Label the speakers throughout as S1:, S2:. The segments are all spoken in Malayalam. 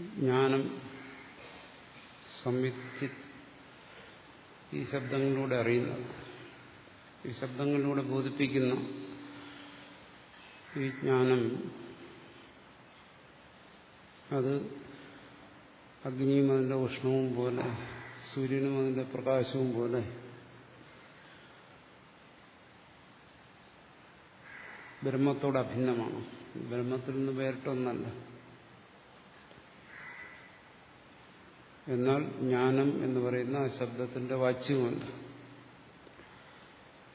S1: ജ്ഞാനം സംയുക്തി ഈ ശബ്ദങ്ങളിലൂടെ അറിയുന്ന ഈ ശബ്ദങ്ങളിലൂടെ ബോധിപ്പിക്കുന്ന ഈ ജ്ഞാനം അത് അഗ്നിയും അതിന്റെ ഉഷ്ണവും പോലെ സൂര്യനും അതിന്റെ പ്രകാശവും പോലെ ബ്രഹ്മത്തോട് അഭിന്നമാണ്. ബ്രഹ്മത്തിൽ നിന്ന് വേറിട്ടൊന്നല്ല. എന്നാൽ ജ്ഞാനം എന്ന് പറയുന്ന ആ ശബ്ദത്തിന്റെ വാച്യമല്ല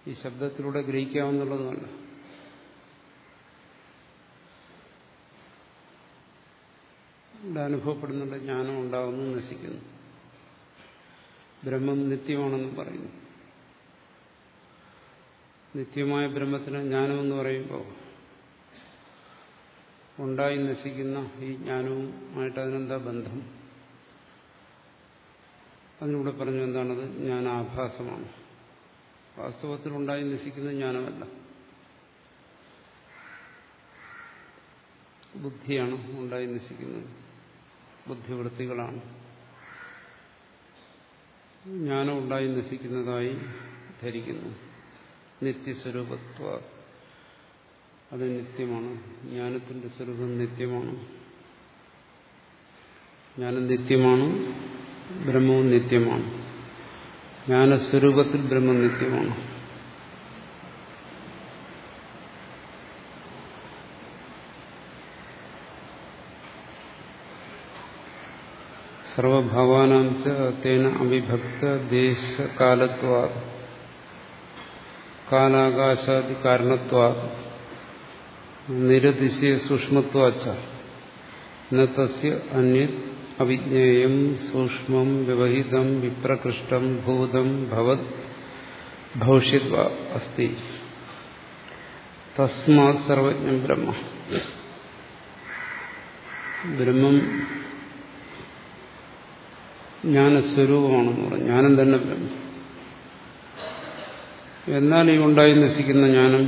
S1: ഈ ശബ്ദത്തിലൂടെ ഗ്രഹിക്കാവുന്നുള്ളതുമല്ല അനുഭവപ്പെടുന്നുണ്ട് ജ്ഞാനം ഉണ്ടാകുന്നു നശിക്കുന്നു. ബ്രഹ്മം നിത്യമാണെന്ന് പറയുന്നു. നിത്യമായ ബ്രഹ്മത്തിന് ജ്ഞാനമെന്ന് പറയുമ്പോൾ ഉണ്ടായി നശിക്കുന്ന ഈ ജ്ഞാനവുമായിട്ട് അതിനെന്താ ബന്ധം? അതിലൂടെ പറഞ്ഞു എന്താണത്? ആഭാസമാണ് വാസ്തവത്തിൽ ഉണ്ടായി നശിക്കുന്ന ജ്ഞാനമല്ല. ബുദ്ധിയാണ് ഉണ്ടായി നശിക്കുന്നത്. ബുദ്ധിവൃത്തികളാണ്. ജ്ഞാനം ഉണ്ടായി നശിക്കുന്നതായി ധരിക്കുന്നു. നിത്യസ്വരൂപത്വ. അത് നിത്യമാണ്. ജ്ഞാനത്തിന്റെ സ്വരൂപം നിത്യമാണ്. ജ്ഞാനം നിത്യമാണ്. ബ്രഹ്മവും നിത്യമാണ് ജ്ഞാനസ്വരൂപത്തിൽ ബ്രഹ്മം നിത്യമാണ് സർവഭാവാനാം ച തേന അവിഭക്ത ദേശകാലത്വാ കാലാകാശാദി കാരണത്വാ നിരതിശയ സൂക്ഷ്മത്വാച്ച നസ്യ അന്യ അവിജ്ഞേയം സൂക്ഷ്മം വ്യവഹിതം വിപ്രകൃഷ്ടം ഭൂതം ഭവത് ഭവിഷ്യത് അസ്തി തസ്മാ സർവജ്ഞം ബ്രഹ്മ ബ്രഹ്മം ജ്ഞാനസ്വരൂപമാണെന്ന് പറഞ്ഞു। ജ്ഞാനം തന്നെ ബ്രഹ്മം। എന്നാൽ ഈ ഉണ്ടായി നശിക്കുന്ന ജ്ഞാനം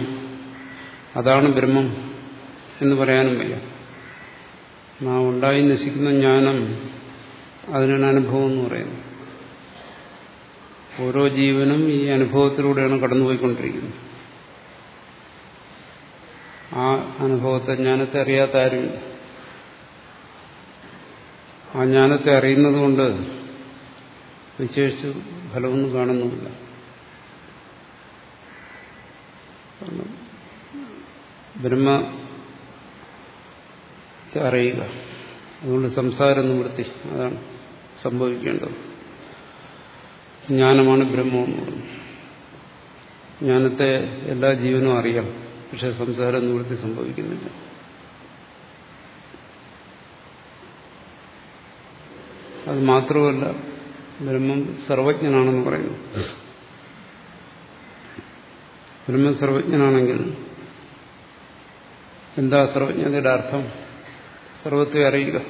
S1: അതാണ് ബ്രഹ്മം എന്ന് പറയാനും വയ്യ। ആ ഉണ്ടായി നശിക്കുന്ന ജ്ഞാനം അതിനാണ് അനുഭവം എന്ന് പറയുന്നത്. ഓരോ ജീവനും ഈ അനുഭവത്തിലൂടെയാണ് കടന്നുപോയിക്കൊണ്ടിരിക്കുന്നത്. ആ അനുഭവത്തെ ജ്ഞാനത്തെ അറിയാത്ത ആരും ആ ജ്ഞാനത്തെ അറിയുന്നത് കൊണ്ട് വിശേഷിച്ച് ഫലമൊന്നും കാണുന്നുമില്ല. അറിയുക. അതുകൊണ്ട് സംസാര നിവൃത്തി അതാണ് സംഭവിക്കേണ്ടത്. ജ്ഞാനമാണ് ബ്രഹ്മം ജ്ഞാനത്തെ എല്ലാ ജീവനും അറിയാം. പക്ഷെ സംസാര നിവൃത്തി സംഭവിക്കുന്നില്ല. അത് മാത്രമല്ല ബ്രഹ്മം സർവജ്ഞനാണെന്ന് പറയുന്നു. ബ്രഹ്മം സർവജ്ഞനാണെങ്കിൽ എന്താ സർവജ്ഞതയുടെ അർത്ഥം? സർവത്തെ അറിയുക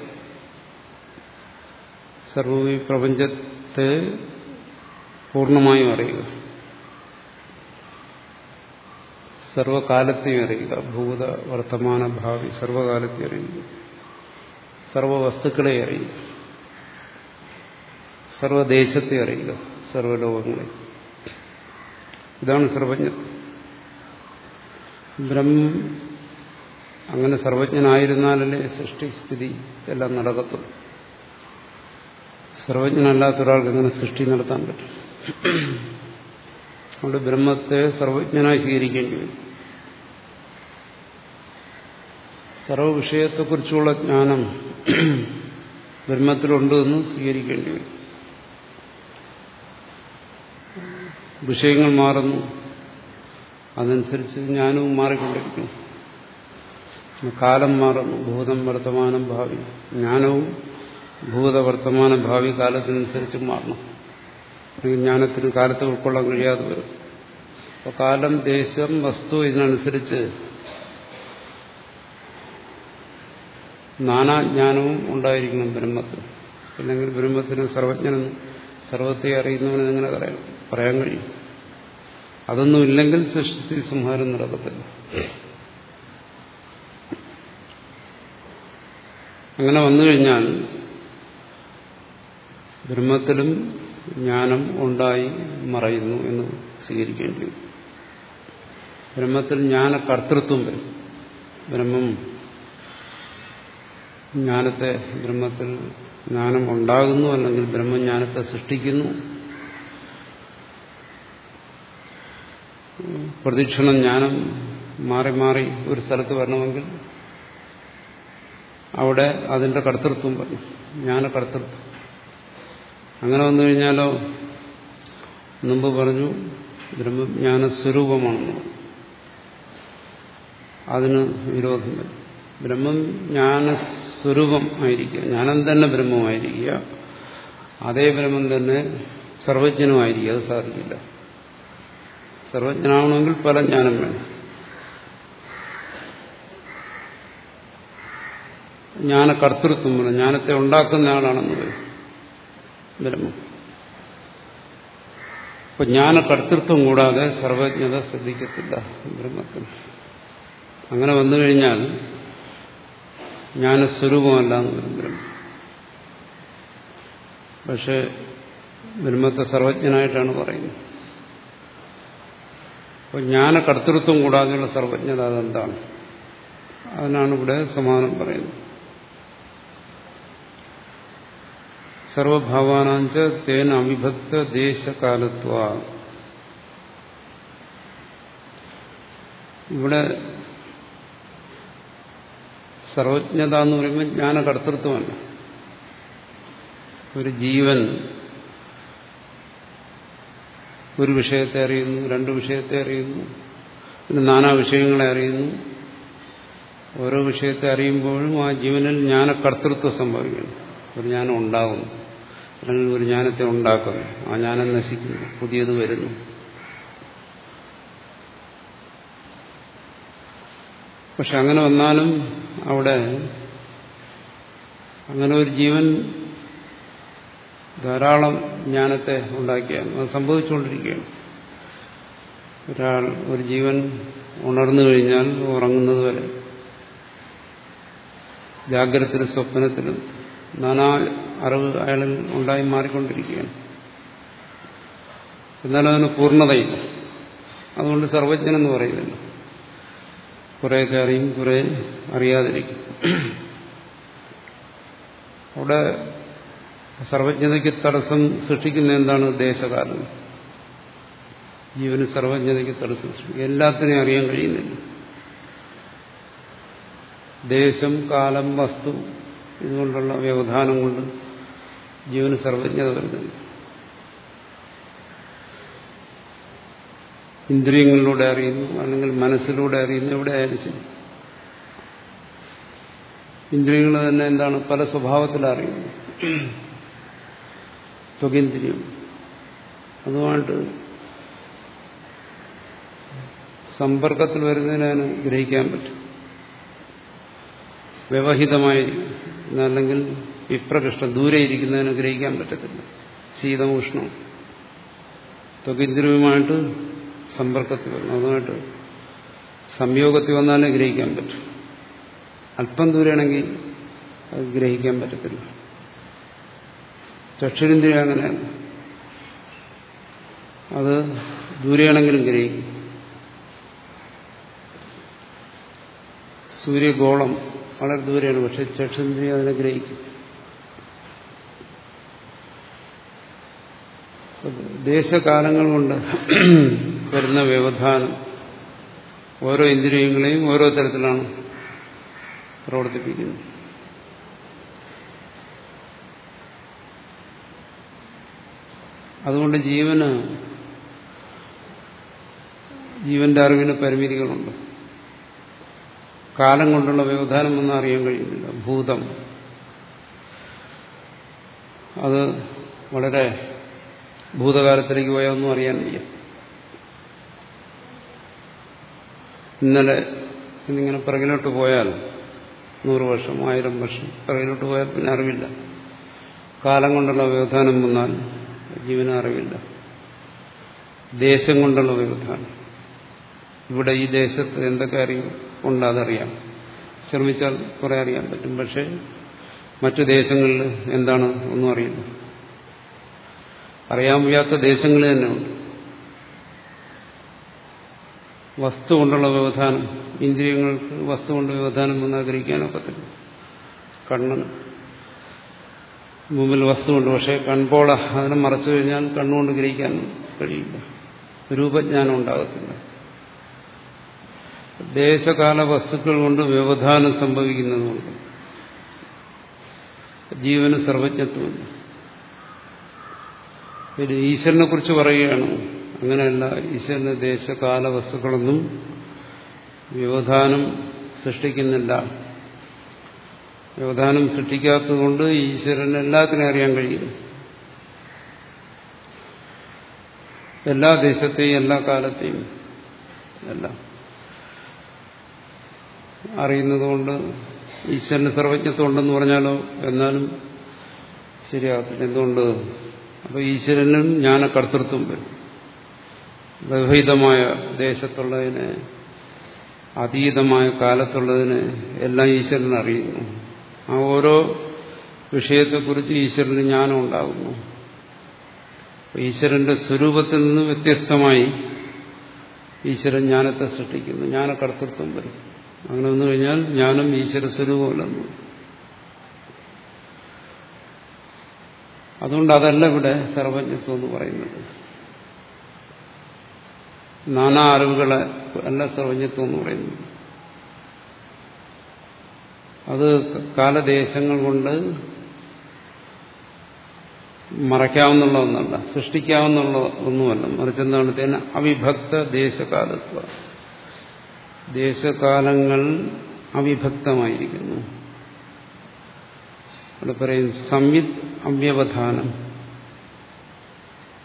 S1: സർവ ഈ പ്രപഞ്ചത്തെ പൂർണമായും അറിയുക. സർവകാലത്തെയും അറിയുക. ഭൂത വർത്തമാന ഭാവി സർവകാലത്തെ അറിയുക. സർവവസ്തുക്കളെ അറിയുക. സർവദേശത്തെ അറിയുക. സർവലോകങ്ങളെ ഇതാണ് സർവജ്ഞത്വം. ബ്രഹ്മം അങ്ങനെ സർവജ്ഞനായിരുന്നാലല്ലേ സൃഷ്ടി സ്ഥിതി എല്ലാം നടക്കത്തുള്ളൂ. സർവജ്ഞനല്ലാത്ത ഒരാൾക്ക് എങ്ങനെ സൃഷ്ടി നടത്താൻ പറ്റും? അതുകൊണ്ട് ബ്രഹ്മത്തെ സർവജ്ഞനായി സ്വീകരിക്കേണ്ടി വരും. സർവവിഷയത്തെക്കുറിച്ചുള്ള ജ്ഞാനം ബ്രഹ്മത്തിലുണ്ട് എന്ന് സ്വീകരിക്കേണ്ടി വരും. വിഷയങ്ങൾ മാറുന്നു. അതനുസരിച്ച് ജ്ഞാനവും മാറിക്കൊണ്ടിരിക്കുന്നു. കാലം മാറുന്നു. ഭൂതം വർത്തമാനം ഭാവി. ജ്ഞാനവും ഭൂതവർത്തമാന ഭാവി കാലത്തിനനുസരിച്ച് മാറണം. അല്ലെങ്കിൽ ജ്ഞാനത്തിന് കാലത്തെ ഉൾക്കൊള്ളാൻ കഴിയാതെ വരും. അപ്പോൾ കാലം ദേശം വസ്തു ഇതിനനുസരിച്ച് നാനാജ്ഞാനവും ഉണ്ടായിരിക്കണം ബ്രഹ്മത്തിന് അല്ലെങ്കിൽ ബ്രഹ്മത്തിന് സർവജ്ഞനെന്ന് സർവത്തെ അറിയുന്നവനെന്ന് എങ്ങനെ പറയാം പറയാൻ കഴിയും? അതൊന്നും ഇല്ലെങ്കിൽ സൃഷ്ടി സംഹാരം നടക്കത്തില്ല. അങ്ങനെ വന്നു കഴിഞ്ഞാൽ ബ്രഹ്മത്തിലും ജ്ഞാനം ഉണ്ടായി മറയുന്നു എന്ന് സ്വീകരിക്കേണ്ടി വരും. ബ്രഹ്മത്തിൽ ജ്ഞാനകർത്തൃത്വം വരും. ബ്രഹ്മം ജ്ഞാനത്തെ ബ്രഹ്മത്തിൽ ജ്ഞാനം ഉണ്ടാകുന്നു അല്ലെങ്കിൽ ബ്രഹ്മജ്ഞാനത്തെ സൃഷ്ടിക്കുന്നു. പ്രതീക്ഷണം ജ്ഞാനം മാറി മാറി ഒരു സ്ഥലത്ത് വരണമെങ്കിൽ അവിടെ അതിന്റെ കർത്തൃത്വം വരണം ജ്ഞാനകർത്തൃത്വം അങ്ങനെ വന്നു കഴിഞ്ഞാലോ? മുമ്പ് പറഞ്ഞു ബ്രഹ്മജ്ഞാന സ്വരൂപമാണെന്ന് പറഞ്ഞു. അതിന് വിരോധം വരും. ബ്രഹ്മം ജ്ഞാനസ്വരൂപം ആയിരിക്കുക. ജ്ഞാനം തന്നെ ബ്രഹ്മമായിരിക്കുക. അതേ ബ്രഹ്മം തന്നെ സർവജ്ഞനുമായിരിക്കുക. അത് സാധിക്കില്ല. സർവജ്ഞനാവണമെങ്കിൽ പല ജ്ഞാനം വേണം. ജ്ഞാനകർത്തൃത്വം വേണം ജ്ഞാനത്തെ ഉണ്ടാക്കുന്ന ആളാണെന്ന് പറയും ബ്രഹ്മം അപ്പൊ ജ്ഞാനകർത്തൃത്വം കൂടാതെ സർവജ്ഞത ശ്രദ്ധിക്കത്തില്ല ബ്രഹ്മത്തിന് അങ്ങനെ വന്നു കഴിഞ്ഞാൽ ജ്ഞാനസ്വരൂപമല്ല എന്ന് വരും ബ്രഹ്മം. പക്ഷെ ബ്രഹ്മത്തെ സർവജ്ഞനായിട്ടാണ് പറയുന്നത്. അപ്പോൾ ജ്ഞാനകർത്തൃത്വം കൂടാതെയുള്ള സർവജ്ഞത അതെന്താണ്? അതിനാണ് ഇവിടെ സമാനം പറയുന്നത്. സർവഭാവാനാഞ്ച തേന അവിഭക്ത ദേശകാലത്വ. ഇവിടെ സർവജ്ഞത എന്ന് പറയുമ്പോൾ ജ്ഞാനകർത്തൃത്വമല്ല ഒരു ജീവൻ ഒരു വിഷയത്തെ അറിയുന്നു രണ്ട് വിഷയത്തെ അറിയുന്നു പിന്നെ നാനാ വിഷയങ്ങളെ അറിയുന്നു. ഓരോ വിഷയത്തെ അറിയുമ്പോഴും ആ ജീവനിൽ ജ്ഞാനകർത്തൃത്വം സംഭവിക്കുന്നു. ഒരു ജ്ഞാനം ഉണ്ടാകുന്നു. അല്ലെങ്കിൽ ഒരു ജ്ഞാനത്തെ ഉണ്ടാക്കുന്നു. ആ ജ്ഞാനം നശിക്കുന്നു. പുതിയത് വരുന്നു. പക്ഷെ അങ്ങനെ വന്നാലും അവിടെ അങ്ങനെ ഒരു ജീവൻ ധാരാളം ജ്ഞാനത്തെ ഉണ്ടാക്കിയാണ്. അത് സംഭവിച്ചുകൊണ്ടിരിക്കുകയാണ്. ഒരാൾ ഒരു ജീവൻ ഉണർന്നു കഴിഞ്ഞാൽ ഉറങ്ങുന്നത് വരെ ജാഗ്രതത്തിലും സ്വപ്നത്തിലും നാനാ അറിവ് അയാളിൽ ഉണ്ടായി മാറിക്കൊണ്ടിരിക്കുകയാണ്. എന്നാലും അതിന് പൂർണതയില്ല. അതുകൊണ്ട് സർവജ്ഞനെന്ന് പറയുന്നില്ല. കുറേയൊക്കെ അറിയും കുറെ അറിയാതിരിക്കും. അവിടെ സർവജ്ഞതയ്ക്ക് തടസ്സം സൃഷ്ടിക്കുന്ന എന്താണ് ദേശകാലം? ജീവന് സർവജ്ഞതയ്ക്ക് തടസ്സം സൃഷ്ടിക്കും. എല്ലാത്തിനെയും അറിയാൻ കഴിയുന്നില്ല. ദേശം കാലം വസ്തു ഇതുകൊണ്ടുള്ള വ്യവധാനം കൊണ്ട് ജീവന് സർവജ്ഞത വരുന്നുണ്ട്. ഇന്ദ്രിയങ്ങളിലൂടെ അറിയുന്നു അല്ലെങ്കിൽ മനസ്സിലൂടെ അറിയുന്നു എവിടെ ആയാലും. ശരി ഇന്ദ്രിയങ്ങൾ തന്നെ എന്താണ്? പല സ്വഭാവത്തിൽ അറിയുന്നു. തുകേന്ദ്രിയം അതുമായിട്ട് സമ്പർക്കത്തിൽ വരുന്നതിനാണ് ഗ്രഹിക്കാൻ പറ്റും. വ്യവഹിതമായി അല്ലെങ്കിൽ വിപ്രകൃഷ്ടം ദൂരെ ഇരിക്കുന്നതിന് ഗ്രഹിക്കാൻ പറ്റത്തില്ല. ശീതം ഉഷ്ണം ത്വകേന്ദ്രിയവുമായിട്ട് സമ്പർക്കത്തിൽ വരണം. അതുമായിട്ട് സംയോഗത്തിൽ വന്നാലേ ഗ്രഹിക്കാൻ പറ്റും. അല്പം ദൂരെയാണെങ്കിൽ അത് ഗ്രഹിക്കാൻ പറ്റത്തില്ല. ചക്ഷുരിന്ദ്രിയ അങ്ങനെയല്ല അത് ദൂരെയാണെങ്കിലും ഗ്രഹിക്കും. സൂര്യഗോളം വളരെ ദൂരെയാണ് പക്ഷെ ചക്ഷുന്ദ്രിയ അതിനെ ഗ്രഹിക്കും ദേശകാലങ്ങൾ കൊണ്ട് വരുന്ന വ്യവധാനം ഓരോ ഇന്ദ്രിയങ്ങളെയും ഓരോ തരത്തിലാണ് പ്രവർത്തിപ്പിക്കുന്നത്. അതുകൊണ്ട് ജീവന് ജീവന്റെ അറിവിന് പരിമിതികളുണ്ട്. കാലം കൊണ്ടുള്ള വ്യവധാനം ഒന്നും അറിയാൻ കഴിയുന്നില്ല. ഭൂതം. അത് വളരെ ഭൂതകാലത്തിലേക്ക് പോയാൽ ഒന്നും അറിയാൻ വയ്യ. ഇന്നലെ ഇന്നിങ്ങനെ പിറകിലോട്ട് പോയാൽ നൂറ് വർഷം ആയിരം വർഷം പിറകിലോട്ട് പോയാൽ പിന്നെ അറിവില്ല. കാലം കൊണ്ടുള്ള വ്യവധാനം വന്നാൽ ജീവന അറിവില്ല. ദേശം കൊണ്ടുള്ള വ്യവധാനം. ഇവിടെ ഈ ദേശത്ത് എന്തൊക്കെ അറിയും? ഉണ്ട് അതറിയാം ശ്രമിച്ചാൽ കുറെ അറിയാൻ പറ്റും. പക്ഷെ മറ്റു ദേശങ്ങളിൽ എന്താണ് ഒന്നും അറിയില്ല. അറിയാൻ വയ്യാത്ത ദേശങ്ങൾ തന്നെ ഉണ്ട്. വസ്തു കൊണ്ടുള്ള വ്യവധാനം ഇന്ദ്രിയങ്ങൾക്ക് വസ്തു കൊണ്ട് വ്യവധാനം വന്നാൽ ഗ്രഹിക്കാനൊക്കത്തില്ല കണ്ണന് മുമ്പിൽ വസ്തുണ്ട് പക്ഷെ കൺപോള അതിനെ മറച്ചു കഴിഞ്ഞാൽ കണ്ണുകൊണ്ട് ഗ്രഹിക്കാൻ കഴിയില്ല. രൂപജ്ഞാനം ഉണ്ടാകത്തില്ല. ദേശകാല വസ്തുക്കൾ കൊണ്ട് വ്യവധാനം സംഭവിക്കുന്നതുകൊണ്ട് ജീവന് സർവജ്ഞത്വമില്ല. പിന്നെ ഈശ്വരനെ കുറിച്ച് പറയുകയാണ്. അങ്ങനെയല്ല ഈശ്വരന് ദേശകാല വസ്തുക്കളൊന്നും വ്യവധാനം സൃഷ്ടിക്കുന്നില്ല. വ്യവധാനം സൃഷ്ടിക്കാത്തതുകൊണ്ട് ഈശ്വരൻ എല്ലാത്തിനും അറിയാൻ കഴിയും. എല്ലാ ദേശത്തെയും എല്ലാ കാലത്തെയും എല്ലാം. അറിയുന്നതുകൊണ്ട് ഈശ്വരന് സർവജ്ഞത്വം ഉണ്ടെന്ന് പറഞ്ഞാലോ? എന്നാലും ശരിയാകത്തില്ല. എന്തുകൊണ്ട്? അപ്പോൾ ഈശ്വരനും ജ്ഞാനകർത്തൃത്വം വരും. ബഹിതമായ ദേശത്തുള്ളതിനെ അതീതമായ കാലത്തുള്ളതിനെ എല്ലാം ഈശ്വരൻ അറിയുന്നു. ആ ഓരോ വിഷയത്തെക്കുറിച്ച് ഈശ്വരന് ജ്ഞാനം ഉണ്ടാകുന്നു. ഈശ്വരന്റെ സ്വരൂപത്തിൽ നിന്ന് വ്യത്യസ്തമായി ഈശ്വരൻ ജ്ഞാനത്തെ സൃഷ്ടിക്കുന്നു. ജ്ഞാനകർത്തൃത്വം വരും. അങ്ങനെ വന്നു കഴിഞ്ഞാൽ ജ്ഞാനം ഈശ്വര സ്വരൂപമല്ലെന്ന് അതുകൊണ്ട് അതല്ല ഇവിടെ സർവജ്ഞത്വം എന്ന് പറയുന്നത്. നാനാ അറിവുകളെ അല്ല സർവജ്ഞത്വം എന്ന് പറയുന്നത്. അത് കാലദേശങ്ങൾ കൊണ്ട് മറയ്ക്കാവുന്നുള്ള ഒന്നല്ല സൃഷ്ടിക്കാവുന്നുള്ള ഒന്നുമല്ല മറിച്ചെന്താണ് അവിഭക്ത ദേശകാലത്വ. ദേശകാലങ്ങൾ അവിഭക്തമായിരിക്കുന്നു. അവിടെ പറയും സംവിത് അവ്യവധാനം.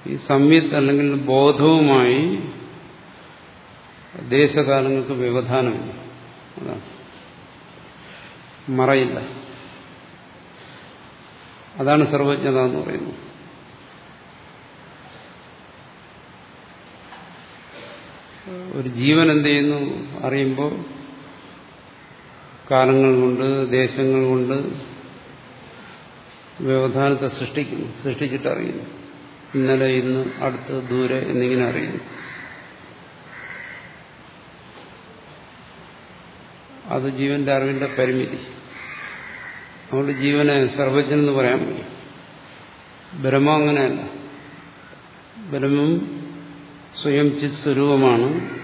S1: ഈ സംവിത് അല്ലെങ്കിൽ ബോധവുമായി ദേശകാലങ്ങൾക്ക് വ്യവധാനമില്ല. അതാണ് മറയില്ല. അതാണ് സർവജ്ഞത എന്ന് പറയുന്നത്. ഒരു ജീവൻ എന്ത് ചെയ്യുന്നു അറിയുമ്പോൾ കാലങ്ങൾ കൊണ്ട് ദേശങ്ങൾ കൊണ്ട് വ്യവധാനത്തെ സൃഷ്ടിക്കുന്നു സൃഷ്ടിച്ചിട്ട് അറിയുന്നു ഇന്നലെ ഇന്ന് അടുത്ത് ദൂരെ എന്നിങ്ങനെ അറിയുന്നു. അത് ജീവന്റെ അറിവിന്റെ പരിമിതി. അതുകൊണ്ട് ജീവനെ സർവജ്ഞൻ എന്ന് പറയാൻ പറ്റും. ബ്രഹ്മം അങ്ങനെയല്ല. ബ്രഹ്മം സ്വയം ചിത് സ്വരൂപമാണ്.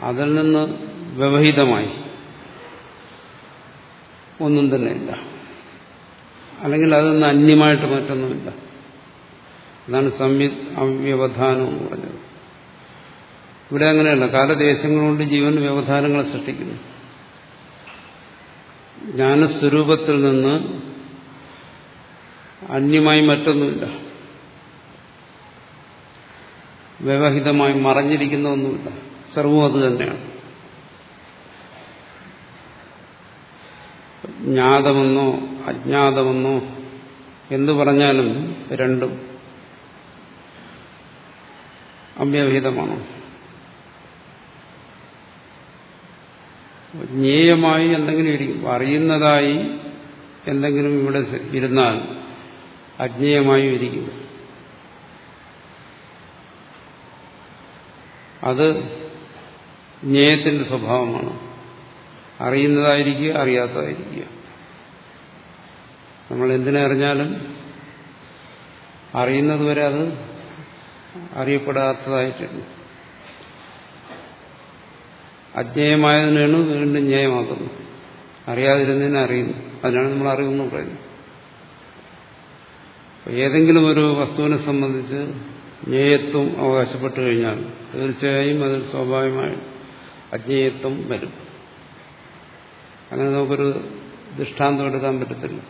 S1: അതിൽ നിന്ന് വ്യവഹിതമായി. ഒന്നും തന്നെയില്ല അല്ലെങ്കിൽ അതൊന്നും അന്യമായിട്ട് മറ്റൊന്നുമില്ല. അതാണ് സംവിത് അവ്യവധാനം എന്ന് പറഞ്ഞത്. ഇവിടെ അങ്ങനെയല്ല. കാലദേശങ്ങളുകൊണ്ട് ജീവൻ വ്യവധാനങ്ങളെ സൃഷ്ടിക്കുന്നു. ജ്ഞാനസ്വരൂപത്തിൽ നിന്ന് അന്യമായി മറ്റൊന്നുമില്ല. വ്യവഹിതമായി മറഞ്ഞിരിക്കുന്ന ഒന്നുമില്ല സർവവും അത് തന്നെയാണ്. ജ്ഞാതമെന്നോ അജ്ഞാതമെന്നോ എന്തു പറഞ്ഞാലും രണ്ടും അവ്യവഹിതമാണ്. ജ്ഞേയമായി എന്തെങ്കിലും ഇരിക്കും. അറിയുന്നതായി എന്തെങ്കിലും ഇവിടെ ഇരുന്നാൽ അജ്ഞേയമായും ഇരിക്കും. അത് ജ്ഞേയത്തിന്റെ സ്വഭാവമാണ്. അറിയുന്നതായിരിക്കുക അറിയാത്തതായിരിക്കുക. നമ്മൾ എന്തിനെ അറിഞ്ഞാലും അറിയുന്നതുവരെ അത് അറിയപ്പെടാത്തതായിട്ടുണ്ട്. അജ്ഞേയമായതിനാണ് വീണ്ടും ജ്ഞേയമാക്കുന്നത് അറിയാതിരുന്നതിനെ അറിയുന്നു. അതിനാണ് നമ്മൾ അറിവെന്ന് പറയുന്നത്. ഏതെങ്കിലും ഒരു വസ്തുവിനെ സംബന്ധിച്ച് ജ്ഞേയത്വം അവകാശപ്പെട്ടു കഴിഞ്ഞാൽ തീർച്ചയായും അതിൽ സ്വാഭാവികമായി അജ്ഞേയത്വം വരും. അങ്ങനെ നമുക്കൊരു ദൃഷ്ടാന്തം എടുക്കാൻ പറ്റത്തില്ല.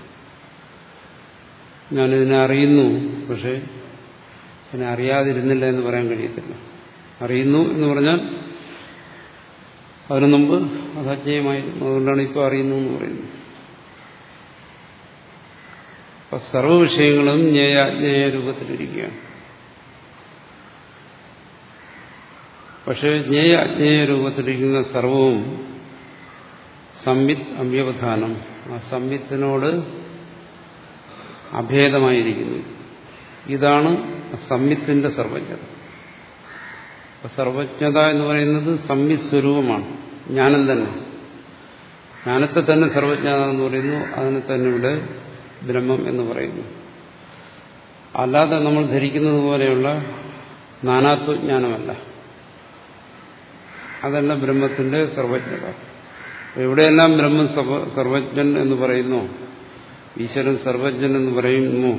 S1: ഞാനിതിനെ അറിയുന്നു പക്ഷേ എന്നെ അറിയാതിരുന്നില്ല എന്ന് പറയാൻ കഴിയത്തില്ല. അറിയുന്നു എന്ന് പറഞ്ഞാൽ അതിനു മുമ്പ് അത് അജ്ഞേയമായിരുന്നു അതുകൊണ്ടാണ് ഇപ്പോൾ അറിയുന്നു എന്ന് പറയുന്നത്. അപ്പൊ സർവ വിഷയങ്ങളും ജ്ഞേയാജ്ഞേയ രൂപത്തിലിരിക്കുകയാണ്. പക്ഷേ ജ്ഞേയ അജ്ഞേയ രൂപത്തിലിരിക്കുന്ന സർവവും സംവിത് അവ്യവധാനം ആ സംവിത്തിനോട് അഭേദമായിരിക്കുന്നു. ഇതാണ് സംവിത്തിന്റെ സർവജ്ഞത. സർവജ്ഞത എന്ന് പറയുന്നത് സംവിത് സ്വരൂപമാണ് ജ്ഞാനം തന്നെ. ജ്ഞാനത്തെ തന്നെ സർവജ്ഞത എന്ന് പറയുന്നു അതിനെ തന്നെ ഇവിടെ ബ്രഹ്മം എന്ന് പറയുന്നു. അല്ലാതെ നമ്മൾ ധരിക്കുന്നത് പോലെയുള്ള നാനാത്വജ്ഞാനമല്ല. അതല്ല ബ്രഹ്മത്തിന്റെ സർവജ്ഞത. എവിടെയെല്ലാം ബ്രഹ്മം സർവജ്ഞൻ എന്ന് പറയുന്നു. ഈശ്വരൻ സർവജ്ഞൻ എന്ന് പറയുന്നു.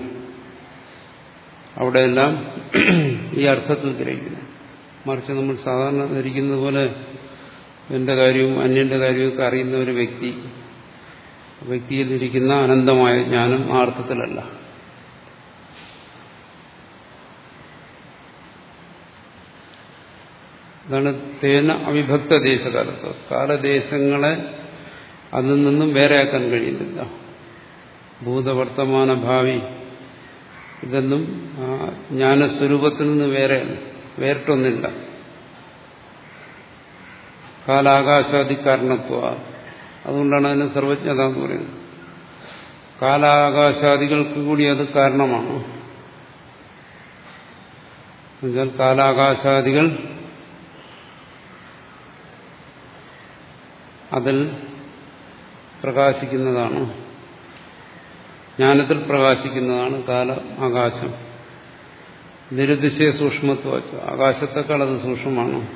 S1: അവിടെയെല്ലാം ഈ അർത്ഥത്തിൽ ഗ്രഹിക്കുന്നു. മറിച്ച് നമ്മൾ സാധാരണ ധരിക്കുന്നത് പോലെ എന്റെ കാര്യവും അന്യന്റെ കാര്യവും അറിയുന്ന ഒരു വ്യക്തി വ്യക്തിയിലിരിക്കുന്ന അനന്തമായ ജ്ഞാനം ആ അർത്ഥത്തിലല്ല. അതാണ് തേന അവിഭക്ത ദേശകാലത്ത് കാലദേശങ്ങളെ അതിൽ നിന്നും വേറെയാക്കാൻ കഴിയുന്നില്ല. ഭൂതവർത്തമാന ഭാവി ഇതൊന്നും ജ്ഞാനസ്വരൂപത്തിൽ നിന്ന് വേറെയാണ് വേറിട്ടൊന്നില്ല. കാലാകാശാദി കാരണത്വ അതുകൊണ്ടാണ് അതിന് സർവജ്ഞത എന്ന് പറയുന്നത്. കാലാകാശാദികൾക്ക് കൂടി അത് കാരണമാണ്. എന്നുവെച്ചാൽ കാലാകാശാദികൾ അതിൽ പ്രകാശിക്കുന്നതാണ്. ജ്ഞാനത്തിൽ പ്രകാശിക്കുന്നതാണ് കാല ആകാശം. നിരുദിശയ സൂക്ഷ്മത്വ ആകാശത്തെക്കാൾ അത് സൂക്ഷ്മമാണ്.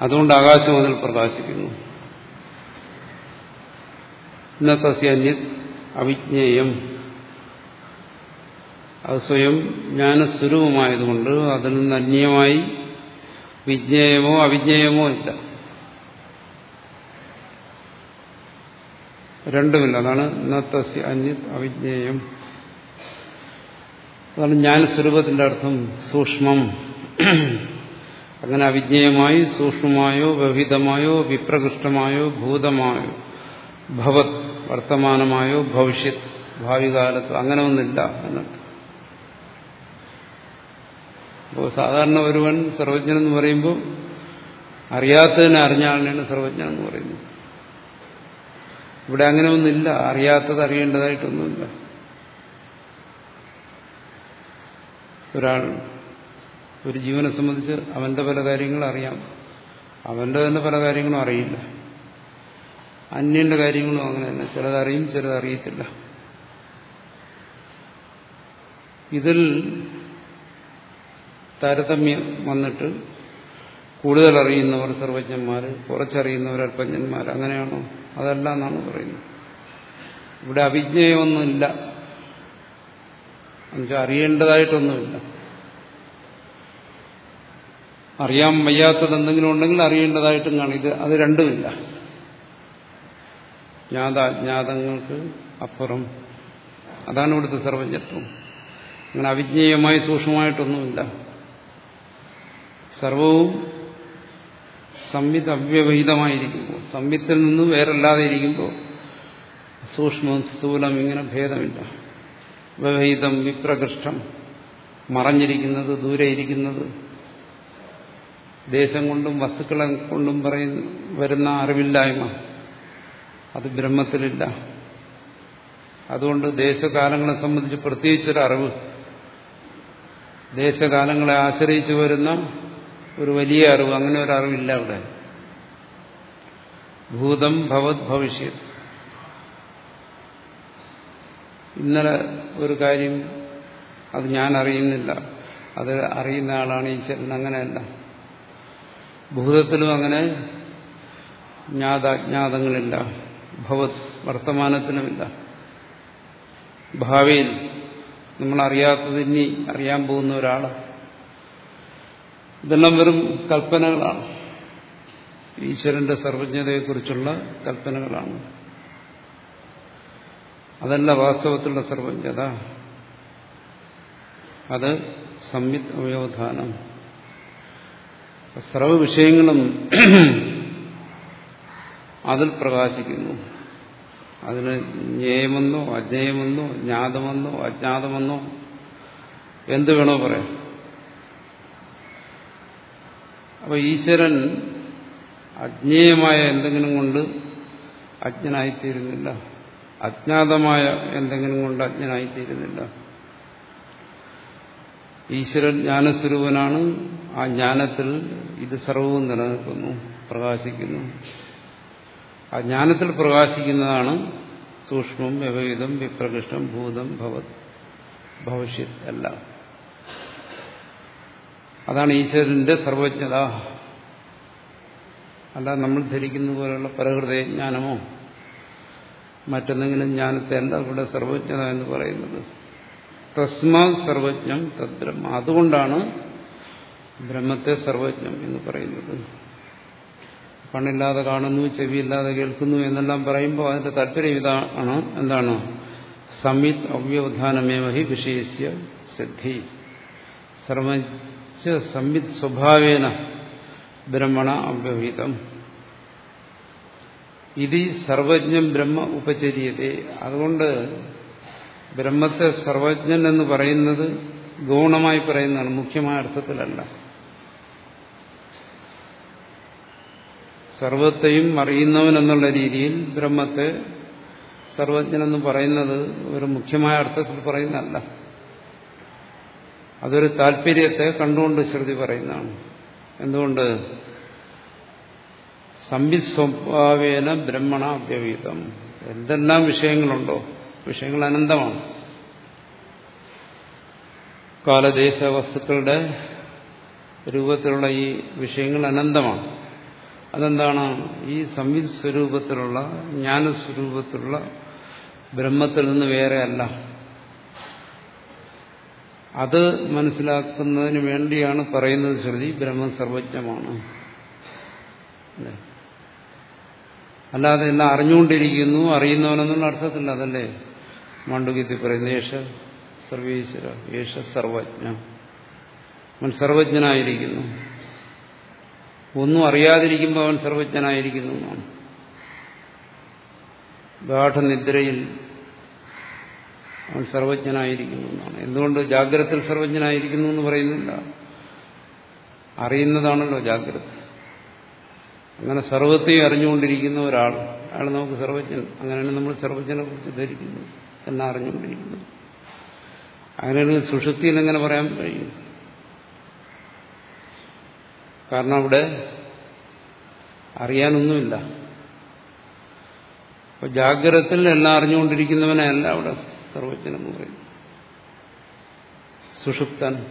S1: അതുകൊണ്ട് ആകാശം അതിൽ പ്രകാശിക്കുന്നു. ഇന്നത്തെ അന്യത് അവിജ്ഞേയം. അത് സ്വയം ജ്ഞാനസ്വരൂപമായതുകൊണ്ട് അതിൽ നിന്ന് അന്യമായി വിജ്ഞേയമോ അവിജ്ഞേയമോ ഇല്ല. രണ്ടുമില്ല. അതാണ് ഇന്നത്തെ അന്യത് അവിജ്ഞേയം. അതാണ് ജ്ഞാനസ്വരൂപത്തിന്റെ അർത്ഥം സൂക്ഷ്മം. അങ്ങനെ അവിജ്ഞേയമായി സൂക്ഷ്മമായോ വ്യഭിതമായോ വിപ്രകൃഷ്ടമായോ ഭൂതമായോ ഭവത് വർത്തമാനമായോ ഭവിഷ്യത് ഭാവി കാലത്ത് അങ്ങനെ ഒന്നില്ല എന്നർത്ഥം. അപ്പോൾ സാധാരണ ഒരുവൻ സർവജ്ഞൻ എന്ന് പറയുമ്പോൾ അറിയാത്തതിനെ അറിഞ്ഞ ആളിനെയാണ് സർവജ്ഞൻ എന്ന് പറയുന്നത്. ഇവിടെ അങ്ങനെ ഒന്നില്ല അറിയാത്തത് അറിയേണ്ടതായിട്ടൊന്നുമില്ല. ഒരാൾ ഒരു ജീവനെ സംബന്ധിച്ച് അവന്റെ പല കാര്യങ്ങളും അറിയാം. അവന്റെ തന്നെ പല കാര്യങ്ങളും അറിയില്ല. അന്യന്റെ കാര്യങ്ങളും അങ്ങനെ തന്നെ ചിലതറിയും ചിലതറിയത്തില്ല ഇതിൽ താരതമ്യം വന്നിട്ട് കൂടുതൽ അറിയുന്നവർ സർവജ്ഞന്മാർ കുറച്ചറിയുന്നവർ അല്പജ്ഞന്മാർ അങ്ങനെയാണോ? അതല്ല എന്നാണ് പറയുന്നത്. ഇവിടെ അവിജ്ഞയൊന്നുമില്ല. എന്നുവെച്ചാൽ അറിയേണ്ടതായിട്ടൊന്നുമില്ല. അറിയാൻ വയ്യാത്തത് എന്തെങ്കിലും ഉണ്ടെങ്കിൽ അറിയേണ്ടതായിട്ടും കാണും ഇത് അത് രണ്ടുമില്ല. ജ്ഞാത അജ്ഞാതങ്ങൾക്ക് അപ്പുറം. അതാണ് ഇവിടുത്തെ സർവജ്ഞത്വം. അങ്ങനെ അവിജ്ഞേയമായി സൂക്ഷ്മമായിട്ടൊന്നുമില്ല. സർവവും സംവിധ അവ്യവഹിതമായിരിക്കുമ്പോൾ സംവിത്തിൽ നിന്ന് വേറല്ലാതെ ഇരിക്കുമ്പോൾ സൂക്ഷ്മം സ്ഥൂലം ഇങ്ങനെ ഭേദമില്ല. വ്യവഹിതം വിപ്രകൃഷ്ടം മറഞ്ഞിരിക്കുന്നത് ദൂരെ ഇരിക്കുന്നത് ദേശം കൊണ്ടും വസ്തുക്കളെ കൊണ്ടും പറയുന്ന വരുന്ന അറിവില്ലായ്മ അത് ബ്രഹ്മത്തിലില്ല. അതുകൊണ്ട് ദേശകാലങ്ങളെ സംബന്ധിച്ച് പ്രത്യേകിച്ചൊരറിവ് ദേശകാലങ്ങളെ ആശ്രയിച്ചു വരുന്ന ഒരു വലിയ അറിവ് അങ്ങനെ ഒരു അറിവില്ല അവിടെ. ഭൂതം ഭവത് ഭവിഷ്യത്. ഇന്നലെ ഒരു കാര്യം അത് ഞാൻ അറിയുന്നില്ല. അത് അറിയുന്ന ആളാണ് ഈശ്വരൻ അങ്ങനെയല്ല. ഭൂതത്തിലും അങ്ങനെ ജ്ഞാതാജ്ഞാതങ്ങളില്ല. ഭവത് വർത്തമാനത്തിലുമില്ല. ഭാവിയിൽ നമ്മൾ അറിയാത്തതിനി അറിയാൻ പോകുന്ന ഒരാൾ ഇതെല്ലാം വെറും കൽപ്പനകളാണ്. ഈശ്വരന്റെ സർവജ്ഞതയെക്കുറിച്ചുള്ള കൽപ്പനകളാണ്. അതല്ല വാസ്തവത്തിലുള്ള സർവജ്ഞത. അത് സംയുക്ത അവയോധാനം സർവ വിഷയങ്ങളും അതിൽ പ്രകാശിക്കുന്നു. അതിന് ജ്ഞേയമെന്നോ അജ്ഞേയമെന്നോ ജ്ഞാതമെന്നോ അജ്ഞാതമെന്നോ എന്ത് വേണോ പറയാം. അപ്പൊ ഈശ്വരൻ അജ്ഞേയമായ എന്തെങ്കിലും കൊണ്ട് അജ്ഞനായിത്തീരുന്നില്ല. അജ്ഞാതമായ എന്തെങ്കിലും കൊണ്ട് അജ്ഞനായിത്തീരുന്നില്ല. ഈശ്വരൻ ജ്ഞാനസ്വരൂപനാണ്. ആ ജ്ഞാനത്തിൽ ഇത് സർവവും നിലനിൽക്കുന്നു പ്രകാശിക്കുന്നു. ആ ജ്ഞാനത്തിൽ പ്രകാശിക്കുന്നതാണ് സൂക്ഷ്മം വ്യവഹിതം വിപ്രകൃഷ്ടം ഭൂതം ഭവത് ഭവിഷ്യത് എല്ലാം അതാണ് ഈശ്വരന്റെ സർവജ്ഞത. അല്ല നമ്മൾ ധരിക്കുന്ന പോലെയുള്ള പരഹൃദയജ്ഞാനമോ മറ്റെന്തെങ്കിലും ജ്ഞാനത്തെ അല്ല ഇവിടെ സർവജ്ഞത എന്ന് പറയുന്നത്? തസ്മാ സർവജ്ഞം തദ്ബ്രഹ്മ. അതുകൊണ്ടാണ് ബ്രഹ്മത്തെ സർവജ്ഞം എന്ന് പറയുന്നത്. കണ്ണില്ലാതെ കാണുന്നു ചെവിയില്ലാതെ കേൾക്കുന്നു എന്നെല്ലാം പറയുമ്പോൾ അതിന്റെ താല്പര്യം ഇതാണ്. എന്താണ്? സമിത് അവ്യവധാനമേവഹി വിഷയസ്യ സിദ്ധി. സർവജ്ഞ സംവിത് സ്വഭാവേന ബ്രഹ്മണ അവ്യവഹിതം ഇത് സർവജ്ഞം ബ്രഹ്മ ഉപചര്യത്തെ അതുകൊണ്ട് ബ്രഹ്മത്തെ സർവജ്ഞൻ എന്ന് പറയുന്നത് ഗൗണമായി പറയുന്നതാണ് മുഖ്യമായ അർത്ഥത്തിലല്ല. സർവത്തെയും അറിയുന്നവൻ എന്നുള്ള രീതിയിൽ ബ്രഹ്മത്തെ സർവജ്ഞനെന്ന് പറയുന്നത് ഒരു മുഖ്യമായ അർത്ഥത്തിൽ പറയുന്നതല്ല. അതൊരു താല്പര്യത്തെ കണ്ടുകൊണ്ട് ശ്രുതി പറയുന്നതാണ്. എന്തുകൊണ്ട്? സംവിസ്വഭാവേന ബ്രഹ്മണ അവ്യവീതം എന്തെല്ലാം വിഷയങ്ങളുണ്ടോ? വിഷയങ്ങൾ അനന്തമാണ്. കാലദേശ വസ്തുക്കളുടെ രൂപത്തിലുള്ള ഈ വിഷയങ്ങൾ അനന്തമാണ്. അതെന്താണ്? ഈ സംവിത് സ്വരൂപത്തിലുള്ള ജ്ഞാനസ്വരൂപത്തിലുള്ള ബ്രഹ്മത്തിൽ നിന്ന് വേറെയല്ല അത് മനസ്സിലാക്കുന്നതിന് വേണ്ടിയാണ് പറയുന്നത് ശ്രുതി. ബ്രഹ്മം സർവജ്ഞമാണ്. അല്ലാതെ എല്ലാം അറിഞ്ഞുകൊണ്ടിരിക്കുന്നു അറിയുന്നവനെന്നുള്ള അർത്ഥത്തില്ല അതല്ലേ? മാണ്ഡുക്യത്തിൽ പറയുന്നത് യേശ സർവീശ്വര യേശ സർവജ്ഞ. അവൻ സർവജ്ഞനായിരിക്കുന്നു. ഒന്നും അറിയാതിരിക്കുമ്പോൾ അവൻ സർവജ്ഞനായിരിക്കുന്നു എന്നാണ്. ഗാഠനിദ്രയിൽ അവൻ സർവജ്ഞനായിരിക്കുന്നു എന്നാണ്. എന്തുകൊണ്ട് ജാഗ്രതയിൽ സർവജ്ഞനായിരിക്കുന്നു എന്ന് പറയുന്നില്ല? അറിയുന്നതാണല്ലോ ജാഗ്രത. അങ്ങനെ സർവത്തെയും അറിഞ്ഞുകൊണ്ടിരിക്കുന്ന ഒരാൾ അയാൾ നമുക്ക് സർവജ്ഞൻ അങ്ങനെയാണ് നമ്മൾ സർവജ്ഞനെ കുറിച്ച് ധരിക്കുന്നു എല്ലാം അറിഞ്ഞുകൊണ്ടിരിക്കുന്നു. അങ്ങനെയാണെങ്കിൽ സുഷുപ്തിയിൽ എങ്ങനെ പറയാൻ കഴിയും? കാരണം അവിടെ അറിയാനൊന്നുമില്ല. അപ്പൊ ജാഗ്രതത്തിൽ എല്ലാം അറിഞ്ഞുകൊണ്ടിരിക്കുന്നവനെയല്ല അവിടെ. സർവജ്ഞനെന്ന് പറയുന്നു. സുഷുപ്തൻ.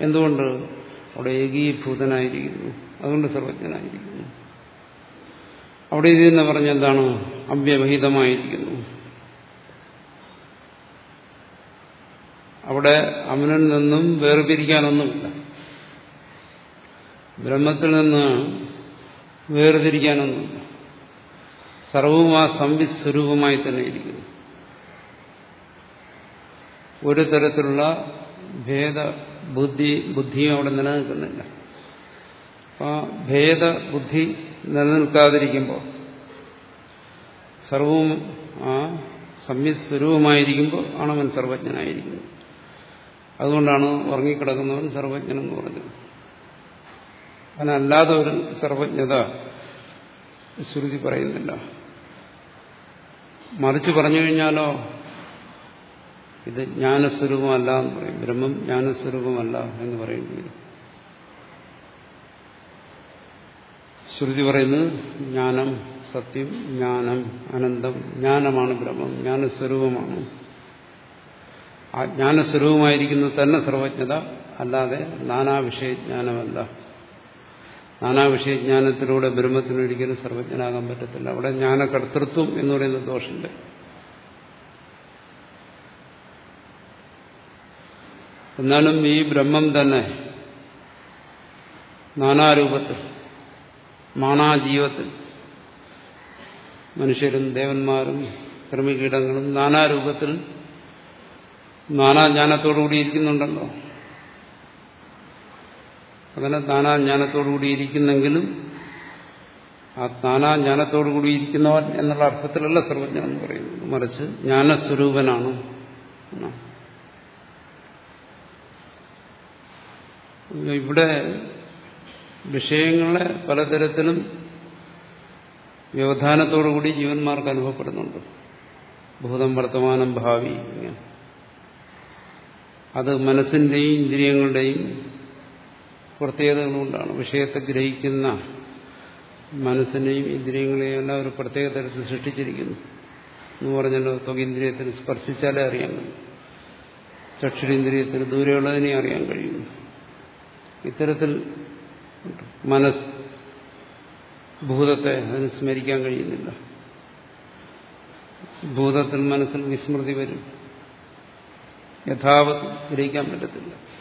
S1: എന്തുകൊണ്ട്? അവിടെ ഏകീഭൂതനായിരിക്കുന്നു. അതുകൊണ്ട് സർവജ്ഞനായിരിക്കുന്നു. അവിടെ ഇത് എന്ന് പറഞ്ഞ എന്താണ്? അവ്യവഹിതമായിരിക്കുന്നു. അവിടെ അവനിൽ നിന്നും വേർപിരിക്കാനൊന്നുമില്ല ബ്രഹ്മത്തിൽ നിന്ന് വേർതിരിക്കാനൊന്നുമില്ല. സർവവും ആ സംവിസ്വരൂപമായി തന്നെ ഇരിക്കുന്നു. ഒരു തരത്തിലുള്ള ഭേദ ബുദ്ധി ബുദ്ധിയും അവിടെ നിലനിൽക്കുന്നില്ല. ആ ഭേദ ബുദ്ധി നിലനിൽക്കാതിരിക്കുമ്പോൾ സർവവും ആ സംവിസ്വരൂപമായിരിക്കുമ്പോൾ ആണ് അവൻ സർവജ്ഞനായിരിക്കുന്നത്. അതുകൊണ്ടാണ് ഉറങ്ങിക്കിടക്കുന്നവൻ സർവജ്ഞൻ എന്ന് പറഞ്ഞത്. അതിനല്ലാതെ ഒരു സർവജ്ഞത ശ്രുതി പറയുന്നില്ല. മറിച്ച് പറഞ്ഞു കഴിഞ്ഞാലോ ഇത് ജ്ഞാനസ്വരൂപമല്ല എന്ന് പറയും. ബ്രഹ്മം ജ്ഞാനസ്വരൂപമല്ല എന്ന് പറയേണ്ടി വരും ശ്രുതി പറയുന്നത് ജ്ഞാനം സത്യം ജ്ഞാനം അനന്തം ജ്ഞാനമാണ് ബ്രഹ്മം ജ്ഞാനസ്വരൂപമാണ്. ആ ജ്ഞാനസ്വരൂപമായിരിക്കുന്നത് തന്നെ സർവജ്ഞത അല്ലാതെ നാനാവിഷയജ്ഞാനമല്ല. നാനാവിഷയജ്ഞാനത്തിലൂടെ ബ്രഹ്മത്തിനൊരിക്കലും സർവജ്ഞനാകാൻ പറ്റത്തില്ല. അവിടെ ജ്ഞാനകർത്തൃത്വം എന്ന് പറയുന്ന ദോഷമുണ്ട്. എന്നാലും ഈ ബ്രഹ്മം തന്നെ നാനാരൂപത്തിൽ മാണാജീവത്തിൽ മനുഷ്യരും ദേവന്മാരും ക്രമികീടങ്ങളും നാനാരൂപത്തിൽ നാനാജ്ഞാനത്തോടുകൂടി ഇരിക്കുന്നുണ്ടല്ലോ. അങ്ങനെ നാനാജ്ഞാനത്തോടുകൂടി ഇരിക്കുന്നെങ്കിലും ആ നാനാജ്ഞാനത്തോടുകൂടി ഇരിക്കുന്നവൻ എന്നുള്ള അർത്ഥത്തിലല്ല സർവജ്ഞൻ പറയുന്നത് മറിച്ച് ജ്ഞാനസ്വരൂപനാണ് ഇവിടെ വിഷയങ്ങളെ പലതരത്തിലും വ്യവധാനത്തോടുകൂടി ജീവന്മാർക്ക് അനുഭവപ്പെടുന്നുണ്ട്. ഭൂതം വർത്തമാനം ഭാവി അത് മനസ്സിന്റെയും ഇന്ദ്രിയങ്ങളുടെയും പ്രത്യേകതകൾ കൊണ്ടാണ്. വിഷയത്തെ ഗ്രഹിക്കുന്ന മനസ്സിനെയും ഇന്ദ്രിയങ്ങളെയും എല്ലാം ഒരു പ്രത്യേക തരത്തിൽ സൃഷ്ടിച്ചിരിക്കുന്നു. എന്ന് പറഞ്ഞല്ലോ ത്വകേന്ദ്രിയത്തിന് സ്പർശിച്ചാലേ അറിയാൻ കഴിയും. ചക്ഷുരേന്ദ്രിയത്തിന് ദൂരെയുള്ളതിനെ അറിയാൻ കഴിയും. ഇത്തരത്തിൽ മനസ് ഭൂതത്തെ അതിന് സ്മരിക്കാൻ കഴിയുന്നില്ല. ഭൂതത്തിൽ മനസ്സിൽ വിസ്മൃതി വരും. യഥാവത് ഗ്രഹിക്കാൻ പറ്റത്തില്ല.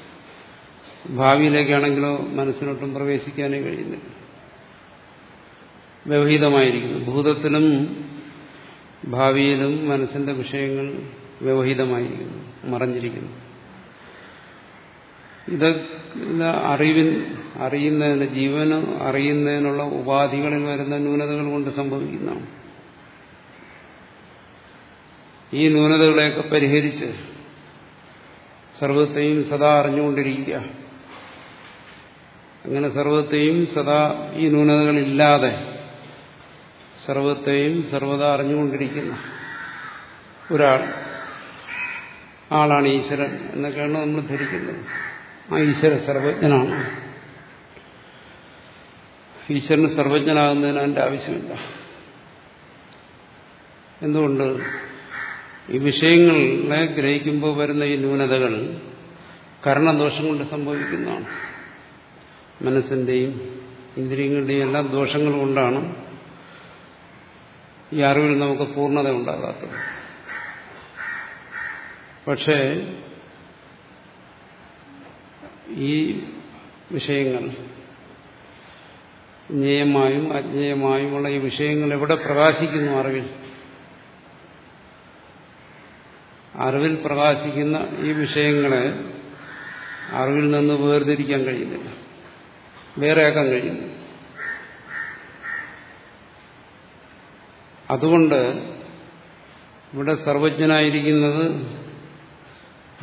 S1: ഭാവിയിലേക്കാണെങ്കിലോ മനസ്സിനൊട്ടും പ്രവേശിക്കാനേ കഴിയുന്നില്ല. വ്യവഹിതമായിരിക്കുന്നു. ഭൂതത്തിലും ഭാവിയിലും മനസ്സിന്റെ വിഷയങ്ങൾ വ്യവഹിതമായിരിക്കുന്നു മറഞ്ഞിരിക്കുന്നു. ഇത് അറിവിൻ അറിയുന്നതിന് ജീവന് അറിയുന്നതിനുള്ള ഉപാധികളിൽ വരുന്ന ന്യൂനതകൾ കൊണ്ട് സംഭവിക്കുന്നതാണ്. ഈ ന്യൂനതകളെയൊക്കെ പരിഹരിച്ച് സർവത്തെയും സദാ അറിഞ്ഞുകൊണ്ടിരിക്കുക. അങ്ങനെ സർവത്തെയും സദാ ഈ ന്യൂനതകളില്ലാതെ സർവത്തെയും സർവദാ അറിഞ്ഞുകൊണ്ടിരിക്കുന്ന ഒരാൾ ആളാണ് ഈശ്വരൻ എന്നൊക്കെയാണ് നമ്മൾ ധരിക്കുന്നത്. ആ ഈശ്വര സർവജ്ഞനാണ്. ഈശ്വരന് സർവജ്ഞനാകുന്നതിന് അതിന്റെ ആവശ്യമില്ല. എന്തുകൊണ്ട്? ഈ വിഷയങ്ങളെ ഗ്രഹിക്കുമ്പോൾ വരുന്ന ഈ ന്യൂനതകൾ കർണദോഷം കൊണ്ട് സംഭവിക്കുന്നതാണ്. മനസ്സിന്റെയും ഇന്ദ്രിയങ്ങളുടെയും എല്ലാം ദോഷങ്ങൾ കൊണ്ടാണ് ഈ അറിവിൽ നമുക്ക് പൂർണത ഉണ്ടാകാത്തത്. പക്ഷേ ഈ വിഷയങ്ങൾ. ജ്ഞേയമായും അജ്ഞേയമായുമുള്ള ഈ വിഷയങ്ങൾ എവിടെ പ്രകാശിക്കുന്നു അറിവിൽ? അറിവിൽ പ്രകാശിക്കുന്ന ഈ വിഷയങ്ങളെ അറിവിൽ നിന്ന് വേർതിരിക്കാൻ കഴിയുന്നില്ല. വേറെയാക്കാൻ കഴിയുന്നു അതുകൊണ്ട് ഇവിടെ സർവജ്ഞനായിരിക്കുന്നത്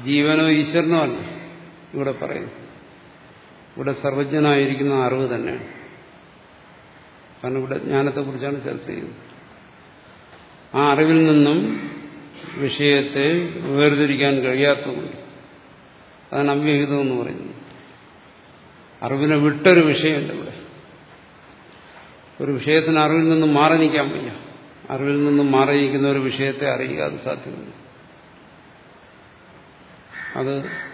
S1: ജീവനോ ഈശ്വരനോ അല്ല. ഇവിടെ പറയുന്നു ഇവിടെ സർവജ്ഞനായിരിക്കുന്ന അറിവ് തന്നെയാണ്. കാരണം ഇവിടെ ജ്ഞാനത്തെക്കുറിച്ചാണ് ചർച്ച ചെയ്യുന്നത്. ആ അറിവിൽ നിന്നും വിഷയത്തെ വേർതിരിക്കാൻ കഴിയാത്തതുകൊണ്ട് അതാണ് അവ്യഹിതം എന്ന് പറയുന്നത്. അറിവിനെ വിട്ടൊരു വിഷയമുണ്ട് ഇവിടെ. ഒരു വിഷയത്തിന് അറിവിൽ നിന്നും മാറി നിൽക്കാൻ വയ്യ. അറിവിൽ നിന്നും മാറി നിൽക്കുന്ന ഒരു വിഷയത്തെ അറിയുക അത് സാധ്യമല്ല. അത്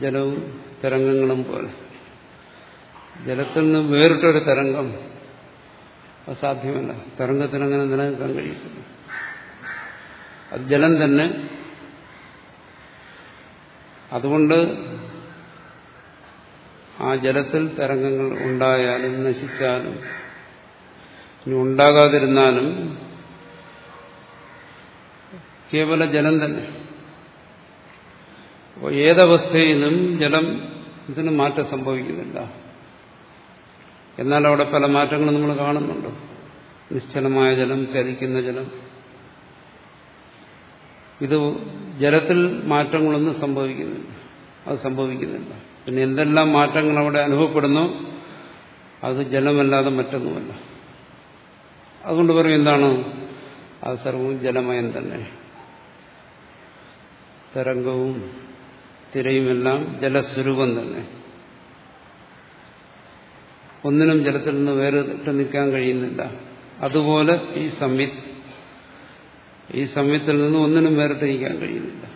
S1: ജലവും തരംഗങ്ങളും പോലെ. ജലത്തിൽ നിന്ന് വേറിട്ടൊരു തരംഗം അസാധ്യമല്ല. സാധ്യമല്ല തരംഗത്തിനങ്ങനെ നിലനിൽക്കാൻ കഴിയത്തില്ല. അത് ജലം തന്നെ. അതുകൊണ്ട് ആ ജലത്തിൽ തരംഗങ്ങൾ ഉണ്ടായാലും നശിച്ചാലും ഇനി ഉണ്ടാകാതിരുന്നാലും കേവല ജലം തന്നെ. അപ്പോൾ ഏതവസ്ഥയിലും ജലം ഇതിന് മാറ്റം സംഭവിക്കുന്നില്ല. എന്നാൽ അവിടെ പല മാറ്റങ്ങളും നമ്മൾ കാണുന്നുണ്ട്. നിശ്ചലമായ ജലം ചലിക്കുന്ന ജലം. ഇത് ജലത്തിൽ മാറ്റങ്ങളൊന്നും സംഭവിക്കുന്നില്ല. അത് സംഭവിക്കുന്നില്ല. പിന്നെ എന്തെല്ലാം മാറ്റങ്ങൾ അവിടെ അനുഭവപ്പെടുന്നു? അത് ജലമല്ലാതെ മറ്റൊന്നുമല്ല. അതുകൊണ്ട് പറയും എന്താണ്? അത് സർവവും ജലമയം തന്നെ. തരംഗവും തിരയുമെല്ലാം ജലസ്വരൂപം തന്നെ. ഒന്നിനും ജലത്തിൽ നിന്ന് വേറിട്ട് നിൽക്കാൻ കഴിയുന്നില്ല. അതുപോലെ ഈ സംവിത്ത് ഈ സംവിത്തിൽ നിന്ന് ഒന്നിനും വേറിട്ട് നിൽക്കാൻ കഴിയുന്നില്ല.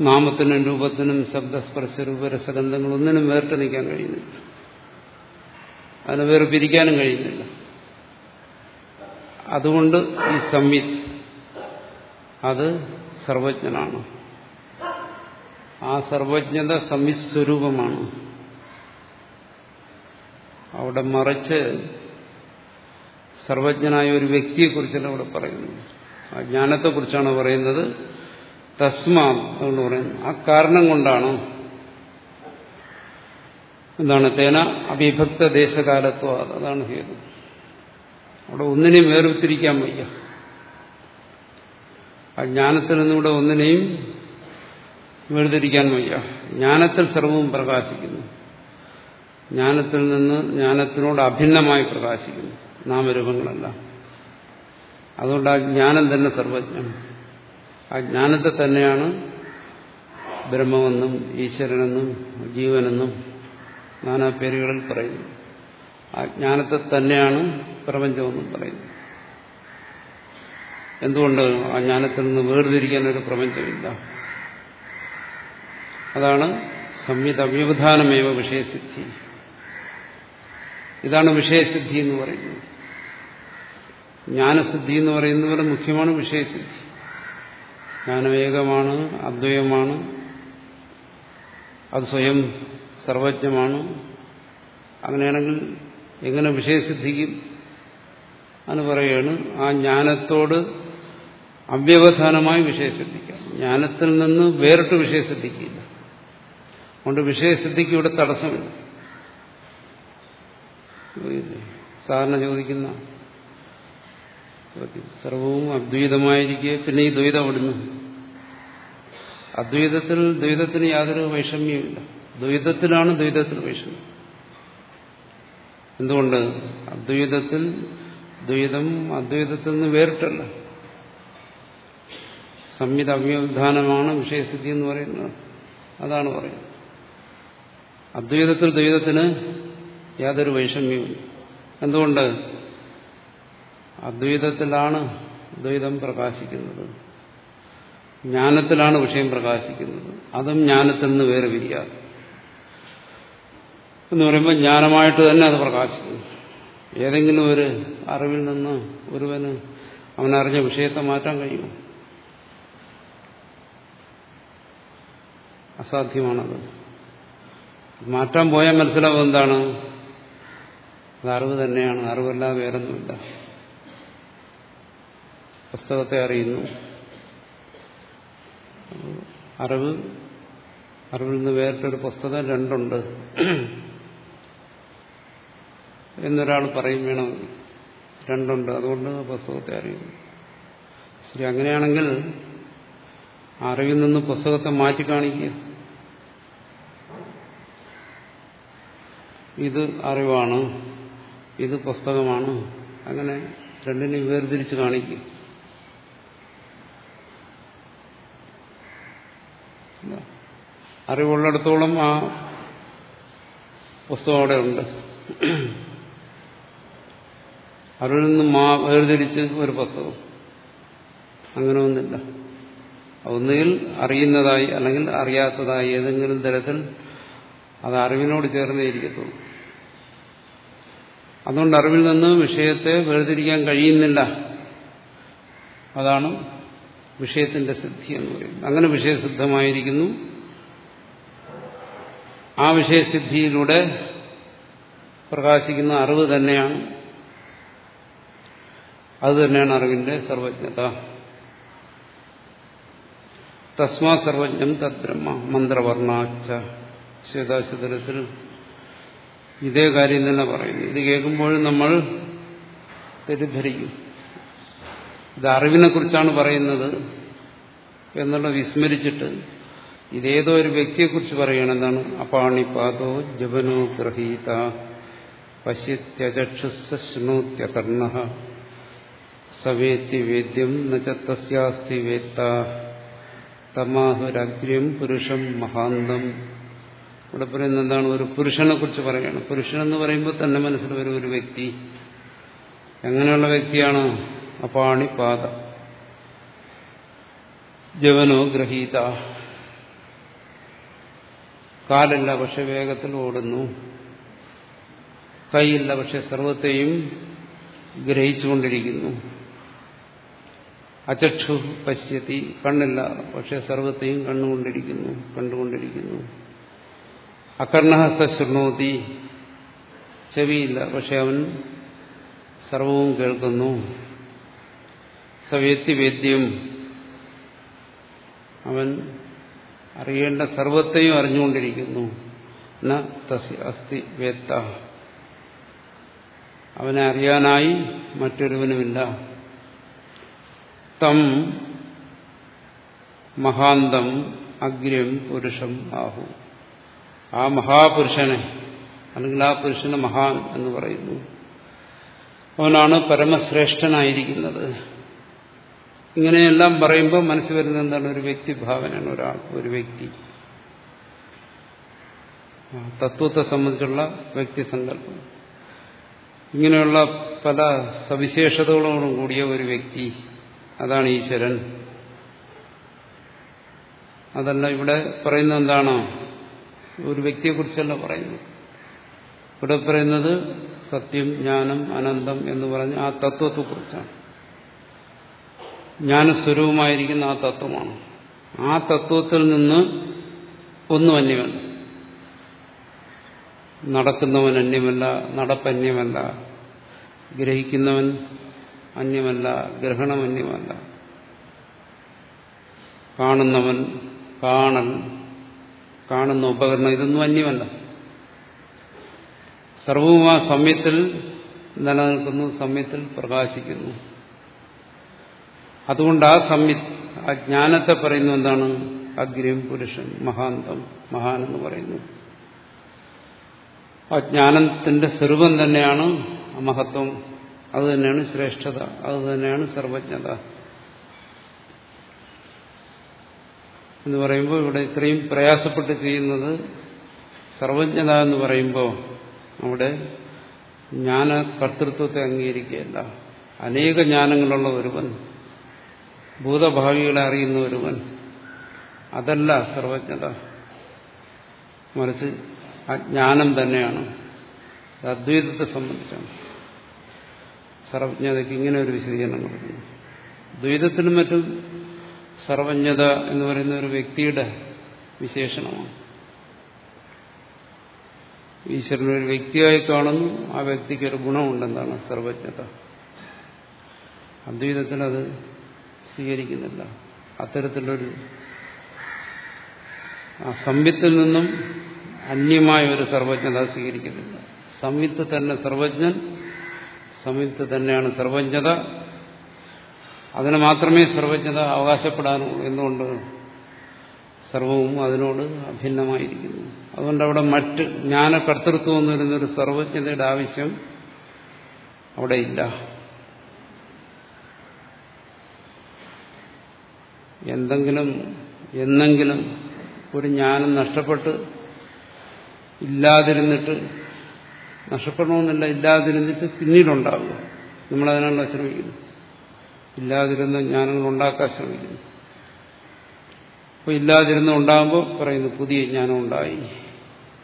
S1: നാമത്തിനും രൂപത്തിനും ശബ്ദസ്പർശ രൂപരസഗന്ധങ്ങൾ ഒന്നിനും വേറിട്ട് നിൽക്കാൻ കഴിയുന്നില്ല. അതിനെ വേറെ പിരിക്കാനും കഴിയുന്നില്ല. അതുകൊണ്ട് ഈ സംവിത്ത് അത് സർവജ്ഞനാണ്. ആ സർവജ്ഞത സംവിസ്വരൂപമാണ് അവിടെ മറിച്ച് സർവജ്ഞനായ ഒരു വ്യക്തിയെക്കുറിച്ചല്ല അവിടെ പറയുന്നത്. ആ ജ്ഞാനത്തെക്കുറിച്ചാണ് പറയുന്നത്. തസ്മാ അതുകൊണ്ട് പറയുന്നത് ആ കാരണം കൊണ്ടാണ് എന്താണ് തേന അവിഭക്ത ദേശകാലത്വം അതാണ് ഹേതു. അവിടെ ഒന്നിനെയും വേർതിരിക്കാൻ വയ്യ. ആ ജ്ഞാനത്തിൽ നിന്നിവിടെ ഒന്നിനെയും വേർതിരിക്കാൻ വയ്യ. ജ്ഞാനത്തിൽ സർവവും പ്രകാശിക്കുന്നു. ജ്ഞാനത്തിൽ നിന്ന് ജ്ഞാനത്തിനോട് അഭിന്നമായി പ്രകാശിക്കുന്നു. നാമരൂപങ്ങളല്ല. അതുകൊണ്ട് ആ ജ്ഞാനം തന്നെ സർവജ്ഞം. ആ ജ്ഞാനത്തെ തന്നെയാണ് ബ്രഹ്മമെന്നും ഈശ്വരനെന്നും ജീവനെന്നും നാനാ പേരുകളിൽ പറയുന്നു ആ ജ്ഞാനത്തെ തന്നെയാണ് പ്രപഞ്ചമെന്നും പറയുന്നത്. എന്തുകൊണ്ട് ആ ജ്ഞാനത്തിൽ നിന്ന് വേർതിരിക്കാൻ ഒരു പ്രപഞ്ചമില്ല അതാണ് സംയുത വ്യവധാനമേവ വിഷയസിദ്ധി. ഇതാണ് വിഷയസിദ്ധി എന്ന് പറയുന്നത്. ജ്ഞാനസിദ്ധി എന്ന് പറയുന്നവരെ മുഖ്യമാണ് വിഷയസിദ്ധി. ജ്ഞാനവേകമാണ് അദ്വയമാണ് അത് സ്വയം സർവജ്ഞമാണ്. അങ്ങനെയാണെങ്കിൽ എങ്ങനെ വിഷയസിദ്ധിക്കും? എന്ന് പറയുകയാണ് ആ ജ്ഞാനത്തോട് അവ്യവധാനമായി വിഷയസിദ്ധിക്കാം ജ്ഞാനത്തിൽ നിന്ന് വേറിട്ട് വിഷയസിദ്ധിക്കില്ല. അതുകൊണ്ട് വിഷയസിദ്ധിക്ക് ഇവിടെ തടസ്സമില്ല. സാധാരണ ചോദിക്കുന്ന സർവവും അദ്വൈതമായിരിക്കെ പിന്നെ ഈ ദ്വൈതം അവിടുന്നു. അദ്വൈതത്തിൽ ദ്വൈതത്തിന് യാതൊരു വൈഷമ്യമില്ല ദ്വൈതത്തിലാണ് ദ്വൈതത്തിൽ വൈഷമ്യം. എന്തുകൊണ്ട്? അദ്വൈതത്തിൽ ദ്വൈതം അദ്വൈതത്തിൽ നിന്ന് വേറിട്ടല്ല. സംഹിത അവ്യവധാനമാണ് വിഷയസിദ്ധി എന്ന് പറയുന്നത്. അതാണ് പറയുന്നത്. അദ്വൈതത്തിൽ ദ്വൈതത്തിന് യാതൊരു വൈഷമ്യവും എന്തുകൊണ്ട്? അദ്വൈതത്തിലാണ് ദ്വൈതം പ്രകാശിക്കുന്നത്. ജ്ഞാനത്തിലാണ് വിഷയം പ്രകാശിക്കുന്നത്. അതും ജ്ഞാനത്തിൽ നിന്ന് വേറെ പിരിയാതെ എന്ന് പറയുമ്പോൾ ജ്ഞാനമായിട്ട് തന്നെ അത് പ്രകാശിക്കുന്നു. ഏതെങ്കിലും ഒരു അറിവിൽ നിന്ന് ഒരുവന് അവനറിഞ്ഞ വിഷയത്തെ മാറ്റാൻ കഴിയുമോ? അസാധ്യമാണത്. മാറ്റാൻ പോയാൽ മനസ്സിലാവും എന്താണ്? അത് അറിവ് തന്നെയാണ്. അറിവല്ലാതെ വേറൊന്നുമില്ല. പുസ്തകത്തെ അറിയുന്നു. അറിവ് അറിവിൽ നിന്ന് വേറിട്ടൊരു പുസ്തകം രണ്ടുണ്ട്. എന്നൊരാൾ പറയും വേണം. രണ്ടുണ്ട്. അതുകൊണ്ട് പുസ്തകത്തെ അറിയുന്നു. ശരി അങ്ങനെയാണെങ്കിൽ അറിവിൽ നിന്ന് പുസ്തകത്തെ മാറ്റി കാണിക്കുക. ഇത് അറിവാണ് ഇത് പുസ്തകമാണ്. അങ്ങനെ രണ്ടിനെ വേർതിരിച്ച് കാണിക്കും. അറിവുള്ളിടത്തോളം ആ പുസ്തകം അവിടെ ഉണ്ട്. അറിവിൽ നിന്ന് മാ വേർതിരിച്ച് ഒരു പുസ്തകം. അങ്ങനെ ഒന്നില്ല ഒന്നുകിൽ അറിയുന്നതായി അല്ലെങ്കിൽ അറിയാത്തതായി ഏതെങ്കിലും തരത്തിൽ അത് അറിവിനോട് ചേർന്നേ ഇരിക്കത്തുള്ളൂ. അതുകൊണ്ട് അറിവിൽ നിന്ന് വിഷയത്തെ വേർതിരിക്കാൻ കഴിയുന്നില്ല. അതാണ് വിഷയത്തിന്റെ സിദ്ധി എന്ന് പറയുന്നത്. അങ്ങനെ വിഷയസിദ്ധമായിരിക്കുന്നു. ആ വിഷയസിദ്ധിയിലൂടെ പ്രകാശിക്കുന്ന അറിവ് തന്നെയാണ്. അത് തന്നെയാണ് അറിവിന്റെ സർവജ്ഞത. തസ്മാ സർവജ്ഞം തദ്ബ്രഹ്മ മന്ത്രവർണാച്ച. ശ്വേതാശുതരത്തിൽ ഇതേ കാര്യം തന്നെ പറയുന്നു. ഇത് കേൾക്കുമ്പോഴും നമ്മൾ തെറ്റിദ്ധരിക്കും. ഇത് അറിവിനെ കുറിച്ചാണ് പറയുന്നത് എന്നുള്ള വിസ്മരിച്ചിട്ട് ഇതേതോ ഒരു വ്യക്തിയെക്കുറിച്ച് പറയണെന്നാണ്. അപാണിപാതോ ജപനോ ഗ്രഹീത പശ്യത്യചക്ഷുശ്നോത്യകർണ സവേത്തി വേദ്യം നസ്യാസ്തി വേത്ത തമാഹുരഗ്രം പുരുഷം മഹാന്തം ഇവിടെ പറയുന്നത് എന്താണ്? ഒരു പുരുഷനെ കുറിച്ച് പറയുകയാണ് പുരുഷൻ എന്ന് പറയുമ്പോൾ തന്നെ മനസ്സിൽ വരും ഒരു വ്യക്തി. എങ്ങനെയുള്ള വ്യക്തിയാണ്? അപ്പാണി പാത ജവനോ ഗ്രഹീത. കാലില്ല പക്ഷെ വേഗത്തിൽ ഓടുന്നു. കൈയില്ല പക്ഷെ സർവത്തെയും ഗ്രഹിച്ചുകൊണ്ടിരിക്കുന്നു. അചക്ഷു പശ്യത്തി കണ്ണില്ല പക്ഷെ സർവത്തെയും കണ്ണുകൊണ്ടിരിക്കുന്നു കണ്ടുകൊണ്ടിരിക്കുന്നു. അകർണ സശൃണോതി. ചെവിയില്ല പക്ഷെ അവൻ സർവവും കേൾക്കുന്നു. സവേത്തി വേദ്യം. അവൻ അറിയേണ്ട സർവത്തെയും അറിഞ്ഞുകൊണ്ടിരിക്കുന്നു. ന അസ്തി വേത്ത. അവനെ അറിയാനായി മറ്റൊരുവനുമില്ല. തം മഹാന്തം അഗ്രം പുരുഷം ആഹു. ആ മഹാപുരുഷനെ അല്ലെങ്കിൽ ആ പുരുഷന് മഹാൻ എന്ന് പറയുന്നു. അവനാണ് പരമശ്രേഷ്ഠനായിരിക്കുന്നത്. ഇങ്ങനെയെല്ലാം പറയുമ്പോൾ മനസ്സിൽ വരുന്ന എന്താണ്? ഒരു വ്യക്തിഭാവനയാണ് ഒരാൾ ഒരു വ്യക്തി. തത്വത്തെ സംബന്ധിച്ചുള്ള വ്യക്തി സങ്കല്പം. ഇങ്ങനെയുള്ള പല സവിശേഷതകളോടും കൂടിയ ഒരു വ്യക്തി അതാണ് ഈശ്വരൻ. അതല്ല ഇവിടെ പറയുന്നത് എന്താണ്? ഒരു വ്യക്തിയെക്കുറിച്ചല്ല പറയുന്നു ഇവിടെ പറയുന്നത് സത്യം ജ്ഞാനം അനന്തം എന്ന് പറഞ്ഞ് ആ തത്വത്തെക്കുറിച്ചാണ്. ജ്ഞാനസ്വരൂപമായിരിക്കുന്ന ആ തത്വമാണ്. ആ തത്വത്തിൽ നിന്ന് ഒന്നും അന്യമല്ല. നടക്കുന്നവൻ അന്യമല്ല നടപ്പന്യമല്ല ഗ്രഹിക്കുന്നവൻ അന്യമല്ല ഗ്രഹണം അന്യമല്ല. കാണുന്നവൻ കാണൽ കാണുന്ന ഉപകരണം ഇതൊന്നും അന്യമല്ല. സർവവും ആ സമയത്തിൽ നിലനിൽക്കുന്നു സമയത്തിൽ പ്രകാശിക്കുന്നു. അതുകൊണ്ട് ആ സംയ ആ ജ്ഞാനത്തെ പറയുന്നത് എന്താണ്? അഗ്രം പുരുഷൻ മഹാന്തം മഹാൻ എന്ന് പറയുന്നു. ആ ജ്ഞാനത്തിന്റെ സ്വരൂപം തന്നെയാണ് മഹത്വം. അത് തന്നെയാണ് ശ്രേഷ്ഠത. അത് തന്നെയാണ് സർവജ്ഞത. എന്ന് പറയുമ്പോൾ ഇവിടെ ഇത്രയും പ്രയാസപ്പെട്ട് ചെയ്യുന്നത് സർവജ്ഞത എന്ന് പറയുമ്പോൾ അവിടെ ജ്ഞാന കർത്തൃത്വത്തെ അംഗീകരിക്കുകയല്ല അനേക ജ്ഞാനങ്ങളുള്ള ഒരുവൻ ഭൂതഭാവികളെ അറിയുന്ന ഒരുവൻ അതല്ല സർവജ്ഞത. മറിച്ച് അജ്ഞാനം ജ്ഞാനം തന്നെയാണ്. അദ്വൈതത്തെ സംബന്ധിച്ചാണ്. സർവജ്ഞതയ്ക്ക് ഇങ്ങനെ ഒരു വിശദീകരണം കൊടുക്കുന്നു. ദ്വൈതത്തിനും മറ്റും സർവജ്ഞത എന്ന് പറയുന്ന ഒരു വ്യക്തിയുടെ വിശേഷണമാണ്. ഈശ്വരൻ ഒരു വ്യക്തിയായി കാണുന്നു ആ വ്യക്തിക്ക് ഒരു ഗുണമുണ്ടെന്നാണ് സർവജ്ഞത. അദ്വൈതത്തിൽ അത് സ്വീകരിക്കുന്നില്ല. അത്തരത്തിലൊരു സംവിത്തിൽ നിന്നും അന്യമായ ഒരു സർവജ്ഞത സ്വീകരിക്കുന്നില്ല. സംവിത്ത് തന്നെ സർവജ്ഞൻ സംവിത്ത് തന്നെയാണ് സർവജ്ഞത. അതിന് മാത്രമേ സർവജ്ഞത അവകാശപ്പെടാനുള്ളൂ എന്തുകൊണ്ട് സർവവും അതിനോട് അഭിന്നമായിരിക്കുന്നു. അതുകൊണ്ട് അവിടെ മറ്റ് ജ്ഞാനകർത്തൃത്വം എന്ന് വരുന്നൊരു സർവജ്ഞതയുടെ ആവശ്യം അവിടെ ഇല്ല. എന്തെങ്കിലും എന്നെങ്കിലും ഒരു ജ്ഞാനം നഷ്ടപ്പെട്ട് ഇല്ലാതിരുന്നിട്ട് നഷ്ടപ്പെടണമെന്നില്ല ഇല്ലാതിരുന്നിട്ട് പിന്നീടുണ്ടാവുക. നമ്മളതിനാണല്ലോ ശ്രമിക്കുന്നു ഇല്ലാതിരുന്ന ജ്ഞാനങ്ങൾ ഉണ്ടാക്കാൻ ശ്രമിക്കുന്നു. അപ്പോൾ ഇല്ലാതിരുന്ന ഉണ്ടാകുമ്പോൾ പറയുന്നു പുതിയ ജ്ഞാനം ഉണ്ടായി.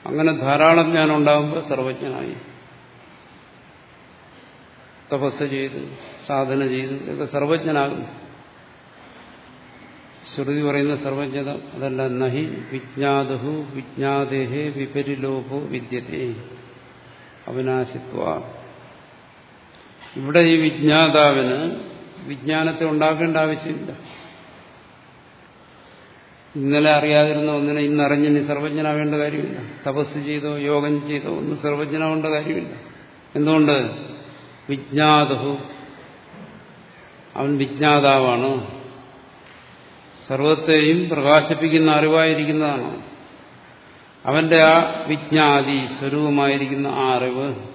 S1: അങ്ങനെ ധാരാളം ജ്ഞാനം ഉണ്ടാകുമ്പോൾ സർവജ്ഞനായി. തപസ് ചെയ്ത് സാധന ചെയ്ത് ഇതൊക്കെ സർവജ്ഞനാകും ശ്രുതി പറയുന്ന സർവജ്ഞത അതല്ല നഹി വിജ്ഞാതഹു വിജ്ഞാദേഹേ വിപരിലോഭോ വിദ്യത്തെ അവിനാശിത്വ. ഇവിടെ ഈ വിജ്ഞാതാവിന് വിജ്ഞാനത്തെ ഉണ്ടാക്കേണ്ട ആവശ്യമില്ല. ഇന്നലെ അറിയാതിരുന്ന ഒന്നിനെ ഇന്ന് അറിഞ്ഞിനി സർവജ്ഞനാവേണ്ട കാര്യമില്ല. തപസ് ചെയ്തോ യോഗം ചെയ്തോ ഒന്ന് സർവജ്ഞനാവേണ്ട കാര്യമില്ല. എന്തുകൊണ്ട്? വിജ്ഞാതഹു. അവൻ വിജ്ഞാതാവാണ്. സർവത്തെയും പ്രകാശിപ്പിക്കുന്ന അറിവായിരിക്കുന്നതാണ്. അവന്റെ ആ വിജ്ഞാതി സ്വരൂപമായിരിക്കുന്ന ആ അറിവ്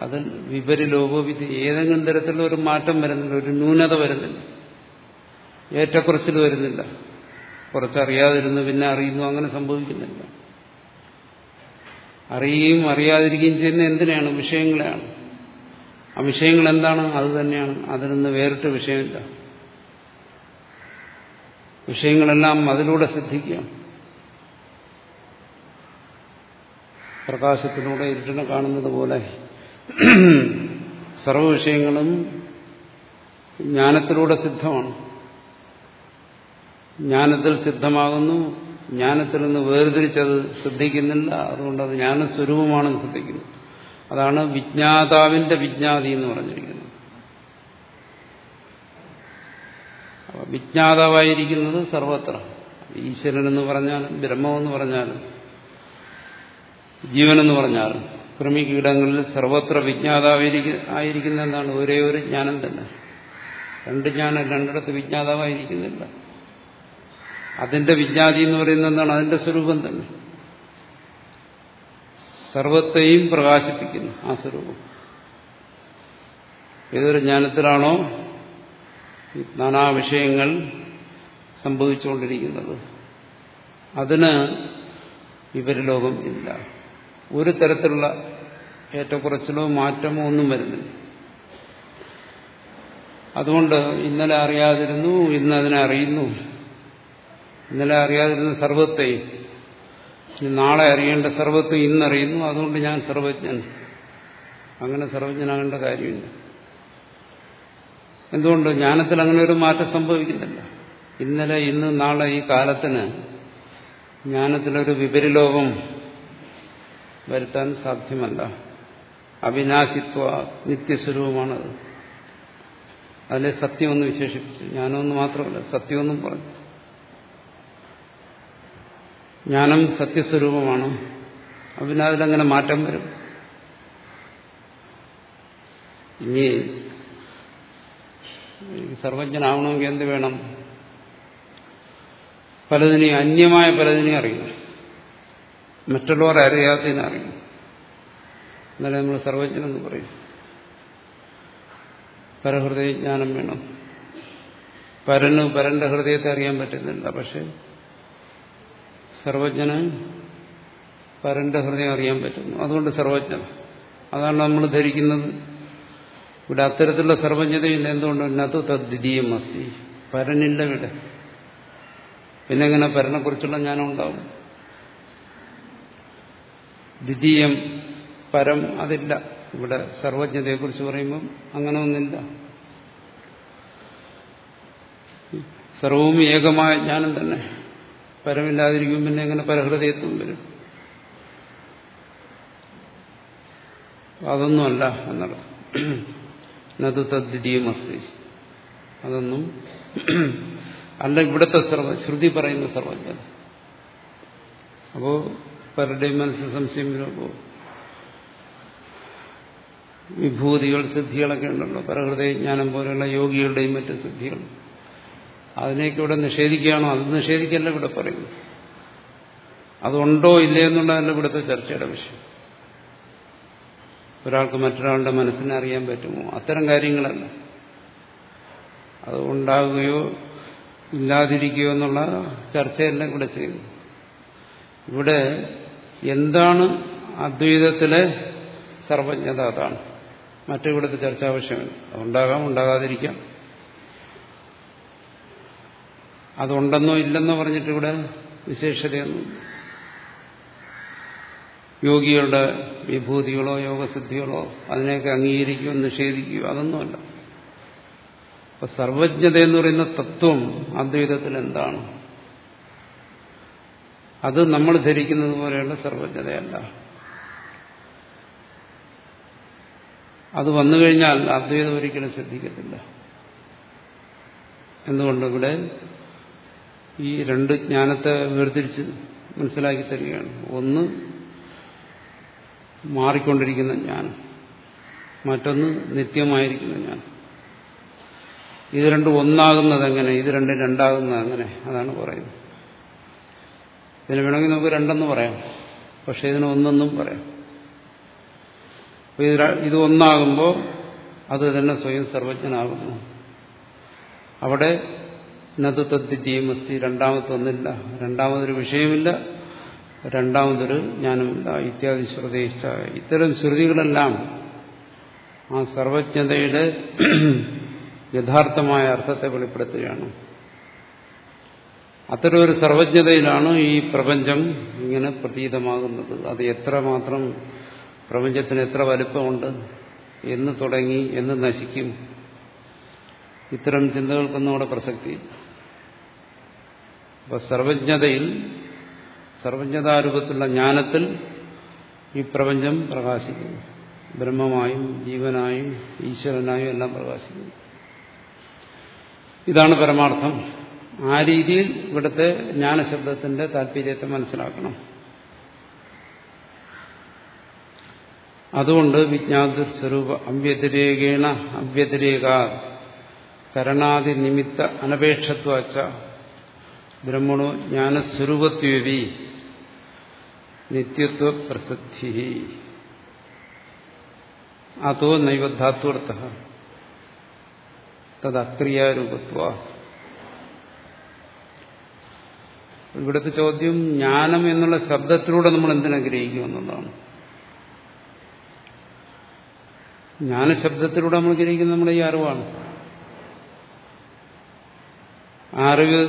S1: അതിൽ വിപരിലോപവിധി ഏതെങ്കിലും തരത്തിലുള്ള ഒരു മാറ്റം വരുന്നില്ല ഒരു ന്യൂനത വരുന്നില്ല. ഏറ്റക്കുറച്ചിൽ വരുന്നില്ല. കുറച്ചറിയാതിരുന്നു പിന്നെ അറിയുന്നു അങ്ങനെ സംഭവിക്കുന്നില്ല. അറിയുകയും അറിയാതിരിക്കുകയും ചെയ്യുന്ന എന്തിനാണ്? വിഷയങ്ങളെയാണ്. ആ വിഷയങ്ങൾ എന്താണ്? അത് തന്നെയാണ്. അതിൽ നിന്ന് വേറിട്ട് വിഷയമില്ല. വിഷയങ്ങളെല്ലാം അതിലൂടെ സിദ്ധിക്കുക. പ്രകാശത്തിലൂടെ ഇരുട്ടിനെ കാണുന്നത് പോലെ സർവ വിഷയങ്ങളും ജ്ഞാനത്തിലൂടെ സിദ്ധമാണ്. ജ്ഞാനത്തിൽ സിദ്ധമാകുന്നു ജ്ഞാനത്തിൽ നിന്ന് വേർതിരിച്ചത് ശ്രദ്ധിക്കുന്നില്ല അതുകൊണ്ട് അത് ജ്ഞാനസ്വരൂപമാണെന്ന് ശ്രദ്ധിക്കുന്നു. അതാണ് വിജ്ഞാതാവിന്റെ വിജ്ഞാതി എന്ന് പറഞ്ഞിരിക്കുന്നത്. വിജ്ഞാതാവായിരിക്കുന്നത് സർവത്ര. ഈശ്വരൻ എന്ന് പറഞ്ഞാലും ബ്രഹ്മമെന്ന് പറഞ്ഞാലും ജീവനെന്ന് പറഞ്ഞാലും. കൃമികീടങ്ങളിൽ സർവത്ര വിജ്ഞാതാവായിരിക്കുന്ന എന്താണ് ഒരേ ഒരു ജ്ഞാനം തന്നെ. രണ്ട് ജ്ഞാനം രണ്ടിടത്ത് വിജ്ഞാതാവായിരിക്കുന്നില്ല. അതിന്റെ വിജ്ഞാതി എന്ന് പറയുന്നത് എന്താണ്? അതിന്റെ സ്വരൂപം തന്നെ. സർവത്തെയും പ്രകാശിപ്പിക്കുന്നു ആ സ്വരൂപം. ഏതൊരു ജ്ഞാനത്തിലാണോ നാനാ വിഷയങ്ങൾ സംഭവിച്ചുകൊണ്ടിരിക്കുന്നത്. അതിന് വിവരലോകം ഇല്ല. ഒരു തരത്തിലുള്ള ഏറ്റക്കുറച്ചിലോ മാറ്റമോ ഒന്നും വരുന്നില്ല. അതുകൊണ്ട് ഇന്നലെ അറിയാതിരുന്നു ഇന്ന് അതിനെ അറിയുന്നു. ഇന്നലെ അറിയാതിരുന്ന സർവത്തെയും നാളെ അറിയേണ്ട സർവത്തെ ഇന്നറിയുന്നു അതുകൊണ്ട് ഞാൻ സർവജ്ഞൻ. അങ്ങനെ സർവജ്ഞനാകേണ്ട കാര്യമില്ല. എന്തുകൊണ്ട്? ജ്ഞാനത്തിൽ അങ്ങനെ ഒരു മാറ്റം സംഭവിക്കുന്നില്ല. ഇന്നലെ ഇന്ന് നാളെ ഈ കാലത്തിന് ജ്ഞാനത്തിലൊരു വിപരിലോകം വരുത്താൻ സാധ്യമല്ല. അവിനാശിത്വ നിത്യസ്വരൂപമാണത് അതിനെ സത്യമൊന്ന് വിശേഷിപ്പിച്ചു. ജ്ഞാനമൊന്ന് മാത്രമല്ല സത്യമൊന്നും പറഞ്ഞു. ജ്ഞാനം സത്യസ്വരൂപമാണ്. പിന്നെ അതിലങ്ങനെ മാറ്റം വരും. ഇനി സർവജ്ഞനാവണമെങ്കിൽ എന്ത് വേണം? പലതിനെയും അന്യമായ പലതിനെയും അറിയണം. മറ്റുള്ളവർ അറിയാത്തതിനെ എന്നാലും നമ്മൾ സർവജ്ഞനെന്ന് പറയും. പരഹൃദയജ്ഞാനം വേണം. പരന് പരന്റെ ഹൃദയത്തെ അറിയാൻ പറ്റുന്നില്ല. പക്ഷെ സർവജ്ഞന് പരന്റെ ഹൃദയം അറിയാൻ പറ്റുന്നു. അതുകൊണ്ട് സർവജ്ഞൻ. അതാണ് നമ്മൾ ധരിക്കുന്നത്. ഇവിടെ അത്തരത്തിലുള്ള സർവജ്ഞതയില്ല. എന്തുകൊണ്ട്? അതിനകത്ത് തദ്വിതീയം അസ്തി പരനില്ല ഇവിടെ. പിന്നെങ്ങനെ പരനെക്കുറിച്ചുള്ള ജ്ഞാനം ഉണ്ടാവും. ദ്വിതീയം പരം അതില്ല. ഇവിടെ സർവജ്ഞതയെക്കുറിച്ച് പറയുമ്പം അങ്ങനെ ഒന്നില്ല. സർവവും ഏകമായ ജ്ഞാനം തന്നെ. പരമില്ലാതിരിക്കും പിന്നെ എങ്ങനെ പരഹൃദയത്വം വരും? അതൊന്നുമല്ല എന്നുള്ളത്. നത് തദ്വിതീയം അസ്തി അതൊന്നും അല്ല ഇവിടുത്തെ സർവ ശ്രുതി പറയുന്ന സർവജ്ഞത. അപ്പോ പലരുടെയും മനസ്സിൽ സംശയം വരുമ്പോൾ വിഭൂതികൾ സിദ്ധികളൊക്കെ ഉണ്ടല്ലോ. പരഹൃദയജ്ഞാനം പോലെയുള്ള യോഗികളുടെയും മറ്റ് സിദ്ധികൾ. അതിനേക്ക് ഇവിടെ നിഷേധിക്കുകയാണോ? അത് നിഷേധിക്കല്ല ഇവിടെ പറയുന്നു അതുണ്ടോ ഇല്ലേ എന്നുള്ളതല്ല ഇവിടുത്തെ ചർച്ചയുടെ വിഷയം. ഒരാൾക്ക് മറ്റൊരാളുടെ മനസ്സിനെ അറിയാൻ പറ്റുമോ? അത്തരം കാര്യങ്ങളല്ല. അത് ഉണ്ടാകുകയോ ഇല്ലാതിരിക്കുകയോ എന്നുള്ള ചർച്ചയല്ല ഇവിടെ ചെയ്യുന്നു ഇവിടെ എന്താണ് അദ്വൈതത്തിലെ സർവജ്ഞത അതാണ്. മറ്റിവിടുത്തെ ചർച്ച ആവശ്യമില്ല. അതുണ്ടാകാം ഉണ്ടാകാതിരിക്കാം. അതുണ്ടെന്നോ ഇല്ലെന്നോ പറഞ്ഞിട്ട് ഇവിടെ വിശേഷതയൊന്നും യോഗികളുടെ വിഭൂതികളോ യോഗസിദ്ധികളോ അതിനെയൊക്കെ അംഗീകരിക്കുകയോ നിഷേധിക്കുകയോ അതൊന്നുമല്ല. അപ്പൊ സർവജ്ഞത എന്ന് പറയുന്ന തത്വം അദ്വൈതത്തിൽ എന്താണ് അത് നമ്മൾ ധരിക്കുന്നത് പോലെയുള്ള സർവജ്ഞതയല്ല. അത് വന്നു കഴിഞ്ഞാൽ അദ്വൈതം ഒരിക്കലും ശ്രദ്ധിക്കത്തില്ല. എന്തുകൊണ്ട് ഇവിടെ ഈ രണ്ട് ജ്ഞാനത്തെ വേർതിരിച്ച് മനസ്സിലാക്കി തരികയാണ്. ഒന്ന് മാറിക്കൊണ്ടിരിക്കുന്ന ജ്ഞാനം. മറ്റൊന്ന് നിത്യമായിരിക്കുന്ന ജ്ഞാനം. ഇത് രണ്ടും ഒന്നാകുന്നത് എങ്ങനെ? ഇത് രണ്ടും രണ്ടാകുന്നത് അങ്ങനെ അതാണ് പറയുന്നത്. ഇതിന് വേണമെങ്കിൽ നമുക്ക് രണ്ടെന്ന് പറയാം. പക്ഷെ ഇതിന് ഒന്നെന്നും പറയാം. ഇത് ഒന്നാകുമ്പോൾ അത് തന്നെ സ്വയം സർവജ്ഞനാകുന്നു. അവിടെ നതു രണ്ടാമത്തെ രണ്ടാമത്തൊന്നില്ല. രണ്ടാമതൊരു വിഷയമില്ല. രണ്ടാമതൊരു ജ്ഞാനമില്ല. ഇത്യാദി ശ്രുതയിച്ച ഇത്തരം ശ്രുതികളെല്ലാം ആ സർവജ്ഞതയുടെ യഥാർത്ഥമായ അർത്ഥത്തെ വെളിപ്പെടുത്തുകയാണ്. അത്തരം ഒരു സർവജ്ഞതയിലാണ് ഈ പ്രപഞ്ചം ഇങ്ങനെ പ്രതീതമാകുന്നത്. അത് എത്രമാത്രം പ്രപഞ്ചത്തിന് എത്ര വലുപ്പമുണ്ട് എന്ന് തുടങ്ങി എന്ന് നശിക്കും. ഇത്തരം ചിന്തകൾക്കൊന്നും അവിടെ പ്രസക്തിയില്ല. അപ്പൊ സർവജ്ഞതയിൽ സർവജ്ഞതാരൂപത്തിലുള്ള ജ്ഞാനത്തിൽ ഈ പ്രപഞ്ചം പ്രകാശിക്കുന്നു. ബ്രഹ്മമായും ജീവനായും ഈശ്വരനായും എല്ലാം പ്രകാശിക്കുന്നു. ഇതാണ് പരമാർത്ഥം. ആ രീതിയിൽ ഇവിടുത്തെ ജ്ഞാനശബ്ദത്തിന്റെ താല്പര്യത്തെ മനസ്സിലാക്കണം. അതുകൊണ്ട് വിജ്ഞാത സ്വരൂപ അവ്യതിരേകേണ അവ്യതിരേക കരണാദി നിമിത്ത അനപേക്ഷത്വച്ച ബ്രഹ്മണോ ജ്ഞാനസ്വരൂപത്വവി നിത്യത്വ പ്രസിദ്ധി അതോ നൈവ ധാത്വർത്ഥ തത് അക്രിയാരൂപത്വ ഇവിടുത്തെ ചോദ്യം ജ്ഞാനം എന്നുള്ള ശബ്ദത്തിലൂടെ നമ്മൾ എന്തിനെ ഗ്രഹിക്കും എന്നുള്ളതാണ്. ജ്ഞാനശബ്ദത്തിലൂടെ നമ്മൾ ഗ്രഹിക്കുന്ന നമ്മുടെ ഈ അറിവാണ്. അറിവ്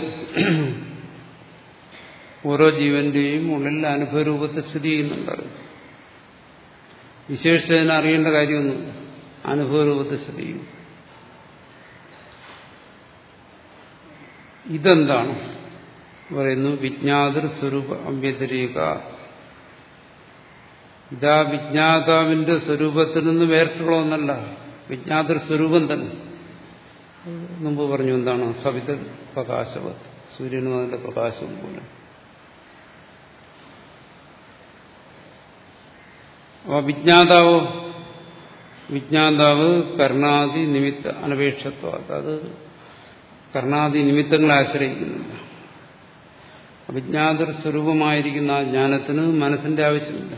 S1: ഓരോ ജീവന്റെയും ഉള്ളിൽ അനുഭവരൂപത്തിൽ സ്ഥിതി ചെയ്യുന്നുണ്ട് വിശേഷിച്ചതിനെ അറിയേണ്ട കാര്യമൊന്നും അനുഭവരൂപത്തിൽ സ്ഥിതി ചെയ്യും ഇതെന്താണ്? പറയുന്നു വിജ്ഞാതൃ സ്വരൂപ അവ്യതിരേക ഇതാ വിജ്ഞാതാവിന്റെ സ്വരൂപത്തിൽ നിന്ന് വേറിട്ടുള്ള ഒന്നല്ല വിജ്ഞാതൃ സ്വരൂപം തന്നെ. മുമ്പ് പറഞ്ഞു എന്താണ്? സവിത പ്രകാശവത് സൂര്യനും അതിന്റെ പ്രകാശവും പോലെ. വിജ്ഞാതാവോ? വിജ്ഞാതാവ് കർണാദി നിമിത്ത അനപേക്ഷത്വ. അത് കർണാദി നിമിത്തങ്ങളെ ആശ്രയിക്കുന്നില്ല. അവിജ്ഞാതർ സ്വരൂപമായിരിക്കുന്ന ആ ജ്ഞാനത്തിന് മനസ്സിന്റെ ആവശ്യമില്ല.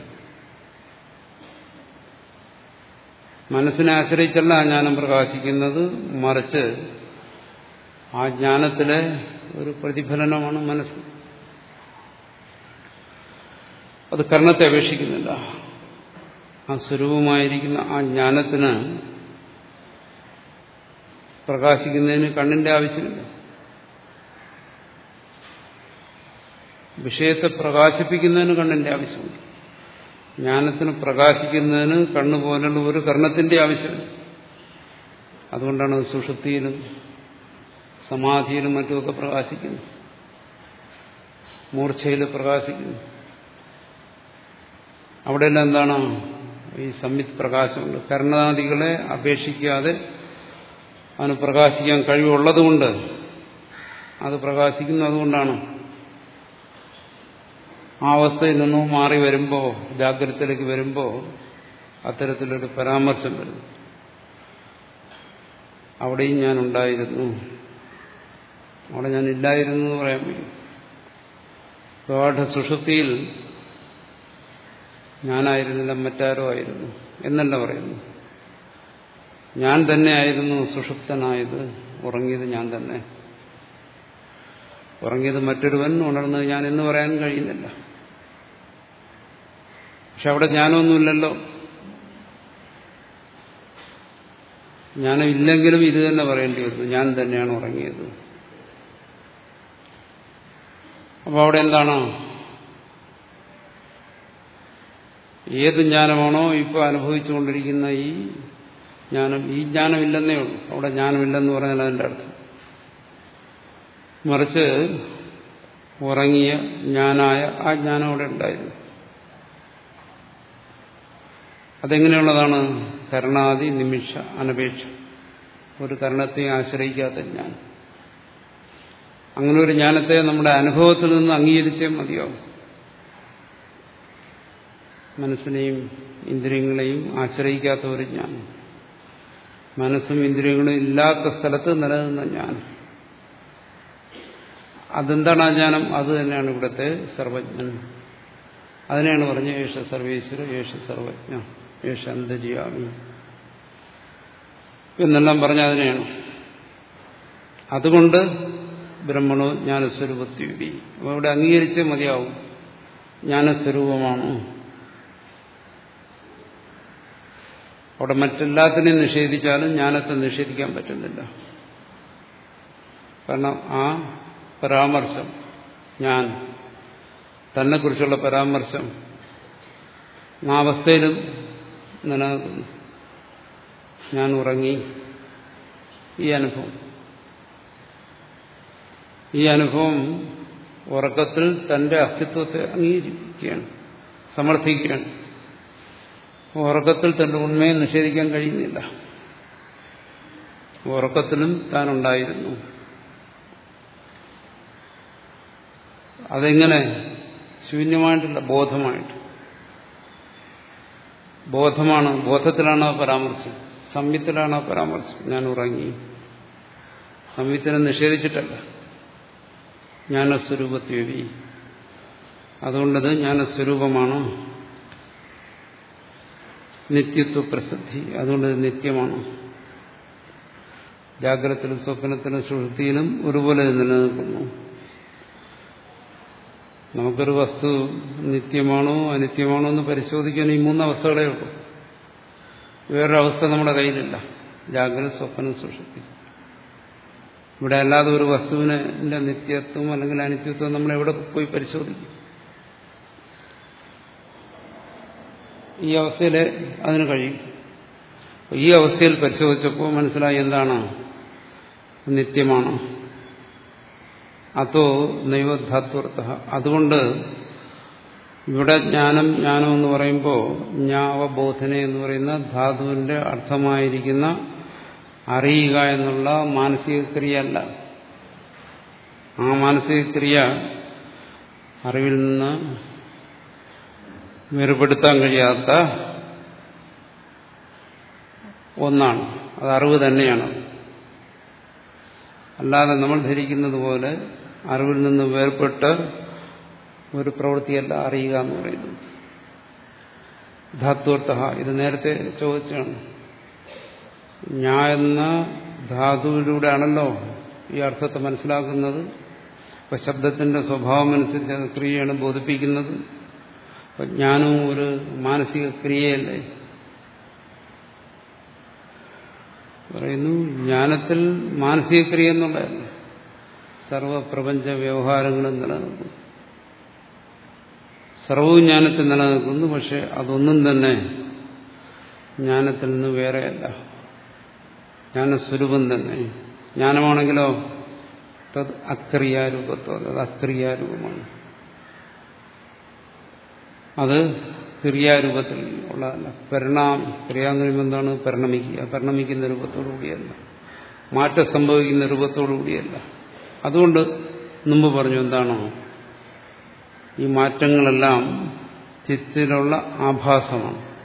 S1: മനസ്സിനെ ആശ്രയിച്ചല്ല ആ ജ്ഞാനം പ്രകാശിക്കുന്നത് മറിച്ച് ആ ജ്ഞാനത്തിലെ ഒരു പ്രതിഫലനമാണ് മനസ്സ്. അത് കർണത്തെ അപേക്ഷിക്കുന്നില്ല. ആ സ്വരൂപമായിരിക്കുന്ന ആ ജ്ഞാനത്തിന് പ്രകാശിക്കുന്നതിന് കണ്ണിന്റെ ആവശ്യമില്ല. വിഷയത്തെ പ്രകാശിപ്പിക്കുന്നതിന് കണ്ണിന്റെ ആവശ്യമില്ല ജ്ഞാനത്തിന് പ്രകാശിക്കുന്നതിന് കണ്ണു പോലുള്ള ഒരു കർണത്തിന്റെ ആവശ്യം അതുകൊണ്ടാണ് സുഷുപ്തിയിലും സമാധിയിലും മറ്റുമൊക്കെ പ്രകാശിക്കുന്നത് മൂർച്ഛയിൽ പ്രകാശിക്കുന്നു. അവിടെയെല്ലാം എന്താണ്? ഈ സംയുത് പ്രകാശമുണ്ട്. കർണാദികളെ അപേക്ഷിക്കാതെ അവന് പ്രകാശിക്കാൻ കഴിവുള്ളതുകൊണ്ട് അത് പ്രകാശിക്കുന്നു. അതുകൊണ്ടാണ് ആ അവസ്ഥയിൽ നിന്നും മാറി വരുമ്പോൾ ജാഗ്രതയിലേക്ക് വരുമ്പോൾ അത്തരത്തിലൊരു പരാമർശം വരുന്നു. അവിടെയും ഞാൻ ഉണ്ടായിരുന്നു. അവിടെ ഞാൻ ഇല്ലായിരുന്നു എന്ന് പറയാൻ പറ്റും ഗാഠ സുഷുതിയിൽ ഞാനായിരുന്നില്ല മറ്റാരോ ആയിരുന്നു എന്നല്ല പറയുന്നു. ഞാൻ തന്നെയായിരുന്നു സുഷുപ്തനായത് ഉറങ്ങിയത് ഞാൻ തന്നെ. ഉറങ്ങിയത് മറ്റൊരുവൻ ഉണർന്നത് ഞാൻ എന്ന് പറയാൻ കഴിയുന്നില്ല. പക്ഷെ അവിടെ ജ്ഞാനമൊന്നുമില്ലല്ലോ. ജ്ഞാനമില്ലെങ്കിലും ഇത് തന്നെ പറയേണ്ടി വരുന്നു. ഞാൻ തന്നെയാണ് ഉറങ്ങിയത്. അപ്പോൾ അവിടെ എന്താണ്? ഏത് ജ്ഞാനമാണോ ഇപ്പോൾ അനുഭവിച്ചുകൊണ്ടിരിക്കുന്ന ഈ ജ്ഞാനം ഈ ജ്ഞാനമില്ലെന്നേ ഉള്ളൂ. അവിടെ ജ്ഞാനമില്ലെന്ന് പറഞ്ഞാൽ അതിന്റെ അർത്ഥം. മറിച്ച് ഉറങ്ങിയ ജ്ഞാനായ ആ ജ്ഞാനം അവിടെ ഉണ്ടായിരുന്നു. അതെങ്ങനെയുള്ളതാണ്? കർണാദി നിമിഷ അനപേക്ഷ. ഒരു കരണത്തെ ആശ്രയിക്കാത്ത ജ്ഞാനം അങ്ങനെ ഒരു ജ്ഞാനത്തെ നമ്മുടെ അനുഭവത്തിൽ നിന്ന് അംഗീകരിച്ചേ മതിയാവും മനസ്സിനെയും ഇന്ദ്രിയങ്ങളെയും ആശ്രയിക്കാത്ത ഒരു ജ്ഞാനം മനസ്സും ഇന്ദ്രിയങ്ങളും ഇല്ലാത്ത സ്ഥലത്ത് നിലനിന്ന ജ്ഞാനം അതെന്താണ് ആ ജ്ഞാനം? അത് തന്നെയാണ് ഇവിടുത്തെ സർവജ്ഞൻ. അതിനെയാണ് പറഞ്ഞത് യേശ സർവേശ്വര യേശ സർവജ്ഞ. യേശ എന്നെല്ലാം പറഞ്ഞ അതിനെയാണ്. അതുകൊണ്ട് ബ്രഹ്മണോ ജ്ഞാനസ്വരൂപത്യുപി അപ്പോൾ ഇവിടെ അംഗീകരിച്ചേ മതിയാവും. ജ്ഞാനസ്വരൂപമാണോ. അവിടെ മറ്റെല്ലാത്തിനെയും നിഷേധിച്ചാലും ജ്ഞാനത്തെ നിഷേധിക്കാൻ പറ്റുന്നില്ല. കാരണം ആ പരാമർശം ഞാൻ തന്നെക്കുറിച്ചുള്ള പരാമർശം ആ അവസ്ഥയിലും നിലനിൽക്കുന്നു ഞാൻ ഉറങ്ങി ഈ അനുഭവം. ഈ അനുഭവം ഉറക്കത്തിൽ തന്റെ അസ്തിത്വത്തെ അംഗീകരിക്കുകയാണ് സമർത്ഥിക്കുകയാണ്. ഉറക്കത്തിൽ തന്റെ ഉണ്മയെ നിഷേധിക്കാൻ കഴിയുന്നില്ല. ഉറക്കത്തിലും താനുണ്ടായിരുന്നു. അതെങ്ങനെ ശൂന്യമായിട്ടില്ല ബോധമായിട്ട് ബോധമാണ് ബോധത്തിലാണ് പരാമർശം? സംയുത്തിലാണ് പരാമർശം? ഞാൻ ഉറങ്ങി. സംയുത്തിനെ നിഷേധിച്ചിട്ടല്ല. ജ്ഞാനസ്വരൂപത്വേവി അതുകൊണ്ടത് ജ്ഞാനസ്വരൂപമാണ്? നിത്യത്വ പ്രസിദ്ധി. അതുകൊണ്ട് നിത്യമാണ്? ജാഗ്രതത്തിലും സ്വപ്നത്തിലും സുഹൃത്തിയിലും ഒരുപോലെ നിലനിൽക്കുന്നു. നമുക്കൊരു വസ്തു നിത്യമാണോ അനിത്യമാണോ എന്ന് പരിശോധിക്കാൻ ഈ മൂന്ന് അവസ്ഥകളേ ഉള്ളൂ. വേറൊരവസ്ഥ നമ്മുടെ കയ്യിലില്ല. ജാഗ്രത സ്വപ്നം സുഷുപ്തി ഇവിടെ അല്ലാതെ ഒരു വസ്തുവിനെ നിത്യത്വം അല്ലെങ്കിൽ അനിത്യത്വം നമ്മൾ എവിടെ പോയി പരിശോധിക്കും? ഈ അവസ്ഥയിൽ അതിന് കഴിയും. ഈ അവസ്ഥയിൽ പരിശോധിച്ചപ്പോൾ മനസ്സിലായി എന്താണ്? നിത്യമാണ്? അതോ നൈവധാത്വർത്ഥ അതുകൊണ്ട് ഇവിടെ ജ്ഞാനം ജ്ഞാനം എന്ന് പറയുമ്പോൾ ജ്ഞാവബോധന എന്ന് പറയുന്ന ധാതുവിന്റെ അർത്ഥമായിരിക്കുന്ന അറിയുക എന്നുള്ള മാനസിക ക്രിയ അല്ല ആ മാനസിക ക്രിയ അറിവിൽ നിന്ന് വേർപെടുത്താൻ കഴിയാത്ത ഒന്നാണ്. അത് അറിവ് തന്നെയാണ്. അല്ലാതെ നമ്മൾ ധരിക്കുന്നത് പോലെ അറിവിൽ നിന്ന് വേർപെട്ട് ഒരു പ്രവൃത്തിയല്ല അറിയുക എന്ന് പറയുന്നത്. ധാത്വർത്ഥ ഇത് നേരത്തെ ചോദിച്ചാണ് ഞാ എന്ന ധാതുവിലൂടെയാണല്ലോ ഈ അർത്ഥത്തെ മനസ്സിലാക്കുന്നത്. ഇപ്പൊ ശബ്ദത്തിന്റെ സ്വഭാവം അനുസരിച്ച് ക്രിയയാണ് ബോധിപ്പിക്കുന്നത്. ജ്ഞാനവും ഒരു മാനസിക ക്രിയയല്ലേ? പറയുന്നു ജ്ഞാനത്തിൽ മാനസിക ക്രിയ എന്നുള്ളതല്ല. സർവപ്രപഞ്ച വ്യവഹാരങ്ങളും നിലനിൽക്കുന്നു. സർവവും ജ്ഞാനത്തിൽ നിലനിൽക്കുന്നു പക്ഷെ അതൊന്നും തന്നെ ജ്ഞാനത്തിൽ നിന്ന് വേറെയല്ല. ജ്ഞാനസ്വരൂപം തന്നെ. ജ്ഞാനമാണെങ്കിലോ തത് അക്രിയാരൂപത്വം അത് അക്രിയാരൂപമാണ്. അത് ക്രിയാരൂപത്തിൽ ഉള്ളതല്ല. പരിണാം പറയുമ്പോൾ എന്താണ്? പരിണമിക്കുക. പരിണമിക്കുന്ന രൂപത്തോടുകൂടിയല്ല. മാറ്റം സംഭവിക്കുന്ന രൂപത്തോടു രൂപത്തോടുകൂടിയല്ല. അതുകൊണ്ട് മുമ്പ് പറഞ്ഞു എന്താണോ? ഈ മാറ്റങ്ങളെല്ലാം ചിത്തിലുള്ള ആഭാസമാണ്.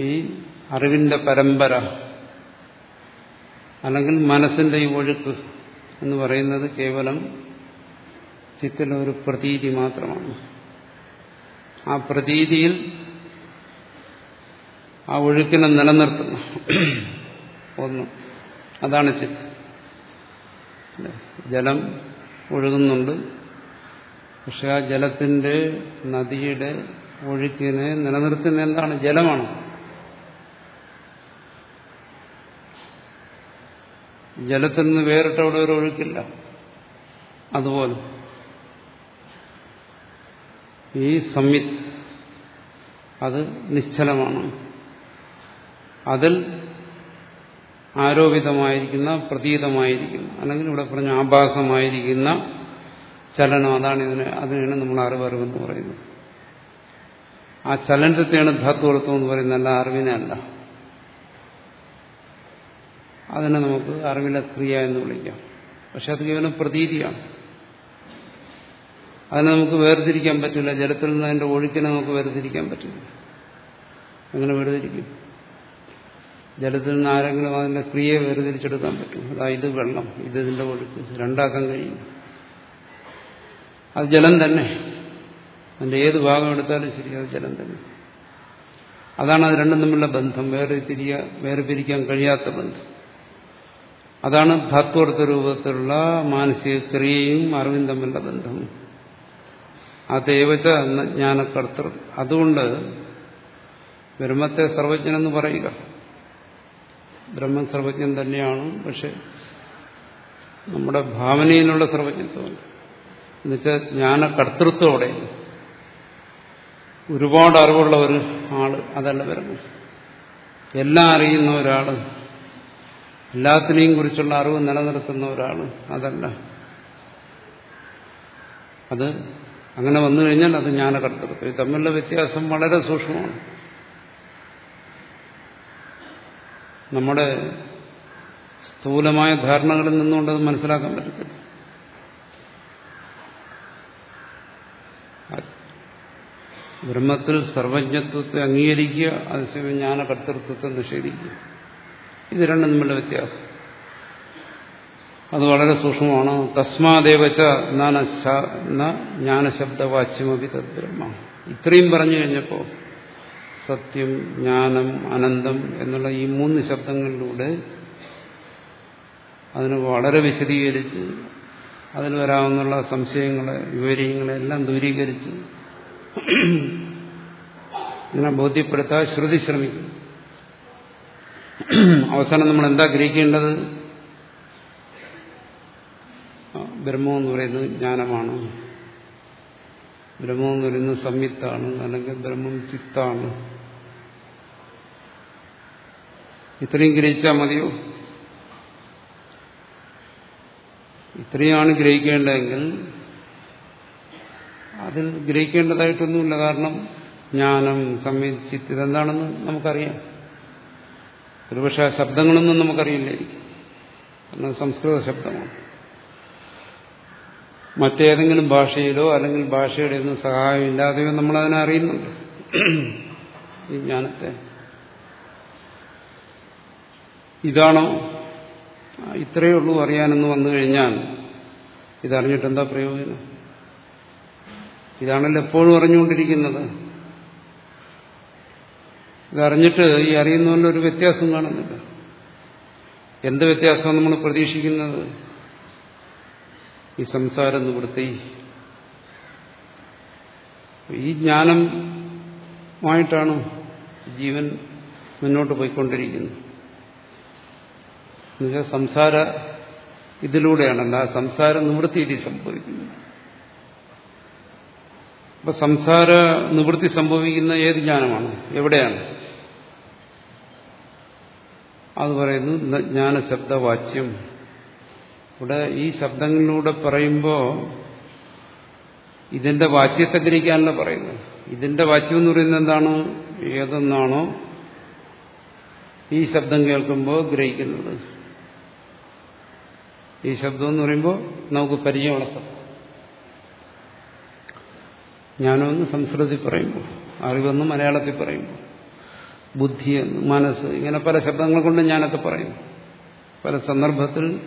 S1: ഈ അറിവിന്റെ പരമ്പര അല്ലെങ്കിൽ മനസ്സിന്റെ ഈ ഒഴുക്ക് എന്ന് പറയുന്നത് കേവലം ചിത്തിലെ ഒരു പ്രതീതി മാത്രമാണ്. ആ പ്രതീതിയിൽ ആ ഒഴുക്കിനെ നിലനിർത്തുന്ന. ഒന്ന്. അതാണ് ചിത്ത്. ജലം ഒഴുകുന്നുണ്ട്. പക്ഷെ ആ ജലത്തിന്റെ നദിയുടെ ഒഴുക്കിനെ നിലനിർത്തുന്ന എന്താണ് ജലമാണ്. ജലത്തിൽ നിന്ന് വേറിട്ട അവിടെ ഒരു ഒഴുക്കില്ല. അതുപോലെ ഈ സംയുക്ത് അത് നിശ്ചലമാണ്. അതിൽ ആരോപിതമായിരിക്കുന്ന പ്രതീതമായിരിക്കുന്ന അല്ലെങ്കിൽ ഇവിടെ പറഞ്ഞ ആഭാസമായിരിക്കുന്ന ചലനം. അതാണ് ഇതിന് അതിനാണ് നമ്മൾ അറിവ് അറിവെന്ന് പറയുന്നത്. ആ ചലനത്തെയാണ് ധാത്വർത്ഥം എന്ന് പറയുന്നത്. അല്ല അറിവിനെ അല്ല. അതിനെ നമുക്ക് അറിവിലെ ക്രിയ എന്ന് വിളിക്കാം. പക്ഷെ അത് കേവലം പ്രതീതിയാണ്. അതിനെ നമുക്ക് വേർതിരിക്കാൻ പറ്റില്ല. ജലത്തിൽ നിന്ന് അതിന്റെ ഒഴുക്കിനെ നമുക്ക് വേർതിരിക്കാൻ പറ്റില്ല. അങ്ങനെ വേർതിരിക്കും. ജലത്തിൽ നിന്ന് ആരെങ്കിലും അതിന്റെ ക്രിയയെ വേർതിരിച്ചെടുക്കാൻ പറ്റും. അതാ ഇത് വെള്ളം. ഇത് ഇതിന്റെ ഒഴുക്ക്. രണ്ടാക്കാൻ കഴിയും അത് ജലം തന്നെ. അതിന്റെ ഏത് ഭാഗം എടുത്താലും ശരി അത് ജലം തന്നെ. അതാണ് അത് രണ്ടും തമ്മിലുള്ള ബന്ധം. വേറെ തിരിയ വേറെ പിരിക്കാൻ കഴിയാത്ത ബന്ധം. അതാണ് ധാത്വർത്ഥ രൂപത്തിലുള്ള മാനസിക ക്രിയയും അറിവും തമ്മിലുള്ള ബന്ധം. അതേവച്ച ജ്ഞാനകർത്തൃ. അതുകൊണ്ട് ബ്രഹ്മത്തെ സർവജ്ഞനെന്ന് പറയുക. ബ്രഹ്മം സർവജ്ഞൻ തന്നെയാണ് പക്ഷെ നമ്മുടെ ഭാവനയിലുള്ള സർവജ്ഞത്വമുണ്ട് എന്നുവെച്ചാൽ ജ്ഞാനകർത്തൃത്വോടെ ഒരുപാട് അറിവുള്ള ഒരു ആൾ അതല്ല വരുന്നു എല്ലാം അറിയുന്ന ഒരാൾ എല്ലാത്തിനെയും കുറിച്ചുള്ള അറിവ് നിലനിർത്തുന്ന ഒരാൾ അതല്ല. അത് അങ്ങനെ വന്നു കഴിഞ്ഞാൽ അത് ജ്ഞാനകർത്തൃത്വം. തമ്മിലുള്ള വ്യത്യാസം വളരെ സൂക്ഷ്മമാണ്. നമ്മുടെ സ്ഥൂലമായ ധാരണകളിൽ നിന്നുകൊണ്ട് അത് മനസ്സിലാക്കാൻ പറ്റത്തില്ല. ബ്രഹ്മത്തിൽ സർവജ്ഞത്വത്തെ അംഗീകരിക്കുക അതേസമയം ജ്ഞാനകർത്തൃത്വത്തെ നിഷേധിക്കുക. ഇത് രണ്ടും തമ്മിലുള്ള വ്യത്യാസം. അത് വളരെ സൂക്ഷ്മമാണ്. തസ്മാദേവച്ച ജ്ഞാനശബ്ദവാച്യമപി തദ്ബ്രഹ്മ. ഇത്രയും പറഞ്ഞു കഴിഞ്ഞപ്പോൾ സത്യം ജ്ഞാനം അനന്തം എന്നുള്ള ഈ മൂന്ന് ശബ്ദങ്ങളിലൂടെ അതിന് വളരെ വിശദീകരിച്ച് അതിൽ വരാവുന്ന സംശയങ്ങളെ വിവരങ്ങളെ എല്ലാം ദൂരീകരിച്ച് ഇങ്ങനെ ബോധ്യപ്പെടുത്താൻ ശ്രുതി ശ്രമിക്കും അവസാനം നമ്മൾ എന്താ ഗ്രഹിക്കേണ്ടത്? ബ്രഹ്മം എന്ന് പറയുന്നത് ജ്ഞാനമാണ്. ബ്രഹ്മം എന്ന് പറയുന്നത് സംയുക്താണ് അല്ലെങ്കിൽ ബ്രഹ്മം ചിത്താണ്. ഇത്രയും ഗ്രഹിച്ചാൽ മതിയോ? ഇത്രയാണ് ഗ്രഹിക്കേണ്ടതെങ്കിൽ അതിൽ ഗ്രഹിക്കേണ്ടതായിട്ടൊന്നുമില്ല. കാരണം ജ്ഞാനം സംയുക്ത ഇതെന്താണെന്ന് നമുക്കറിയാം. ഒരുപക്ഷെ ആ ശബ്ദങ്ങളൊന്നും നമുക്കറിയില്ലായിരിക്കും. കാരണം സംസ്കൃത ശബ്ദമാണ്. മറ്റേതെങ്കിലും ഭാഷയിലോ അല്ലെങ്കിൽ ഭാഷയുടെ ഒന്നും സഹായമില്ലാതെയോ നമ്മളതിനെ അറിയുന്നുണ്ട്. ഈ ജ്ഞാനത്തെ. ഇതാണോ? ഇത്രയേ ഉള്ളൂ അറിയാനെന്ന് വന്നു കഴിഞ്ഞാൽ ഇതറിഞ്ഞിട്ട് എന്താ പ്രയോജനം? ഇതാണല്ലോ എപ്പോഴും അറിഞ്ഞുകൊണ്ടിരിക്കുന്നത്. ഇതറിഞ്ഞിട്ട് ഈ അറിയുന്നതിലൊരു വ്യത്യാസം കാണുന്നില്ല. എന്ത് വ്യത്യാസമാണ് നമ്മൾ പ്രതീക്ഷിക്കുന്നത്? ഈ സംസാര നിവൃത്തി ഈ ജ്ഞാനമായിട്ടാണ് ജീവൻ മുന്നോട്ട് പോയിക്കൊണ്ടിരിക്കുന്നത്. എന്നുവെച്ചാൽ സംസാര ഇതിലൂടെയാണല്ല സംസാര നിവൃത്തി ഇത് സംഭവിക്കുന്നത്. അപ്പൊ സംസാര നിവൃത്തി സംഭവിക്കുന്ന ഏത് ജ്ഞാനമാണ്? എവിടെയാണ്? അത് പറയുന്നു ജ്ഞാനശബ്ദവാച്യം. ഇവിടെ ഈ ശബ്ദങ്ങളിലൂടെ പറയുമ്പോൾ ഇതിന്റെ വാച്യത്തെ ഗ്രഹിക്കാനല്ല പറയുന്നത്. ഇതിന്റെ വാച്യം എന്ന് പറയുന്നത് എന്താണ്? ഏതെന്നാണോ ഈ ശബ്ദം കേൾക്കുമ്പോൾ ഗ്രഹിക്കുന്നത്. ഈ ശബ്ദം എന്ന് പറയുമ്പോൾ നമുക്ക് പരിചയമുള്ള ശബ്ദം. ജ്ഞാനമെന്ന് സംസ്കൃതത്തിൽ പറയുമ്പോൾ അറിവെന്ന് മലയാളത്തിൽ പറയുമ്പോൾ ബുദ്ധിയെന്ന് മനസ്സ് ഇങ്ങനെ പല ശബ്ദങ്ങൾ കൊണ്ട് ജ്ഞാനത്തെ പറയുന്നു. പല സന്ദർഭത്തിൽ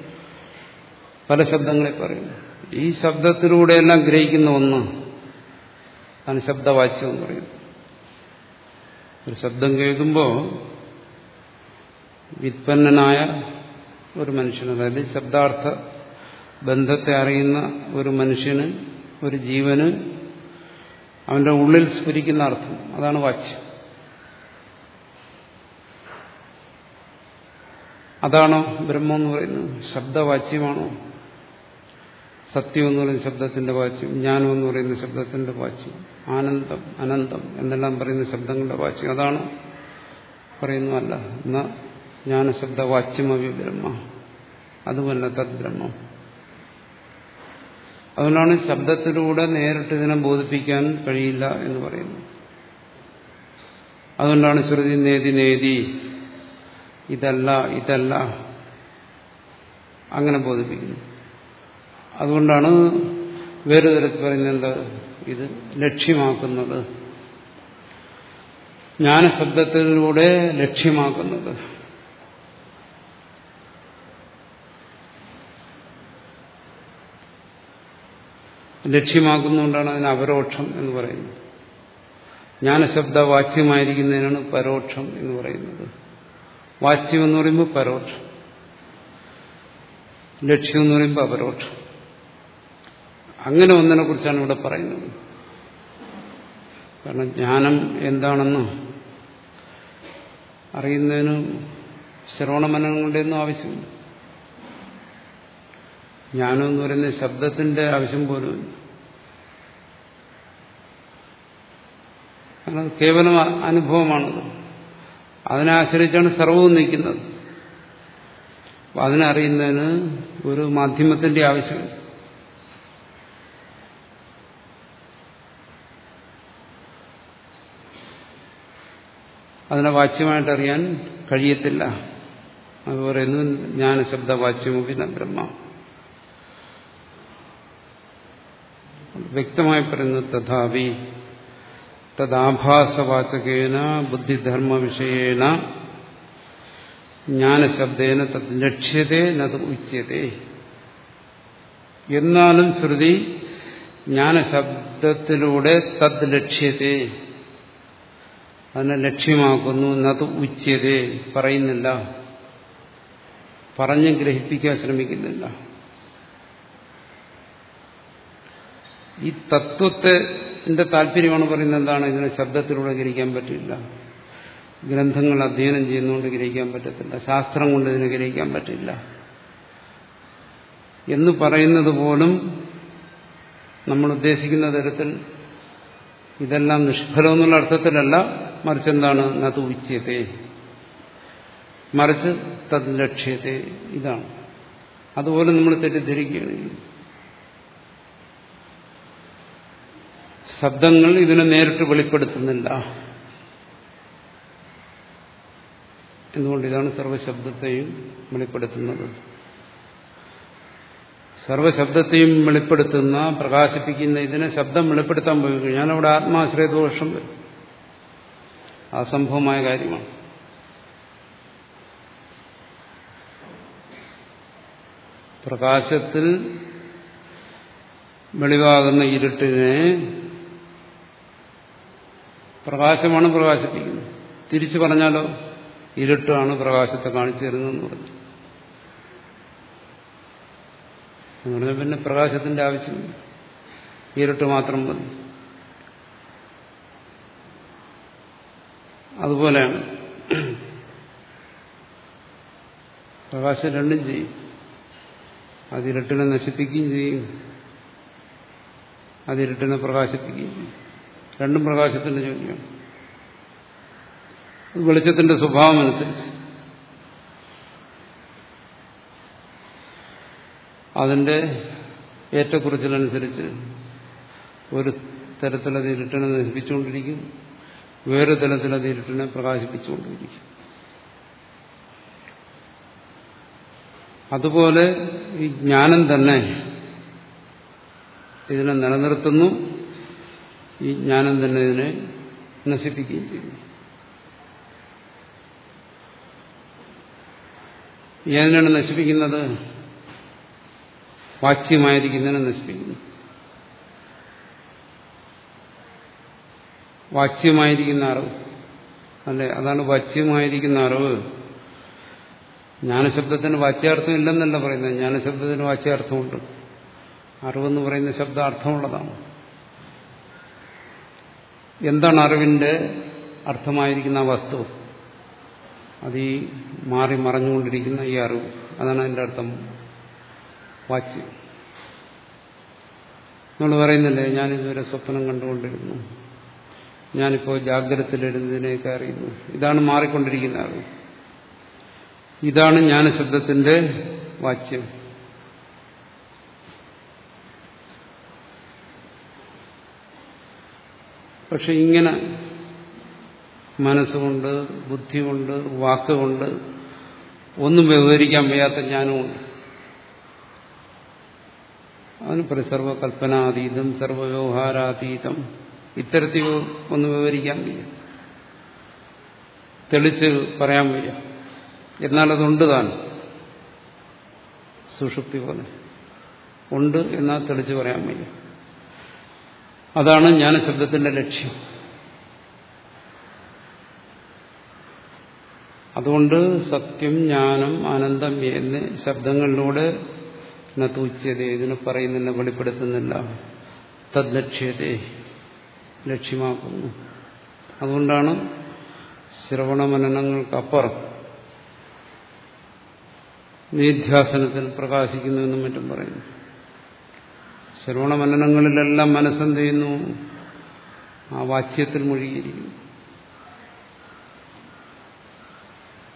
S1: പല ശബ്ദങ്ങളെ പറയുന്നു. ഈ ശബ്ദത്തിലൂടെ എല്ലാം ഗ്രഹിക്കുന്ന ഒന്ന് ആണ് ശബ്ദവാച്യം എന്ന് പറയുന്നത് ഒരു ശബ്ദം കേൾക്കുമ്പോൾ വിത്പന്നനായ ഒരു മനുഷ്യൻ അതായത് ശബ്ദാർത്ഥ ബന്ധത്തെ അറിയുന്ന ഒരു മനുഷ്യന് ഒരു ജീവന് അവന്റെ ഉള്ളിൽ സ്ഫുരിക്കുന്ന അർത്ഥം. അതാണ് വാച്യം. അതാണോ ബ്രഹ്മം എന്ന് പറയുന്നത്? ശബ്ദവാച്യമാണോ? സത്യം എന്ന് പറയുന്ന ശബ്ദത്തിന്റെ വാച്യം ജ്ഞാനം എന്ന് പറയുന്ന ശബ്ദത്തിന്റെ വാച്യം ആനന്ദം അനന്തം എന്നെല്ലാം പറയുന്ന ശബ്ദങ്ങളുടെ വാച്യം അതാണ് പറയുന്നതല്ല എന്ന ജ്ഞാനശബ്ദ വാച്യമവി ബ്രഹ്മ. അതുമല്ല തദ് ബ്രഹ്മം അതുകൊണ്ടാണ് ശബ്ദത്തിലൂടെ നേരിട്ട് ഇതിനെ ബോധിപ്പിക്കാൻ കഴിയില്ല എന്ന് പറയുന്നു അതുകൊണ്ടാണ് ശ്രുതി നേതി നേതി ഇതല്ല ഇതല്ല അങ്ങനെ ബോധിപ്പിക്കുന്നു അതുകൊണ്ടാണ് വേറെ തരത്തിൽ പറയുന്നത് ഇത് ലക്ഷ്യമാക്കുന്നത്. ജ്ഞാനശബ്ദത്തിലൂടെ ലക്ഷ്യമാക്കുന്നത്. ലക്ഷ്യമാക്കുന്നതുകൊണ്ടാണ് അതിന് അപരോക്ഷം എന്ന് പറയുന്നത്. ജ്ഞാനശബ്ദ വാച്യമായിരിക്കുന്നതിനാണ് പരോക്ഷം എന്ന് പറയുന്നത്. വാച്യം എന്ന് പറയുമ്പോൾ പരോക്ഷം. ലക്ഷ്യം എന്ന് പറയുമ്പോൾ അപരോക്ഷം. അങ്ങനെ ഒന്നിനെ കുറിച്ചാണ് ഇവിടെ പറയുന്നത്. കാരണം ജ്ഞാനം എന്താണെന്ന് അറിയുന്നതിന് ശ്രവണമനങ്ങളുടെ ഒന്നും ആവശ്യമില്ല. ജ്ഞാനം എന്ന് പറയുന്ന ശബ്ദത്തിന്റെ ആവശ്യം പോലും കാരണം കേവലം അനുഭവമാണത്. അതിനെ ആശ്രയിച്ചാണ് സർവവും നിൽക്കുന്നത്. അപ്പം അതിനറിയുന്നതിന് ഒരു മാധ്യമത്തിന്റെ ആവശ്യമില്ല. അതിനെ വാച്യമായിട്ട് അറിയാൻ കഴിയത്തില്ല. അത് പറയുന്നു ജ്ഞാനശബ്ദ വാച്യമുഖിന ബ്രഹ്മ. വ്യക്തമായി പറയുന്നു തഥാപി തദാഭാസവാചകേന ബുദ്ധിധർമ്മ വിഷയേന ജ്ഞാനശബ്ദേന തത് ലക്ഷ്യതേ നത് ഉച്യതേ എന്നാലും ശ്രുതി ജ്ഞാനശബ്ദത്തിലൂടെ തദ് ലക്ഷ്യത്തെ അതിനെ ലക്ഷ്യമാക്കുന്നു നത് ഉച്ചത് പറയുന്നില്ല. പറഞ്ഞ് ഗ്രഹിപ്പിക്കാൻ ശ്രമിക്കുന്നില്ല. ഈ തത്വത്തെ താല്പര്യമാണ് പറയുന്നത് എന്താണ്? ഇതിനെ ശബ്ദത്തിലൂടെ ഗ്രഹിക്കാൻ പറ്റില്ല. ഗ്രന്ഥങ്ങൾ അധ്യയനം ചെയ്യുന്നതുകൊണ്ട് ഗ്രഹിക്കാൻ പറ്റത്തില്ല. ശാസ്ത്രം കൊണ്ട് ഇതിനെ ഗ്രഹിക്കാൻ പറ്റില്ല. എന്ന് പറയുന്നത് പോലും നമ്മൾ ഉദ്ദേശിക്കുന്ന തരത്തിൽ ഇതെല്ലാം നിഷ്ഫലം എന്നുള്ള അർത്ഥത്തിലല്ല. മറിച്ച് എന്താണ് നതു ഉച്ചത്തെ മറിച്ച് തത് ലക്ഷ്യത്തെ. ഇതാണ്. അതുപോലെ നമ്മൾ തെറ്റിദ്ധരിക്കുകയാണ് ശബ്ദങ്ങൾ ഇതിനെ നേരിട്ട് വെളിപ്പെടുത്തുന്നില്ല. എന്തുകൊണ്ട് ഇതാണ് സർവശബ്ദത്തെയും വെളിപ്പെടുത്തുന്നത്? സർവശബ്ദത്തെയും വെളിപ്പെടുത്തുന്ന പ്രകാശിപ്പിക്കുന്ന ഇതിനെ ശബ്ദം വെളിപ്പെടുത്താൻ പോയി കഴിഞ്ഞാൽ അവിടെ ആത്മാശ്രയദോഷം വരും. അസംഭവമായ കാര്യമാണ്. പ്രകാശത്തിൽ വെളിവാകുന്ന ഇരുട്ടിനെ പ്രകാശമാണ് പ്രകാശിപ്പിക്കുന്നത്. തിരിച്ചു പറഞ്ഞാലോ? ഇരുട്ടാണ് പ്രകാശത്തെ കാണിച്ചു തരുന്നതെന്ന് പറഞ്ഞു. എന്ന് പിന്നെ പ്രകാശത്തിന്റെ ആവശ്യം ഇരുട്ട് മാത്രം മതി. അതുപോലെയാണ് പ്രകാശം രണ്ടും ചെയ്യും. അതിരട്ടിനെ നശിപ്പിക്കുകയും ചെയ്യും. അതിരട്ടിനെ പ്രകാശിപ്പിക്കുകയും ചെയ്യും. രണ്ടും പ്രകാശത്തിന്റെ ജോലിയാണ് വെളിച്ചത്തിന്റെ സ്വഭാവം അനുസരിച്ച്. അതിന്റെ ഏറ്റക്കുറിച്ചിലനുസരിച്ച് ഒരു തരത്തിലത് ഇരുട്ടിനെ നശിപ്പിച്ചുകൊണ്ടിരിക്കും. വേറെ തലത്തിൽ അത് ഇരുട്ടിനെ പ്രകാശിപ്പിച്ചുകൊണ്ടിരിക്കും. അതുപോലെ ഈ ജ്ഞാനം തന്നെ ഇതിനെ നിലനിർത്തുന്നു. ഈ ജ്ഞാനം തന്നെ ഇതിനെ നശിപ്പിക്കുകയും ചെയ്യുന്നു. ഏതിനാണ് നശിപ്പിക്കുന്നത്? വാച്യമായിരിക്കുന്നതിനെ നശിപ്പിക്കുന്നു. വാച്യമായിരിക്കുന്ന അറിവ്. അല്ലെ? അതാണ് വാച്യമായിരിക്കുന്ന അറിവ്. ജ്ഞാനശബ്ദത്തിന് വാച്യാർത്ഥം ഇല്ലെന്നല്ല പറയുന്നത്. ജ്ഞാനശബ്ദത്തിന് വാച്യാർത്ഥമുണ്ട്. അറിവെന്ന് പറയുന്ന ശബ്ദം അർത്ഥമുള്ളതാണ്. എന്താണ് അറിവിന്റെ അർത്ഥമായിരിക്കുന്ന വസ്തു? അത് ഈ മാറി മറഞ്ഞുകൊണ്ടിരിക്കുന്ന ഈ അറിവ്. അതാണ് അതിന്റെ അർത്ഥം. വാച്യം. നമ്മൾ പറയുന്നില്ലേ ഞാനിതുവരെ സ്വപ്നം കണ്ടുകൊണ്ടിരുന്നു. ഞാനിപ്പോൾ ജാഗ്രതത്തിലിരുന്നതിനെയൊക്കെ അറിയുന്നു. ഇതാണ് മാറിക്കൊണ്ടിരിക്കുന്ന അറിവ്. ഇതാണ് ജ്ഞാനശബ്ദത്തിന്റെ വാച്യം. പക്ഷെ ഇങ്ങനെ മനസ്സുകൊണ്ട് ബുദ്ധി കൊണ്ട് വാക്കുകൊണ്ട് ഒന്നും വ്യവഹരിക്കാൻ വയ്യാത്ത ജ്ഞാനമുണ്ട്. അതിന് സർവകൽപ്പനാതീതം സർവവ്യവഹാരാതീതം. ഇത്തരത്തിൽ ഒന്ന് വിവരിക്കാൻ വയ്യ. തെളിച്ച് പറയാൻ വയ്യ. എന്നാൽ അതുണ്ട് താൻ. സുഷുപ്തി പോലെ. ഉണ്ട് എന്നാൽ തെളിച്ച് പറയാൻ വയ്യ. അതാണ് ജ്ഞാനശബ്ദത്തിന്റെ ലക്ഷ്യം. അതുകൊണ്ട് സത്യം ജ്ഞാനം ആനന്ദം എന്ന് ശബ്ദങ്ങളിലൂടെ തൂച്ചതേ ഇതിനെ പറയുന്നില്ല വെളിപ്പെടുത്തുന്നില്ല. തദ്ലക്ഷ്യത്തെ ലക്ഷ്യമാക്കുന്നു. അതുകൊണ്ടാണ് ശ്രവണമനനങ്ങൾക്കപ്പുറം നിധ്യാസനത്തിൽ പ്രകാശിക്കുന്നുവെന്നും മറ്റും പറയുന്നു. ശ്രവണ ശ്രവണമനനങ്ങളിലെല്ലാം മനസ്സെന്ത് ചെയ്യുന്നു? ആ വാച്യത്തിൽ മുഴുകിയിരിക്കുന്നു.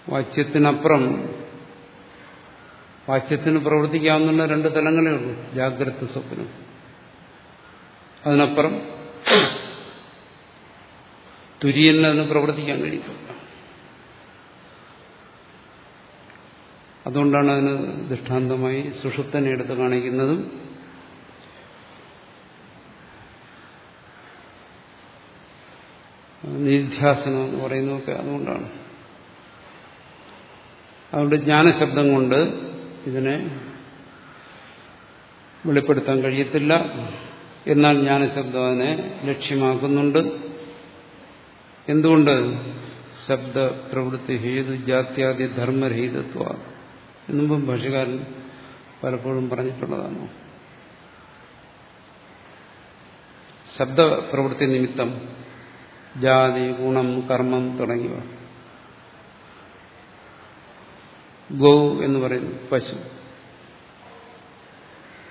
S1: വാച്യത്തിനപ്പുറം വാച്യത്തിന് പ്രവർത്തിക്കാവുന്ന രണ്ട് തലങ്ങളേ ഉള്ളൂ. ജാഗ്രത സ്വപ്നം. അതിനപ്പുറം തുര്യനിൽ അതിന് പ്രവർത്തിക്കാൻ കഴിയത്തില്ല അതുകൊണ്ടാണ് അതിന് ദൃഷ്ടാന്തമായി സുഷുപ്തനെ എടുത്ത് കാണിക്കുന്നതും നിധ്യാസനം എന്ന് പറയുന്നതൊക്കെ അതുകൊണ്ടാണ്. അതുകൊണ്ട് ജ്ഞാനശബ്ദം കൊണ്ട് ഇതിനെ വെളിപ്പെടുത്താൻ കഴിയത്തില്ല. എന്നാൽ ജ്ഞാനശബ്ദം അതിനെ ലക്ഷ്യമാക്കുന്നുണ്ട്. എന്തുകൊണ്ട്? ശബ്ദ പ്രവൃത്തി ഹേതു ജാത്യാദി ധർമ്മരഹിതത്വ എന്നുമ്പം ഭാഷകാരൻ പലപ്പോഴും പറഞ്ഞിട്ടുള്ളതാണ്. ശബ്ദപ്രവൃത്തി നിമിത്തം ജാതി ഗുണം കർമ്മം തുടങ്ങിയവ. ഗോ എന്ന് പറയുന്നു പശു.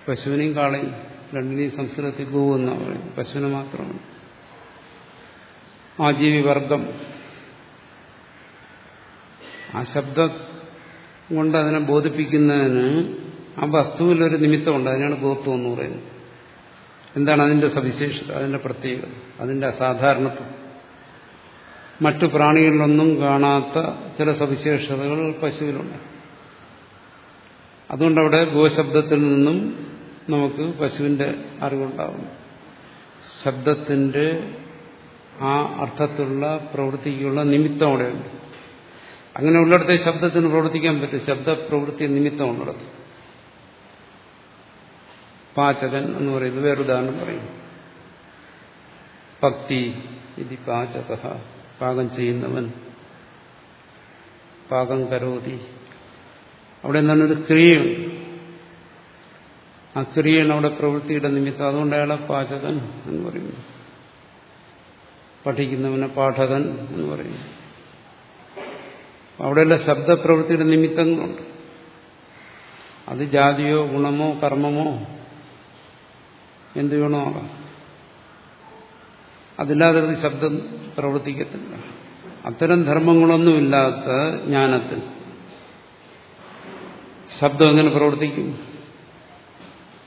S1: പശുവിനെയും കാളയും രണ്ടിനെയും സംസ്കൃതത്തിൽ ഗോ എന്നാണ് പറയുന്നത്. പശുവിനെ മാത്രമാണ്. ആജീവിവർഗം. ആ ശബ്ദം കൊണ്ട് അതിനെ ബോധിപ്പിക്കുന്നതിന് ആ വസ്തുവിലൊരു നിമിത്തമുണ്ട്. അതിനാണ് ഗോത്വം എന്ന് പറയുന്നത്. എന്താണ് അതിന്റെ സവിശേഷത അതിന്റെ പ്രത്യേകത അതിന്റെ അസാധാരണത്വം? മറ്റു പ്രാണികളിലൊന്നും കാണാത്ത ചില സവിശേഷതകൾ പശുവിലുണ്ട്. അതുകൊണ്ടവിടെ ഗോശബ്ദത്തിൽ നിന്നും നമുക്ക് പശുവിന്റെ അറിവുണ്ടാകും ശബ്ദത്തിന്റെ ആ അർത്ഥത്തിലുള്ള പ്രവൃത്തിക്കുള്ള നിമിത്തം അവിടെയുണ്ട് അങ്ങനെ ഉള്ളിടത്തെ ശബ്ദത്തിന് പ്രവർത്തിക്കാൻ പറ്റും ശബ്ദപ്രവൃത്തി നിമിത്തം ഉള്ളിടത്ത് പാചകൻ എന്ന് പറയുന്നത് വേറൊരുദാഹരണം പറയും. ഭക്തി ഇതി പാചക പാകം ചെയ്യുന്നവൻ പാകം കരോതി. അവിടെ എന്താണ്? ഒരു ക്രിയയുണ്ട് ആ ക്രിയയാണ് അവിടെ പ്രവൃത്തിയുടെ നിമിത്തം. അതുകൊണ്ട് അയാളെ പാചകൻ എന്ന് പറയുന്നു. പഠിക്കുന്നവനെ പാഠകൻ എന്ന് പറയുന്നു അവിടെയുള്ള ശബ്ദപ്രവൃത്തിയുടെ നിമിത്തങ്ങളുണ്ട്. അത് ജാതിയോ ഗുണമോ കർമ്മമോ എന്ത് വേണോ ആകാം. അതില്ലാതെ അത് ശബ്ദം പ്രവർത്തിക്കത്തില്ല. അത്തരം ധർമ്മങ്ങളൊന്നുമില്ലാത്ത ജ്ഞാനത്തിൽ ശബ്ദം എങ്ങനെ പ്രവർത്തിക്കും?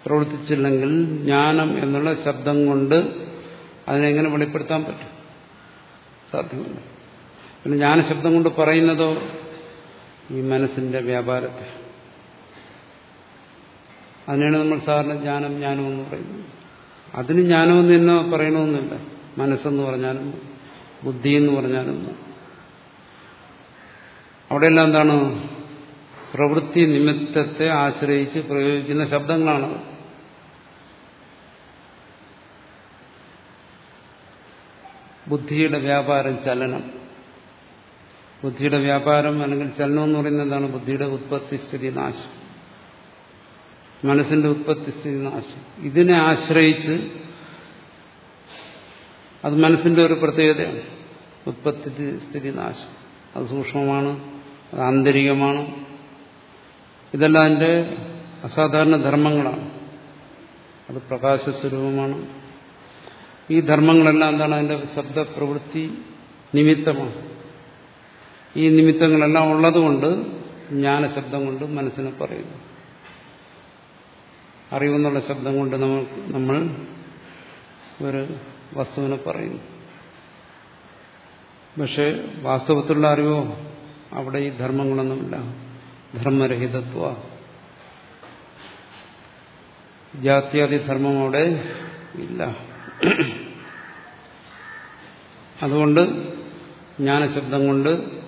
S1: പ്രവർത്തിച്ചില്ലെങ്കിൽ ജ്ഞാനം എന്നുള്ള ശബ്ദം കൊണ്ട് അതിനെങ്ങനെ വെളിപ്പെടുത്താൻ പറ്റും? സാധ്യമല്ല. പിന്നെ ജ്ഞാനശബ്ദം കൊണ്ട് പറയുന്നതോ ഈ മനസ്സിന്റെ വ്യാപാരത്തെ. അതിനാണ് നമ്മൾ സാധാരണ ജ്ഞാനം ജ്ഞാനം എന്ന് പറയുന്നത്. അതിന് ജ്ഞാനമെന്ന് തന്നെ പറയണമെന്നില്ല. മനസ്സെന്ന് പറഞ്ഞാലും ബുദ്ധി എന്ന് പറഞ്ഞാലും. അവിടെയെല്ലാം എന്താണ്? പ്രവൃത്തി നിമിത്തത്തെ ആശ്രയിച്ച് പ്രയോഗിക്കുന്ന ശബ്ദങ്ങളാണ്. ബുദ്ധിയുടെ വ്യാപാരം ചലനം. ബുദ്ധിയുടെ വ്യാപാരം അല്ലെങ്കിൽ ചലനം എന്ന് പറയുന്നത് എന്താണ്? ബുദ്ധിയുടെ ഉത്പത്തി സ്ഥിതി നാശം. മനസ്സിന്റെ ഉത്പത്തി സ്ഥിതി നാശം. ഇതിനെ ആശ്രയിച്ച് അത് മനസ്സിന്റെ ഒരു പ്രത്യേകതയാണ്. ഉത്പത്തി സ്ഥിതി നാശം. അത് സൂക്ഷ്മമാണ് അത് ആന്തരികമാണ്. ഇതെല്ലാം അതിന്റെ അസാധാരണ ധർമ്മങ്ങളാണ്. അത് പ്രകാശസ്വരൂപമാണ്. ഈ ധർമ്മങ്ങളെല്ലാം എന്താണ് അതിന്റെ ശബ്ദപ്രവൃത്തി നിമിത്തമാണ്. ഈ നിമിത്തങ്ങളെല്ലാം ഉള്ളതുകൊണ്ട് ജ്ഞാനശബ്ദം കൊണ്ട് മനസ്സിനെ പറയുന്നു. അറിവെന്നുള്ള ശബ്ദം കൊണ്ട് നമ്മൾ നമ്മൾ ഒരു വസ്തുവിനെ പറയുന്നു. പക്ഷെ വാസ്തവത്തിലുള്ള അറിവോ അവിടെ ഈ ധർമ്മങ്ങളൊന്നുമില്ല. ധർമ്മരഹിതത്വ. ജാത്യാദി ധർമ്മം അവിടെ ഇല്ല. അതുകൊണ്ട് ജ്ഞാനശബ്ദം കൊണ്ട്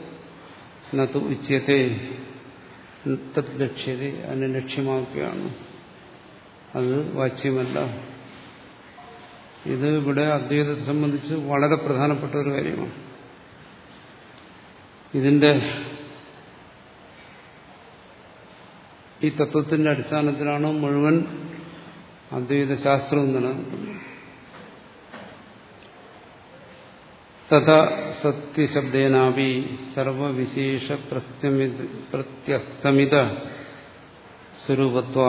S1: നത്തു ഉച്ചത്തെ തത് ലക്ഷ്യത അതിനെ ലക്ഷ്യമാക്കുകയാണ്. അത് വാച്യമല്ല. ഇത് ഇവിടെ അദ്വൈതത്തെ സംബന്ധിച്ച് വളരെ പ്രധാനപ്പെട്ട ഒരു കാര്യമാണ്. ഇതിന്റെ ഈ തത്വത്തിന്റെ അടിസ്ഥാനത്തിലാണ് മുഴുവൻ അദ്വൈത ശാസ്ത്രവും നിലനിൽക്കുന്നത്. തഥാ സത്യശബ്ദേനാവി സർവവിശേഷ പ്രത്യസ്തമിത സ്വരൂപത്വ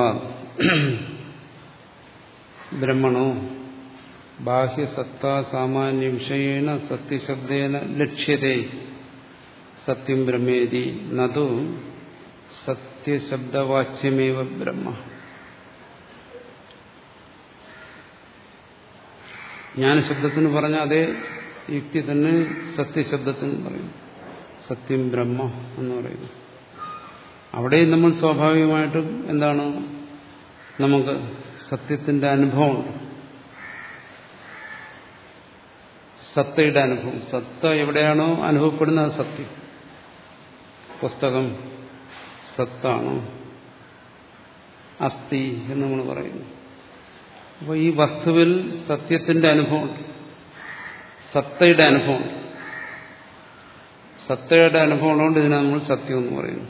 S1: ബ്രഹ്മണോ ബാഹ്യസത്ത സാമാന്യ വിഷയേണ സത്യശബ്ദേന ലക്ഷ്യത്തെ സത്യം ബ്രഹ്മേതി നതു സത്യശബ്ദവാച്യമേവ ബ്രഹ്മ. ജ്ഞാനശബ്ദത്തിന് പറഞ്ഞ അതേ യുക്തി തന്നെ സത്യശബ്ദത്തിന് പറയും സത്യം ബ്രഹ്മ എന്ന് പറയുന്നു. അവിടെയും നമ്മൾ സ്വാഭാവികമായിട്ടും എന്താണ്? നമുക്ക് സത്യത്തിന്റെ അനുഭവമുണ്ട്. സത്തയുടെ അനുഭവം. സത്ത എവിടെയാണോ അനുഭവപ്പെടുന്നത് സത്യം. പുസ്തകം സത്താണോ. അസ്ഥി എന്ന് നമ്മൾ പറയുന്നു. അപ്പോൾ ഈ വസ്തുവിൽ സത്യത്തിന്റെ അനുഭവമുണ്ട് സത്തയുടെ അനുഭവം. സത്തയുടെ അനുഭവം ഉള്ളതുകൊണ്ട് ഇതിനെ നമ്മൾ സത്യം എന്ന് പറയുന്നു.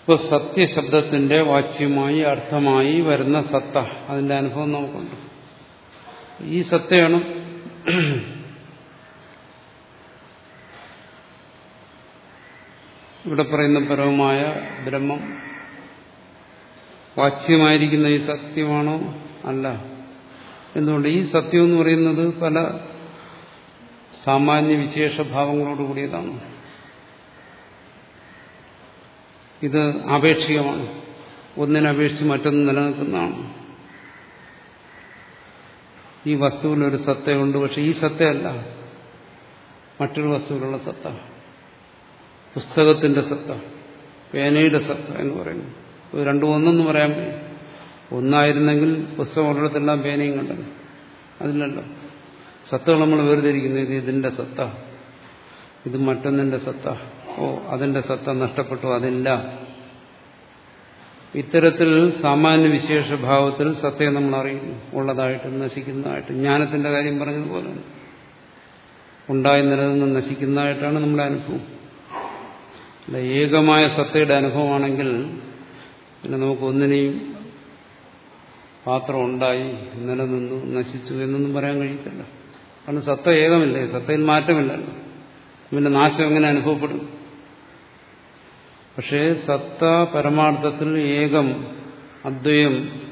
S1: ഇപ്പൊ സത്യശബ്ദത്തിന്റെ വാച്യമായി അർത്ഥമായി വരുന്ന സത്ത അതിന്റെ അനുഭവം നമുക്കുണ്ട്. ഈ സത്തയാണ് ഇവിടെ പറയുന്ന പരവുമായ ബ്രഹ്മം. വാച്യമായിരിക്കുന്ന ഈ സത്യമാണോ? അല്ല. എന്തുകൊണ്ട്? ഈ സത്യം എന്ന് പറയുന്നത് പല സാമാന്യ വിശേഷഭാവങ്ങളോട് കൂടിയതാണ്. ഇത് ആപേക്ഷികമാണ്. ഒന്നിനപേക്ഷിച്ച് മറ്റൊന്ന് നിലനിൽക്കുന്നതാണ്. ഈ വസ്തുവിൽ ഒരു സത്തയുണ്ട് പക്ഷെ ഈ സത്തയല്ല. മറ്റൊരു വസ്തുവിലുള്ള സത്ത. പുസ്തകത്തിന്റെ സത്ത. പേനയുടെ സത്ത എന്ന് പറയുന്നു. രണ്ടു ഒന്നെന്ന് പറയാൻ വയ്യ ഒന്നായിരുന്നെങ്കിൽ പുസ്തകം ഉള്ളിടത്തെല്ലാം പേനയും കണ്ടത്. അതിലല്ലോ. സത്തകൾ നമ്മൾ വേർതിരിക്കുന്നു ഇത് ഇതിന്റെ സത്ത. ഇത് മറ്റൊന്നിന്റെ സത്ത. ഓ അതിന്റെ സത്ത നഷ്ടപ്പെട്ടു. അതില്ല. ഇത്തരത്തിൽ സാമാന്യ വിശേഷ ഭാവത്തിൽ സത്തയെ നമ്മൾ അറിയുന്നു. ഉള്ളതായിട്ട് നശിക്കുന്നതായിട്ട്. ജ്ഞാനത്തിന്റെ കാര്യം പറഞ്ഞതുപോലെ. ഉണ്ടായി നിലനിന്ന് നശിക്കുന്നതായിട്ടാണ് നമ്മുടെ അനുഭവം. അല്ല ഏകമായ സത്തയുടെ അനുഭവമാണെങ്കിൽ പിന്നെ നമുക്ക് ഒന്നിനെയും പാത്രം ഉണ്ടായി നിലനിന്നു നശിച്ചു എന്നൊന്നും പറയാൻ കഴിയത്തില്ല. കാരണം സത്ത ഏകമില്ലേ? സത്തയിൽ മാറ്റമില്ലല്ലോ. പിന്നെ നാശം എങ്ങനെ അനുഭവപ്പെടും? പക്ഷേ സത്ത പരമാർത്ഥത്തിൽ ഏകം അദ്വയം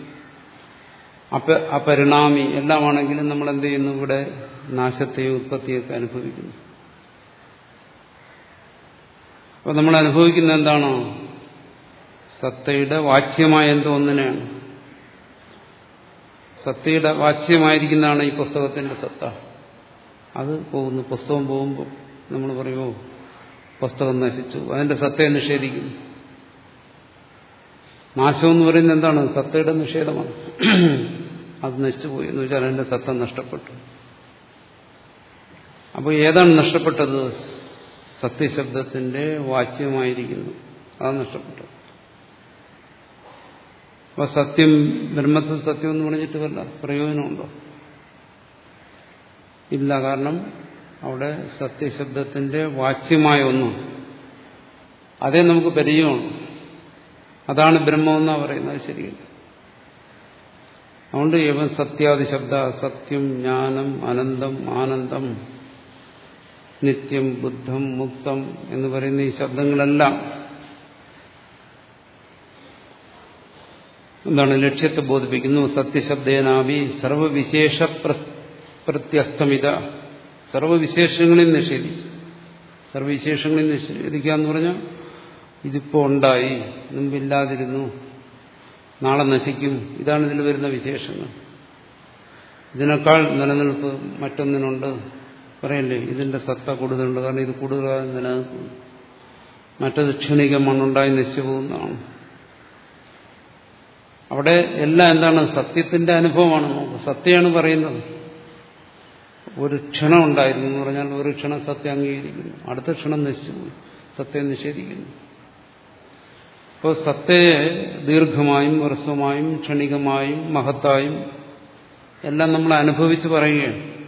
S1: അപ അപരിണാമി എല്ലാമാണെങ്കിലും നമ്മൾ എന്ത് ചെയ്യുന്നു ഇവിടെ നാശത്തെയും ഉത്പത്തിയൊക്കെ അനുഭവിക്കുന്നു. അപ്പോൾ നമ്മൾ അനുഭവിക്കുന്ന എന്താണോ? സത്തയുടെ വാച്യമായ എന്തോ ഒന്നിനെയാണ്. സത്തയുടെ വാച്യമായിരിക്കുന്നതാണ് ഈ പുസ്തകത്തിന്റെ സത്ത. അത് പോകുന്നു. പുസ്തകം പോകുമ്പോൾ നമ്മൾ പറയുമോ പുസ്തകം നശിച്ചു. അതിന്റെ സത്തയെ നിഷേധിക്കുന്നു. നാശം എന്ന് പറയുന്നത് എന്താണ്? സത്തയുടെ നിഷേധമാണ്. അത് നശിച്ചുപോയി എന്ന് വെച്ചാൽ അതിന്റെ സത്ത നഷ്ടപ്പെട്ടു. അപ്പോൾ ഏതാണ് നഷ്ടപ്പെട്ടത്? സത്യശബ്ദത്തിന്റെ വാച്യമായിരിക്കുന്നു. അത് നഷ്ടപ്പെട്ടത് അപ്പൊ സത്യം ബ്രഹ്മത്തിൽ സത്യം എന്ന് പറഞ്ഞിട്ട് വല്ല പ്രയോജനമുണ്ടോ? ഇല്ല കാരണം അവിടെ സത്യശബ്ദത്തിന്റെ വാച്യമായ ഒന്നും. അതേ നമുക്ക് പരിചയമാണ്. അതാണ് ബ്രഹ്മമെന്നാണ് പറയുന്നത് ശരിയല്ല. അതുകൊണ്ട് യവൻ സത്യാദി ശബ്ദ സത്യം ജ്ഞാനം അനന്തം ആനന്ദം നിത്യം ബുദ്ധം മുക്തം എന്ന് പറയുന്ന ഈ ശബ്ദങ്ങളെല്ലാം എന്താണ് ലക്ഷ്യത്തെ ബോധിപ്പിക്കുന്നു? സത്യശബ്ദേനാവി സർവവിശേഷ പ്രത്യസ്തമിത. സർവവിശേഷങ്ങളിൽ നിഷേധിച്ചു. സർവവിശേഷങ്ങളിൽ നിഷേധിക്കുക എന്ന് പറഞ്ഞാൽ ഇതിപ്പോ ഉണ്ടായി മുമ്പില്ലാതിരുന്നു നാളെ നശിക്കും. ഇതാണ് ഇതിൽ വരുന്ന വിശേഷങ്ങൾ. ഇതിനേക്കാൾ നിലനിൽപ്പ് മറ്റൊന്നിനുണ്ട്. പറയല്ലേ ഇതിന്റെ സത്ത കൂടുതലുണ്ട്. കാരണം ഇത് കൂടുതലായി നിലനിൽക്കുന്നു. മറ്റത് ക്ഷണിക ഉണ്ടായി നശിച്ചു പോകുന്നതാണ്. അവിടെ എല്ലാം എന്താണ്? സത്യത്തിന്റെ അനുഭവമാണ്. സത്യമാണ് പറയുന്നത്. ഒരു ക്ഷണം ഉണ്ടായിരുന്നു എന്ന് പറഞ്ഞാൽ ഒരു ക്ഷണം സത്യം അംഗീകരിക്കുന്നു. അടുത്ത ക്ഷണം നശിച്ചുപോയി സത്യം നിഷേധിക്കുന്നു. അപ്പോൾ സത്യയെ ദീർഘമായും ഹ്രസ്വമായും ക്ഷണികമായും മഹത്തായും എല്ലാം നമ്മൾ അനുഭവിച്ച് പറയുകയാണ്.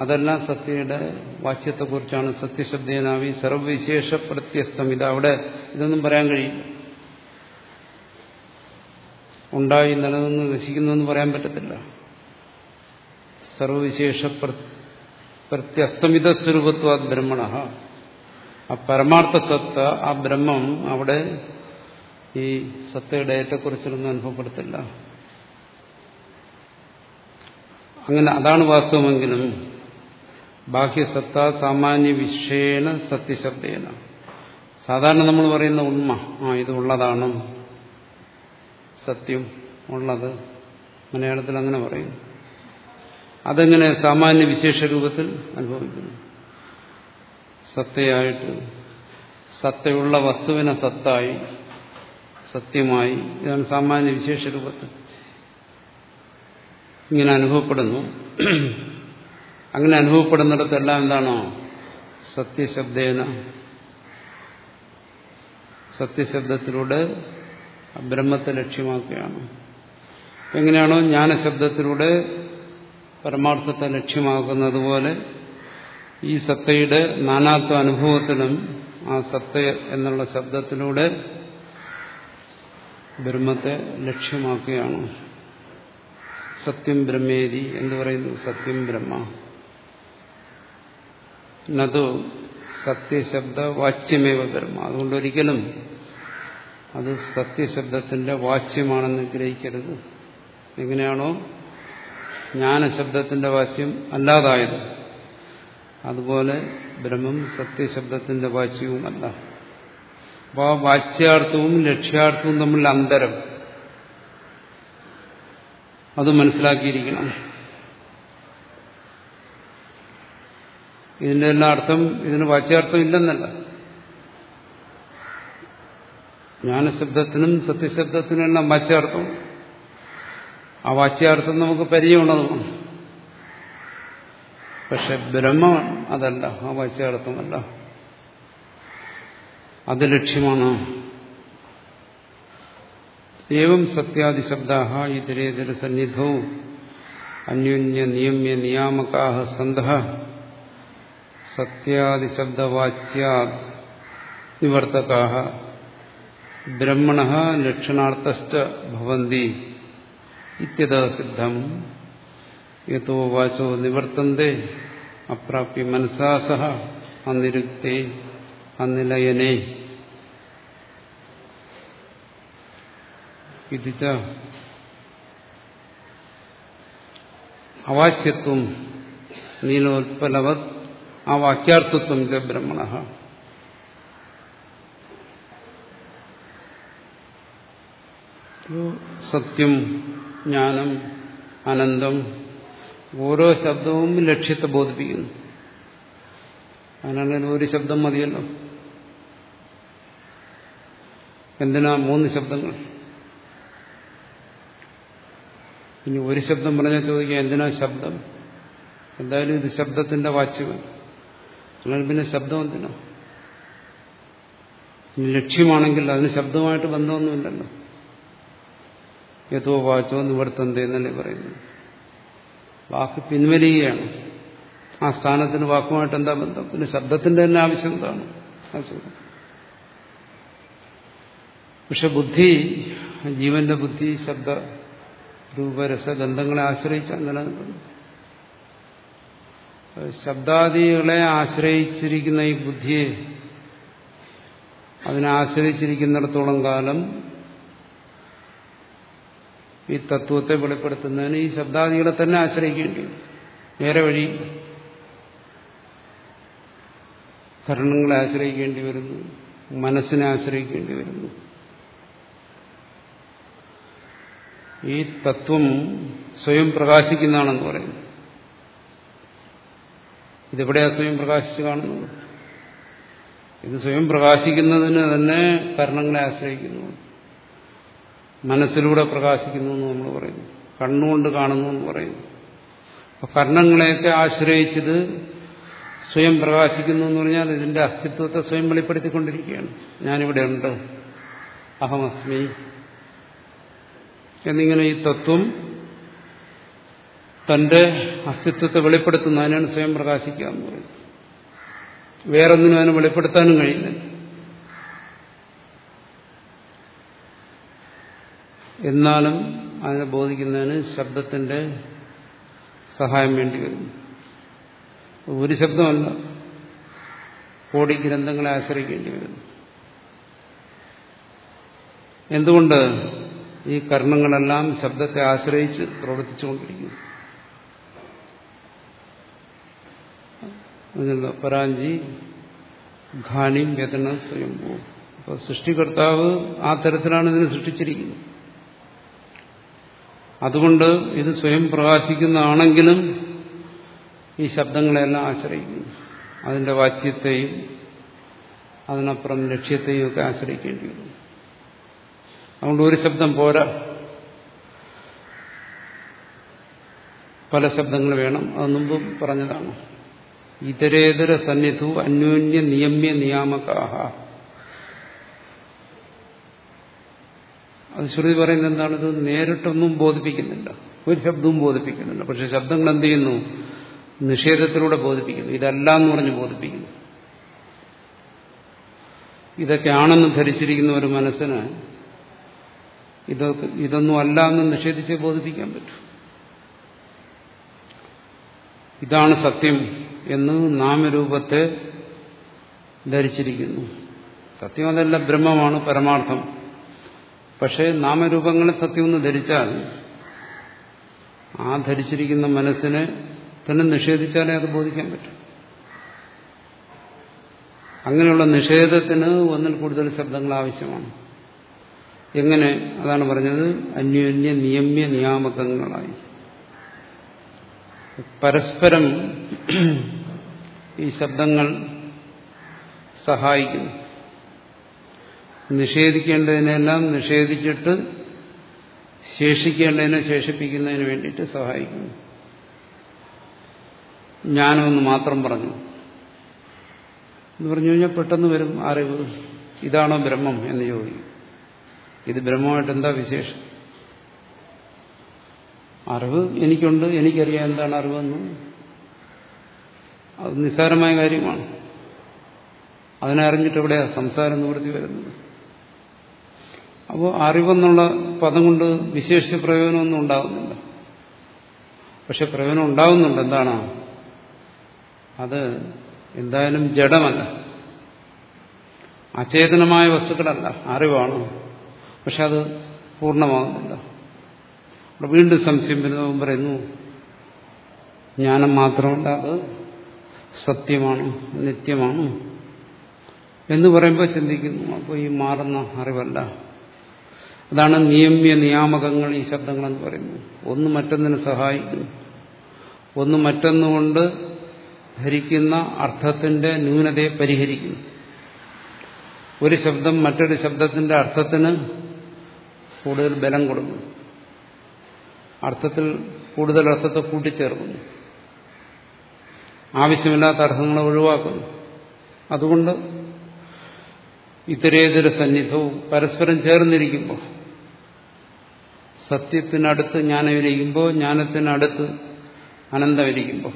S1: അതെല്ലാം സത്യയുടെ വാച്യത്തെക്കുറിച്ചാണ് സത്യശബ്ദേനാവി സർവവിശേഷ പ്രത്യസ്തം ഇത് അവിടെ ഇതൊന്നും പറയാൻ കഴിയും ഉണ്ടായി നിലനിന്ന് നശിക്കുന്നു പറയാൻ പറ്റത്തില്ല. സർവവിശേഷ പ്രത്യസ്തമിത സ്വരൂപത്വ ബ്രഹ്മണ. ആ പരമാർത്ഥ സത്ത ആ ബ്രഹ്മം അവിടെ ഈ സത്തയുടെ ഏറ്റക്കുറിച്ചിലൊന്നും അനുഭവപ്പെടുത്തില്ല. അങ്ങനെ അതാണ് വാസ്തവമെങ്കിലും ബാഹ്യസത്ത സാമാന്യ വിഷയേണ സത്യശബ്ദേന. സാധാരണ നമ്മൾ പറയുന്ന ഉണ്മ ആ ഇത് ഉള്ളതാണ്. സത്യം ഉള്ളത് മലയാളത്തിൽ അങ്ങനെ പറയുന്നു. അതെങ്ങനെ സാമാന്യ വിശേഷ രൂപത്തിൽ അനുഭവിക്കുന്നു? സത്തയായിട്ട് സത്തയുള്ള വസ്തുവിനെ സത്തായി സത്യമായി ഇതാണ് സാമാന്യ വിശേഷ രൂപത്തിൽ. ഇങ്ങനെ അനുഭവപ്പെടുന്നു. അങ്ങനെ അനുഭവപ്പെടുന്നിടത്തെല്ലാം എന്താണോ? സത്യശബ്ദേന. സത്യശബ്ദത്തിലൂടെ ബ്രഹ്മത്തെ ലക്ഷ്യമാക്കുകയാണ്. എങ്ങനെയാണോ ജ്ഞാനശബ്ദത്തിലൂടെ പരമാർത്ഥത്തെ ലക്ഷ്യമാക്കുന്നത് പോലെ ഈ സത്തയുടെ നാനാത്വ അനുഭവത്തിലും ആ സത്ത എന്നുള്ള ശബ്ദത്തിലൂടെ ബ്രഹ്മത്തെ ലക്ഷ്യമാക്കുകയാണ്. സത്യം ബ്രഹ്മേരി എന്ന് പറയുന്നു സത്യം ബ്രഹ്മ. നതു സത്യശബ്ദ വാച്യമേവ ബ്രഹ്മ. അതുകൊണ്ട് ഒരിക്കലും അത് സത്യശബ്ദത്തിന്റെ വാച്യമാണെന്ന് ഗ്രഹിക്കരുത്. എങ്ങനെയാണോ ജ്ഞാനശബ്ദത്തിന്റെ വാച്യം അല്ലാതായത്. അതുപോലെ ബ്രഹ്മം സത്യശബ്ദത്തിന്റെ വാച്യവുമല്ല. അപ്പോൾ ആ വാച്യാർത്ഥവും ലക്ഷ്യാർത്ഥവും തമ്മിൽ അന്തരം അത് മനസ്സിലാക്കിയിരിക്കണം. ഇതിന്റെ എല്ലാ അർത്ഥം ഇതിന് വാച്യാർത്ഥം ഇല്ലെന്നല്ല. ജ്ഞാനശബ്ദത്തിനും സത്യശബ്ദത്തിനും എല്ലാം വാച്യാർത്ഥം ആ വാച്യാർത്ഥം നമുക്ക് പരിചയമുള്ളതുമാണ്. പക്ഷെ ബ്രഹ്മം അതല്ല ആ വാച്യാർത്ഥമല്ല. അത് ലക്ഷ്യമാണ്. ഏവം സത്യാദിശബ്ദ ഇതരേതര സന്നിധവും അന്യോന്യ നിയമ്യ നിയാമകാ സന്ത സത്യാദിശബ്ദവാച്യാ നിവർത്തകാ ബ്രഹ്മണ ലക്ഷണാർത്ഥശ്ച ഭവന്തി ഇത്യത സിദ്ധം. യഥോ വാചോ നിവർത്തന്തെ അപ്രാപ്യ മനസാസഹ അനിരുക്തേ അനിലയനെ. ഇതിച്ച അവാച്യത്വം നീലോത്പലവത് ആ വാക്യാർത്ഥത്വം ച ബ്രഹ്മണ. സത്യം ജ്ഞാനം അനന്തം ഓരോ ശബ്ദവും ലക്ഷ്യത്തെ ബോധിപ്പിക്കുന്നു. അതിനാണെങ്കിൽ ഒരു ശബ്ദം മതിയല്ലോ. എന്തിനാ മൂന്ന് ശബ്ദങ്ങൾ? ഇനി ഒരു ശബ്ദം പറഞ്ഞാൽ ചോദിക്കുക എന്തിനാ ശബ്ദം? എന്തായാലും ഇത് ശബ്ദത്തിന്റെ വാച്ചുകൾ അല്ലെങ്കിൽ പിന്നെ ശബ്ദം എന്തിനാ? ലക്ഷ്യമാണെങ്കിൽ അതിന് ശബ്ദമായിട്ട് ബന്ധമൊന്നുമില്ലല്ലോ. യഥോ വാച്ചോ നിവർത്തന്ത എന്നല്ലേ പറയുന്നു വാക്ക് പിൻവലിയുകയാണ്. ആ സ്ഥാനത്തിന് വാക്കുമായിട്ട് എന്താ ബന്ധം? പിന്നെ ശബ്ദത്തിന്റെ തന്നെ ആവശ്യം എന്താണ്? പക്ഷെ ബുദ്ധി ജീവന്റെ ബുദ്ധി ശബ്ദ രൂപരസ ഗന്ധങ്ങളെ ആശ്രയിച്ചാണ് നിലനിൽക്കുന്നു ശബ്ദാദികളെ ആശ്രയിച്ചിരിക്കുന്ന ഈ ബുദ്ധിയെ അതിനെ ആശ്രയിച്ചിരിക്കുന്നിടത്തോളം കാലം ഈ തത്വത്തെ വെളിപ്പെടുത്തുന്നതിന് ഈ ശബ്ദാദികളെ തന്നെ ആശ്രയിക്കേണ്ടി വേറെ വഴി കരണങ്ങളെ ആശ്രയിക്കേണ്ടി വരുന്നു മനസ്സിനെ ആശ്രയിക്കേണ്ടി വരുന്നു. ഈ തത്വം സ്വയം പ്രകാശിക്കുന്നതാണെന്ന് പറയുന്നു. ഇതെവിടെയാ സ്വയം പ്രകാശിച്ച് കാണുന്നത്? ഇത് സ്വയം പ്രകാശിക്കുന്നതിന് തന്നെ കരണങ്ങളെ ആശ്രയിക്കുന്നു. മനസ്സിലൂടെ പ്രകാശിക്കുന്നു എന്ന് നമ്മൾ പറയുന്നു. കണ്ണുകൊണ്ട് കാണുന്നു എന്ന് പറയുന്നു. അപ്പൊ കർണങ്ങളെയൊക്കെ ആശ്രയിച്ചത് സ്വയം പ്രകാശിക്കുന്നു എന്ന് പറഞ്ഞാൽ ഇതിന്റെ അസ്തിത്വത്തെ സ്വയം വെളിപ്പെടുത്തിക്കൊണ്ടിരിക്കുകയാണ്. ഞാനിവിടെ ഉണ്ട്. അഹമസ്മി. എന്നിങ്ങനെ ഈ തത്വം തന്റെ അസ്തിത്വത്തെ വെളിപ്പെടുത്തുന്നതിനാണ് സ്വയം പ്രകാശിക്കുക എന്ന് പറയുന്നത്. വേറൊന്നിനും അതിനെ വെളിപ്പെടുത്താനും കഴിയില്ല. എന്നാലും അതിനെ ബോധിക്കുന്നതിന് ശബ്ദത്തിന്റെ സഹായം വേണ്ടി വരുന്നു ഒരു ശബ്ദമല്ല. കോടി ഗ്രന്ഥങ്ങളെ ആശ്രയിക്കേണ്ടി വരുന്നു എന്തുകൊണ്ട് ഈ കർണങ്ങളെല്ലാം ശബ്ദത്തെ ആശ്രയിച്ച് പ്രവർത്തിച്ചുകൊണ്ടിരിക്കുന്നു? പരാഞ്ചി ഖാനിം വ്യതന സ്വയംഭൂ. അപ്പൊ സൃഷ്ടികർത്താവ് ആ തരത്തിലാണ് ഇതിനെ സൃഷ്ടിച്ചിരിക്കുന്നത്. അതുകൊണ്ട് ഇത് സ്വയം പ്രകാശിക്കുന്നതാണെങ്കിലും ഈ ശബ്ദങ്ങളെല്ലാം ആശ്രയിക്കുന്നു. അതിന്റെ വാച്യത്തെയും അതിനപ്പുറം ലക്ഷ്യത്തെയും ഒക്കെ ആശ്രയിക്കേണ്ടി വരും. അതുകൊണ്ട് ഒരു ശബ്ദം പോരാ. പല ശബ്ദങ്ങൾ വേണം. അത് മുമ്പ് പറഞ്ഞതാണ്. ഇതരേതര സന്നിധു അന്യോന്യ നിയമ്യ നിയാമകാഹ. അത് ശ്രുതി പറയുന്നത് എന്താണ് ഇത് നേരിട്ടൊന്നും ബോധിപ്പിക്കുന്നില്ല. ഒരു ശബ്ദവും ബോധിപ്പിക്കുന്നില്ല. പക്ഷെ ശബ്ദങ്ങൾ എന്ത് ചെയ്യുന്നു? നിഷേധത്തിലൂടെ ബോധിപ്പിക്കുന്നു. ഇതല്ല എന്ന് പറഞ്ഞ് ബോധിപ്പിക്കുന്നു. ഇതൊക്കെയാണെന്ന് ധരിച്ചിരിക്കുന്ന ഒരു മനസ്സിന് ഇതൊക്കെ ഇതൊന്നും അല്ല എന്ന് നിഷേധിച്ച് ബോധിപ്പിക്കാൻ പറ്റും. ഇതാണ് സത്യം എന്ന് നാമരൂപത്തെ ധരിച്ചിരിക്കുന്നു. സത്യം അതല്ല ബ്രഹ്മമാണ് പരമാർത്ഥം. പക്ഷേ നാമരൂപങ്ങളെ സത്യമെന്ന് ധരിച്ചാൽ ആ ധരിച്ചിരിക്കുന്ന മനസ്സിനെ തന്നെ നിഷേധിച്ചാലേ അത് ബോധിക്കാൻ പറ്റും. അങ്ങനെയുള്ള നിഷേധത്തിന് ഒന്നിൽ കൂടുതൽ ശബ്ദങ്ങൾ ആവശ്യമാണ്. എങ്ങനെ? അതാണ് പറഞ്ഞത് അന്യോന്യ നിയമ്യ നിയാമകങ്ങളായി. പരസ്പരം ഈ ശബ്ദങ്ങൾ സഹായിക്കുന്നു. നിഷേധിക്കേണ്ടതിനെല്ലാം നിഷേധിച്ചിട്ട് ശേഷിക്കേണ്ടതിനെ ശേഷിപ്പിക്കുന്നതിന് വേണ്ടിയിട്ട് സഹായിക്കുന്നു. ജ്ഞാനമെന്ന് മാത്രം പറഞ്ഞു. എന്ന് പറഞ്ഞു കഴിഞ്ഞാൽ പെട്ടെന്ന് വരും അറിവ്. ഇതാണോ ബ്രഹ്മം എന്ന് ചോദിക്കും. ഇത് ബ്രഹ്മമായിട്ട് എന്താ വിശേഷം? അറിവ് എനിക്കുണ്ട് എനിക്കറിയാം എന്താണ് അറിവെന്ന്. അത് നിസ്സാരമായ കാര്യമാണ്. അതിനെ അറിഞ്ഞിട്ട് എവിടെയാ സംസാരം നിവൃത്തി വരുന്നത്? അപ്പോൾ അറിവെന്നുള്ള പദം കൊണ്ട് വിശേഷിച്ച പ്രയോജനമൊന്നും ഉണ്ടാകുന്നില്ല പക്ഷെ പ്രയോജനം ഉണ്ടാകുന്നുണ്ട് എന്താണ്? അത് എന്തായാലും ജഡമല്ല. അചേതനമായ വസ്തുക്കളല്ല. അറിവാണ്. പക്ഷെ അത് പൂർണമാകുന്നില്ല. അവിടെ വീണ്ടും സംശയം വരുന്നവൻ പറയുന്നു ജ്ഞാനം മാത്രമല്ല അത് സത്യമാണ് നിത്യമാണ് എന്ന് പറയുമ്പോൾ ചിന്തിക്കുന്നു. അപ്പോൾ ഈ മാറുന്ന അറിവല്ല. അതാണ് നിയമ്യ നിയാമകങ്ങൾ ഈ ശബ്ദങ്ങളെന്ന് പറയുന്നത്. ഒന്ന് മറ്റൊന്നിനെ സഹായിക്കുന്നു. ഒന്ന് മറ്റൊന്നുകൊണ്ട് ധരിക്കുന്ന അർത്ഥത്തിന്റെ ന്യൂനതയെ പരിഹരിക്കുന്നു. ഒരു ശബ്ദം മറ്റൊരു ശബ്ദത്തിന്റെ അർത്ഥത്തിന് കൂടുതൽ ബലം കൊടുക്കുന്നു. അർത്ഥത്തിൽ കൂടുതൽ അർത്ഥത്തെ കൂട്ടിച്ചേർക്കുന്നു. ആവശ്യമില്ലാത്ത അർത്ഥങ്ങളെ ഒഴിവാക്കുന്നു. അതുകൊണ്ട് ഇത്തരേതര സന്നിധവും പരസ്പരം ചേർന്നിരിക്കുമ്പോൾ സത്യത്തിനടുത്ത് ജ്ഞാനമിരിക്കുമ്പോൾ ജ്ഞാനത്തിനടുത്ത് അനന്തമിരിക്കുമ്പോൾ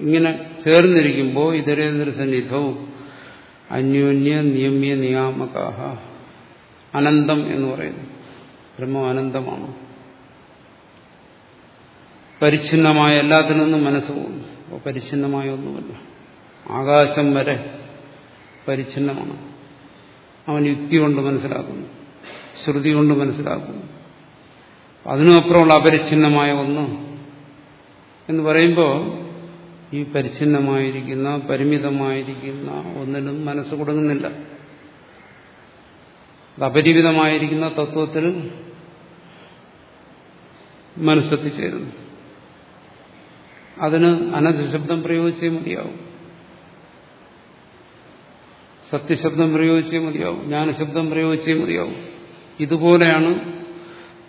S1: ഇങ്ങനെ ചേർന്നിരിക്കുമ്പോൾ ഇതരേതര സന്നിധവും അന്യോന്യ നിയമ്യ നിയാമകാഹ. അനന്തം എന്ന് പറയുന്നു. ബ്രഹ്മം അനന്തമാണ്. പരിച്ഛിന്നമായ എല്ലാത്തിൽ നിന്നും മനസ്സ് പോകുന്നു. അപ്പോൾ പരിച്ഛിന്നമായ ഒന്നുമല്ല. ആകാശം വരെ പരിച്ഛിന്നമാണ്. അവൻ യുക്തി കൊണ്ട് മനസ്സിലാക്കുന്നു. ശ്രുതി കൊണ്ട് മനസ്സിലാക്കുന്നു. അതിനുമപ്പുറമുള്ള അപരിച്ഛിന്നമായ ഒന്ന്. എന്ന് പറയുമ്പോൾ ഈ പരിച്ഛിന്നമായിരിക്കുന്ന പരിമിതമായിരിക്കുന്ന ഒന്നിനും മനസ്സ് കൊടുങ്ങുന്നില്ല. അപരിമിതമായിരിക്കുന്ന തത്വത്തിൽ മനസ്സെത്തിച്ചേരുന്നു അതിന് അനധിശബ്ദം പ്രയോഗിച്ചേ മതിയാവും. സത്യശബ്ദം പ്രയോഗിച്ചേ മതിയാവും. ജ്ഞാനശബ്ദം പ്രയോഗിച്ചേ മതിയാവും. ഇതുപോലെയാണ്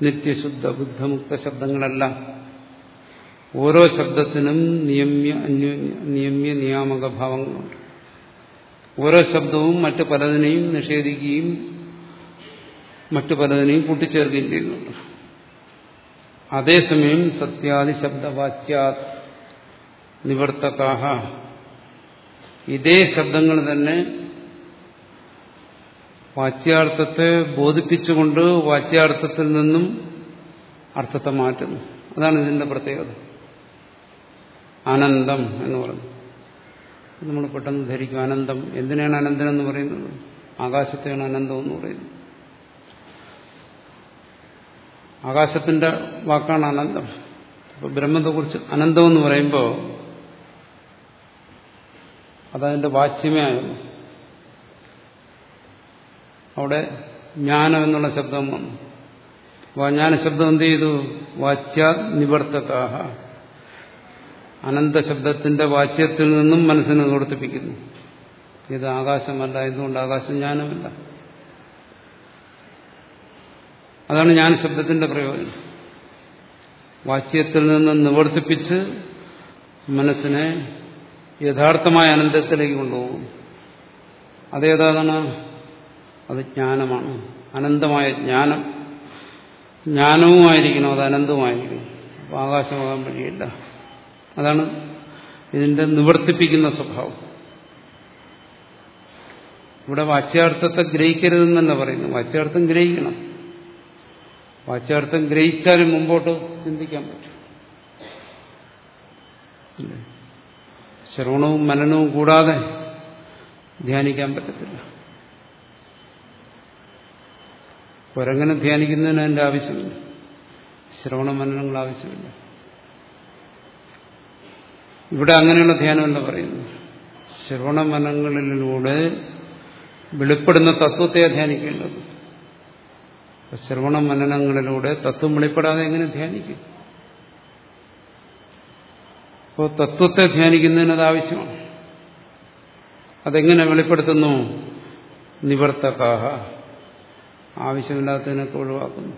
S1: നിത്യശുദ്ധ ബുദ്ധമുക്ത ശബ്ദങ്ങളല്ല ഓരോ ശബ്ദത്തിനും നിയമ്യ നിയമ്യ നിയാമക ഭാവങ്ങളുണ്ട്. ഓരോ ശബ്ദവും മറ്റു പലതിനെയും നിഷേധിക്കുകയും മറ്റു പലതിനെയും കൂട്ടിച്ചേർക്കുകയും ചെയ്യുന്നുണ്ട്. അതേസമയം സത്യാദി ശബ്ദവാച്യാ നിവർത്തകാഹ. ഇതേ ശബ്ദങ്ങൾ തന്നെ വാച്യാർത്ഥത്തെ ബോധിപ്പിച്ചുകൊണ്ട് വാച്യാർത്ഥത്തിൽ നിന്നും അർത്ഥത്തെ മാറ്റുന്നു. അതാണ് ഇതിന്റെ പ്രത്യേകത. ആനന്ദം എന്ന് പറഞ്ഞു നമ്മൾ പെട്ടെന്ന് ധരിക്കും. അനന്തം. എന്തിനാണ് അനന്തം എന്ന് പറയുന്നത്? ആകാശത്തെയാണ് അനന്തം എന്ന് പറയുന്നത്. ആകാശത്തിന്റെ വാക്കാണ് അനന്തം. അപ്പൊ ബ്രഹ്മത്തെക്കുറിച്ച് അനന്തം എന്ന് പറയുമ്പോൾ അതതിന്റെ വാച്യമേ ആയിരുന്നു. അവിടെ ജ്ഞാനം എന്നുള്ള ശബ്ദം വന്നു. അപ്പോൾ ശബ്ദം എന്ത് ചെയ്തു? വാച്യ നിവർത്തകാഹ. അനന്ത ശബ്ദത്തിന്റെ വാച്യത്തിൽ നിന്നും മനസ്സിനെ നിവർത്തിപ്പിക്കുന്നു. ഇത് ആകാശമല്ല എന്തുകൊണ്ട്? ആകാശം ജ്ഞാനമല്ല. അതാണ് ഞാൻ ശബ്ദത്തിന്റെ പ്രയോജനം. വാച്യത്തിൽ നിന്ന് നിവർത്തിപ്പിച്ച് മനസ്സിനെ യഥാർത്ഥമായ അനന്തത്തിലേക്ക് കൊണ്ടുപോകും. അതേതാണ്? അത് ജ്ഞാനമാണ്. അനന്തമായ ജ്ഞാനം. ജ്ഞാനവുമായിരിക്കണം അത് അനന്തമായിരിക്കണം അപ്പം ആകാശമാകാൻ വഴിയില്ല. അതാണ് ഇതിന്റെ നിവർത്തിപ്പിക്കുന്ന സ്വഭാവം. ഇവിടെ വാച്യാർത്ഥത്തെ ഗ്രഹിക്കരുതെന്ന് തന്നെ പറയുന്നു. വാച്യാർത്ഥം ഗ്രഹിക്കണം. വാച്യാർത്ഥം ഗ്രഹിച്ചാലും മുമ്പോട്ട് ചിന്തിക്കാൻ പറ്റും? ശ്രവണവും മനനവും കൂടാതെ ധ്യാനിക്കാൻ പറ്റത്തില്ല. കുരങ്ങനെ ധ്യാനിക്കുന്നതിന് അതിന്റെ ആവശ്യമില്ല. ശ്രവണ മനനങ്ങൾ ആവശ്യമില്ല. ഇവിടെ അങ്ങനെയുള്ള ധ്യാനമല്ല പറയുന്നു ശ്രവണ മനങ്ങളിലൂടെ വെളിപ്പെടുന്ന തത്വത്തെ ധ്യാനിക്കേണ്ടത്. ശ്രവണ മനനങ്ങളിലൂടെ തത്വം വെളിപ്പെടാതെ എങ്ങനെ ധ്യാനിക്കും? അപ്പോൾ തത്വത്തെ ധ്യാനിക്കുന്നതിന് അത് ആവശ്യമാണ്. അതെങ്ങനെ വെളിപ്പെടുത്തുന്നു? നിവർത്തകാഹ. ആവശ്യമില്ലാത്തതിനൊക്കെ ഒഴിവാക്കുന്നു.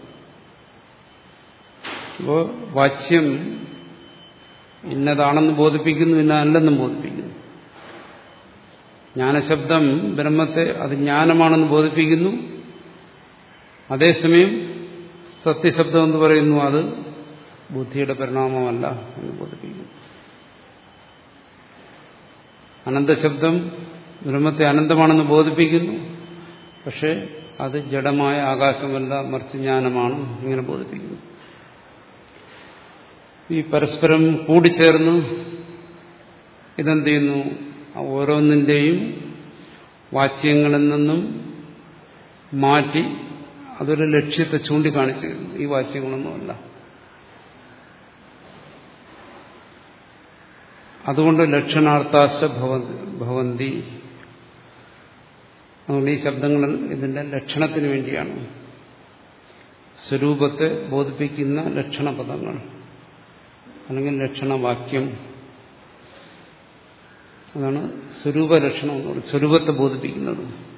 S1: അപ്പോൾ വാച്യം ഇന്നതാണെന്ന് ബോധിപ്പിക്കുന്നു ഇന്നതല്ലെന്നും ബോധിപ്പിക്കുന്നു. ജ്ഞാനശബ്ദം ബ്രഹ്മത്തെ അത് ജ്ഞാനമാണെന്ന് ബോധിപ്പിക്കുന്നു. അതേസമയം സത്യശബ്ദം എന്ന് പറയുന്നു അത് ബുദ്ധിയുടെ പരിണാമമല്ല എന്ന് ബോധിപ്പിക്കുന്നു. അനന്തശബ്ദം ബ്രഹ്മത്തെ അനന്തമാണെന്ന് ബോധിപ്പിക്കുന്നു. പക്ഷെ അത് ജഡമായ ആകാശമല്ല മറിച്ച് ജ്ഞാനമാണ് ഇങ്ങനെ ബോധിപ്പിക്കുന്നു. ഈ പരസ്പരം കൂടിച്ചേർന്ന് ഇതെന്ത് ചെയ്യുന്നു? ഓരോന്നിന്റെയും വാച്യങ്ങളിൽ നിന്നും മാറ്റി അതൊരു ലക്ഷ്യത്തെ ചൂണ്ടിക്കാണിച്ചു ഈ വാച്യങ്ങളൊന്നുമല്ല. അതുകൊണ്ട് ലക്ഷണാർത്ഥാശ ഭവന്തി അതുകൊണ്ട് ഈ ശബ്ദങ്ങൾ ഇതിന്റെ ലക്ഷണത്തിന് വേണ്ടിയാണ്. സ്വരൂപത്തെ ബോധിപ്പിക്കുന്ന ലക്ഷണപദങ്ങൾ അല്ലെങ്കിൽ ലക്ഷണവാക്യം. അതാണ് സ്വരൂപലക്ഷണം എന്ന് പറയുന്നത്. സ്വരൂപത്തെ ബോധിപ്പിക്കുന്നത്.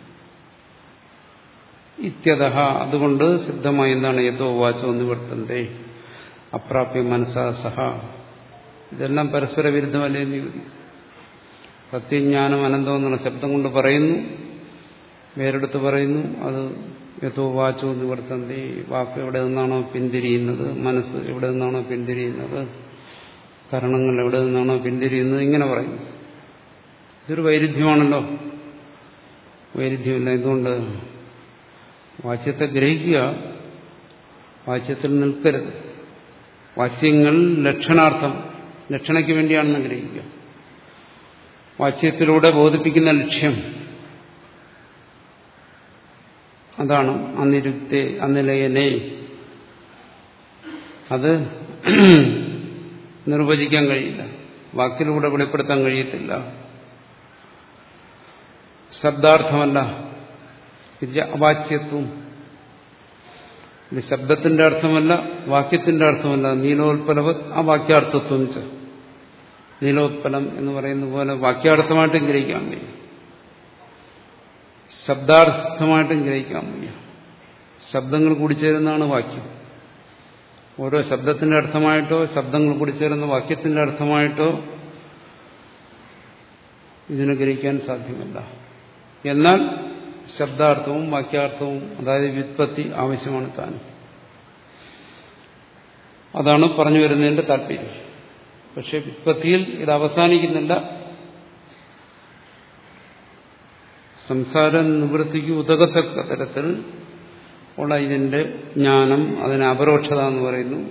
S1: ഇത്യത അതുകൊണ്ട് സിദ്ധമായി എന്താണ് യഥോ വാച്ചോ നിവർത്തന്റെ അപ്രാപ്യ മനസ്സാ സഹ. ഇതെല്ലാം പരസ്പര വിരുദ്ധമല്ലേ എന്ന് സത്യജ്ഞാനം അനന്തം എന്നുള്ള ശബ്ദം കൊണ്ട് പറയുന്നു. വേറെടുത്ത് പറയുന്നു അത് യഥോ വാച്ചോ നിവർത്തന്തി വാക്ക് എവിടെ നിന്നാണോ പിന്തിരിയുന്നത് മനസ്സ് എവിടെ നിന്നാണോ പിന്തിരിയുന്നത് കരണങ്ങൾ എവിടെ നിന്നാണോ പിന്തിരിയുന്നത് ഇങ്ങനെ പറയുന്നു. ഇതൊരു വൈരുദ്ധ്യമാണല്ലോ. വൈരുദ്ധ്യമില്ല. എന്തുകൊണ്ട് വാച്യത്തെ ഗ്രഹിക്കുക വാച്യത്തിൽ നിൽക്കരുത്. വാച്യങ്ങൾ ലക്ഷണാർത്ഥം ലക്ഷണയ്ക്ക് വേണ്ടിയാണെന്ന് ഗ്രഹിക്കുക. വാച്യത്തിലൂടെ ബോധിപ്പിക്കുന്ന ലക്ഷ്യം അതാണ് അനിരുക്തെ അനിലയനെ. അത് നിർവചിക്കാൻ കഴിയില്ല. വാക്കിലൂടെ വെളിപ്പെടുത്താൻ കഴിയത്തില്ല. ശബ്ദാർത്ഥമല്ല. ഇത് അവാച്യത്വം. ഇത് ശബ്ദത്തിന്റെ അർത്ഥമല്ല വാക്യത്തിന്റെ അർത്ഥമല്ല. നീലോത്പലവ് ആ വാക്യാർത്ഥത്വം നീലോത്പലം എന്ന് പറയുന്ന പോലെ വാക്യാർത്ഥമായിട്ട് ഗ്രഹിക്കാൻ വയ്യ ശബ്ദാർത്ഥമായിട്ടും ഗ്രഹിക്കാൻ വയ്യ. ശബ്ദങ്ങൾ കൂടിച്ചേരുന്നതാണ് വാക്യം. ഓരോ ശബ്ദത്തിന്റെ അർത്ഥമായിട്ടോ ശബ്ദങ്ങൾ കൂടിച്ചേരുന്ന വാക്യത്തിന്റെ അർത്ഥമായിട്ടോ ഇതിനെ ഗ്രഹിക്കാൻ സാധ്യമല്ല. എന്നാൽ ശബ്ദാർത്ഥവും വാക്യാർത്ഥവും അതായത് വ്യുത്പത്തി ആവശ്യമാണ് താൻ അതാണ് പറഞ്ഞു വരുന്നതിന്റെ താല്പര്യം. പക്ഷെ വ്യുത്പത്തിയിൽ ഇത് അവസാനിക്കുന്നില്ല. സംസാര നിവൃത്തിക്ക് ഉതകത്തക്ക തരത്തിൽ ഉള്ള ഇതിന്റെ ജ്ഞാനം അതിനെ അപരോക്ഷത എന്ന് പറയുന്നു.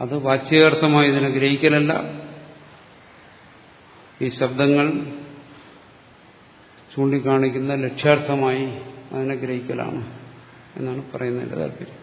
S1: അത് വാച്യാർത്ഥമായി ഇതിനെ ഗ്രഹിക്കലല്ല. ഈ ശബ്ദങ്ങൾ ചൂണ്ടിക്കാണിക്കുന്ന ലക്ഷ്യാർത്ഥമായി അതിനെ ഗ്രഹിക്കലാണ് എന്നാണ് പറയുന്നതിന്റെ താല്പര്യം.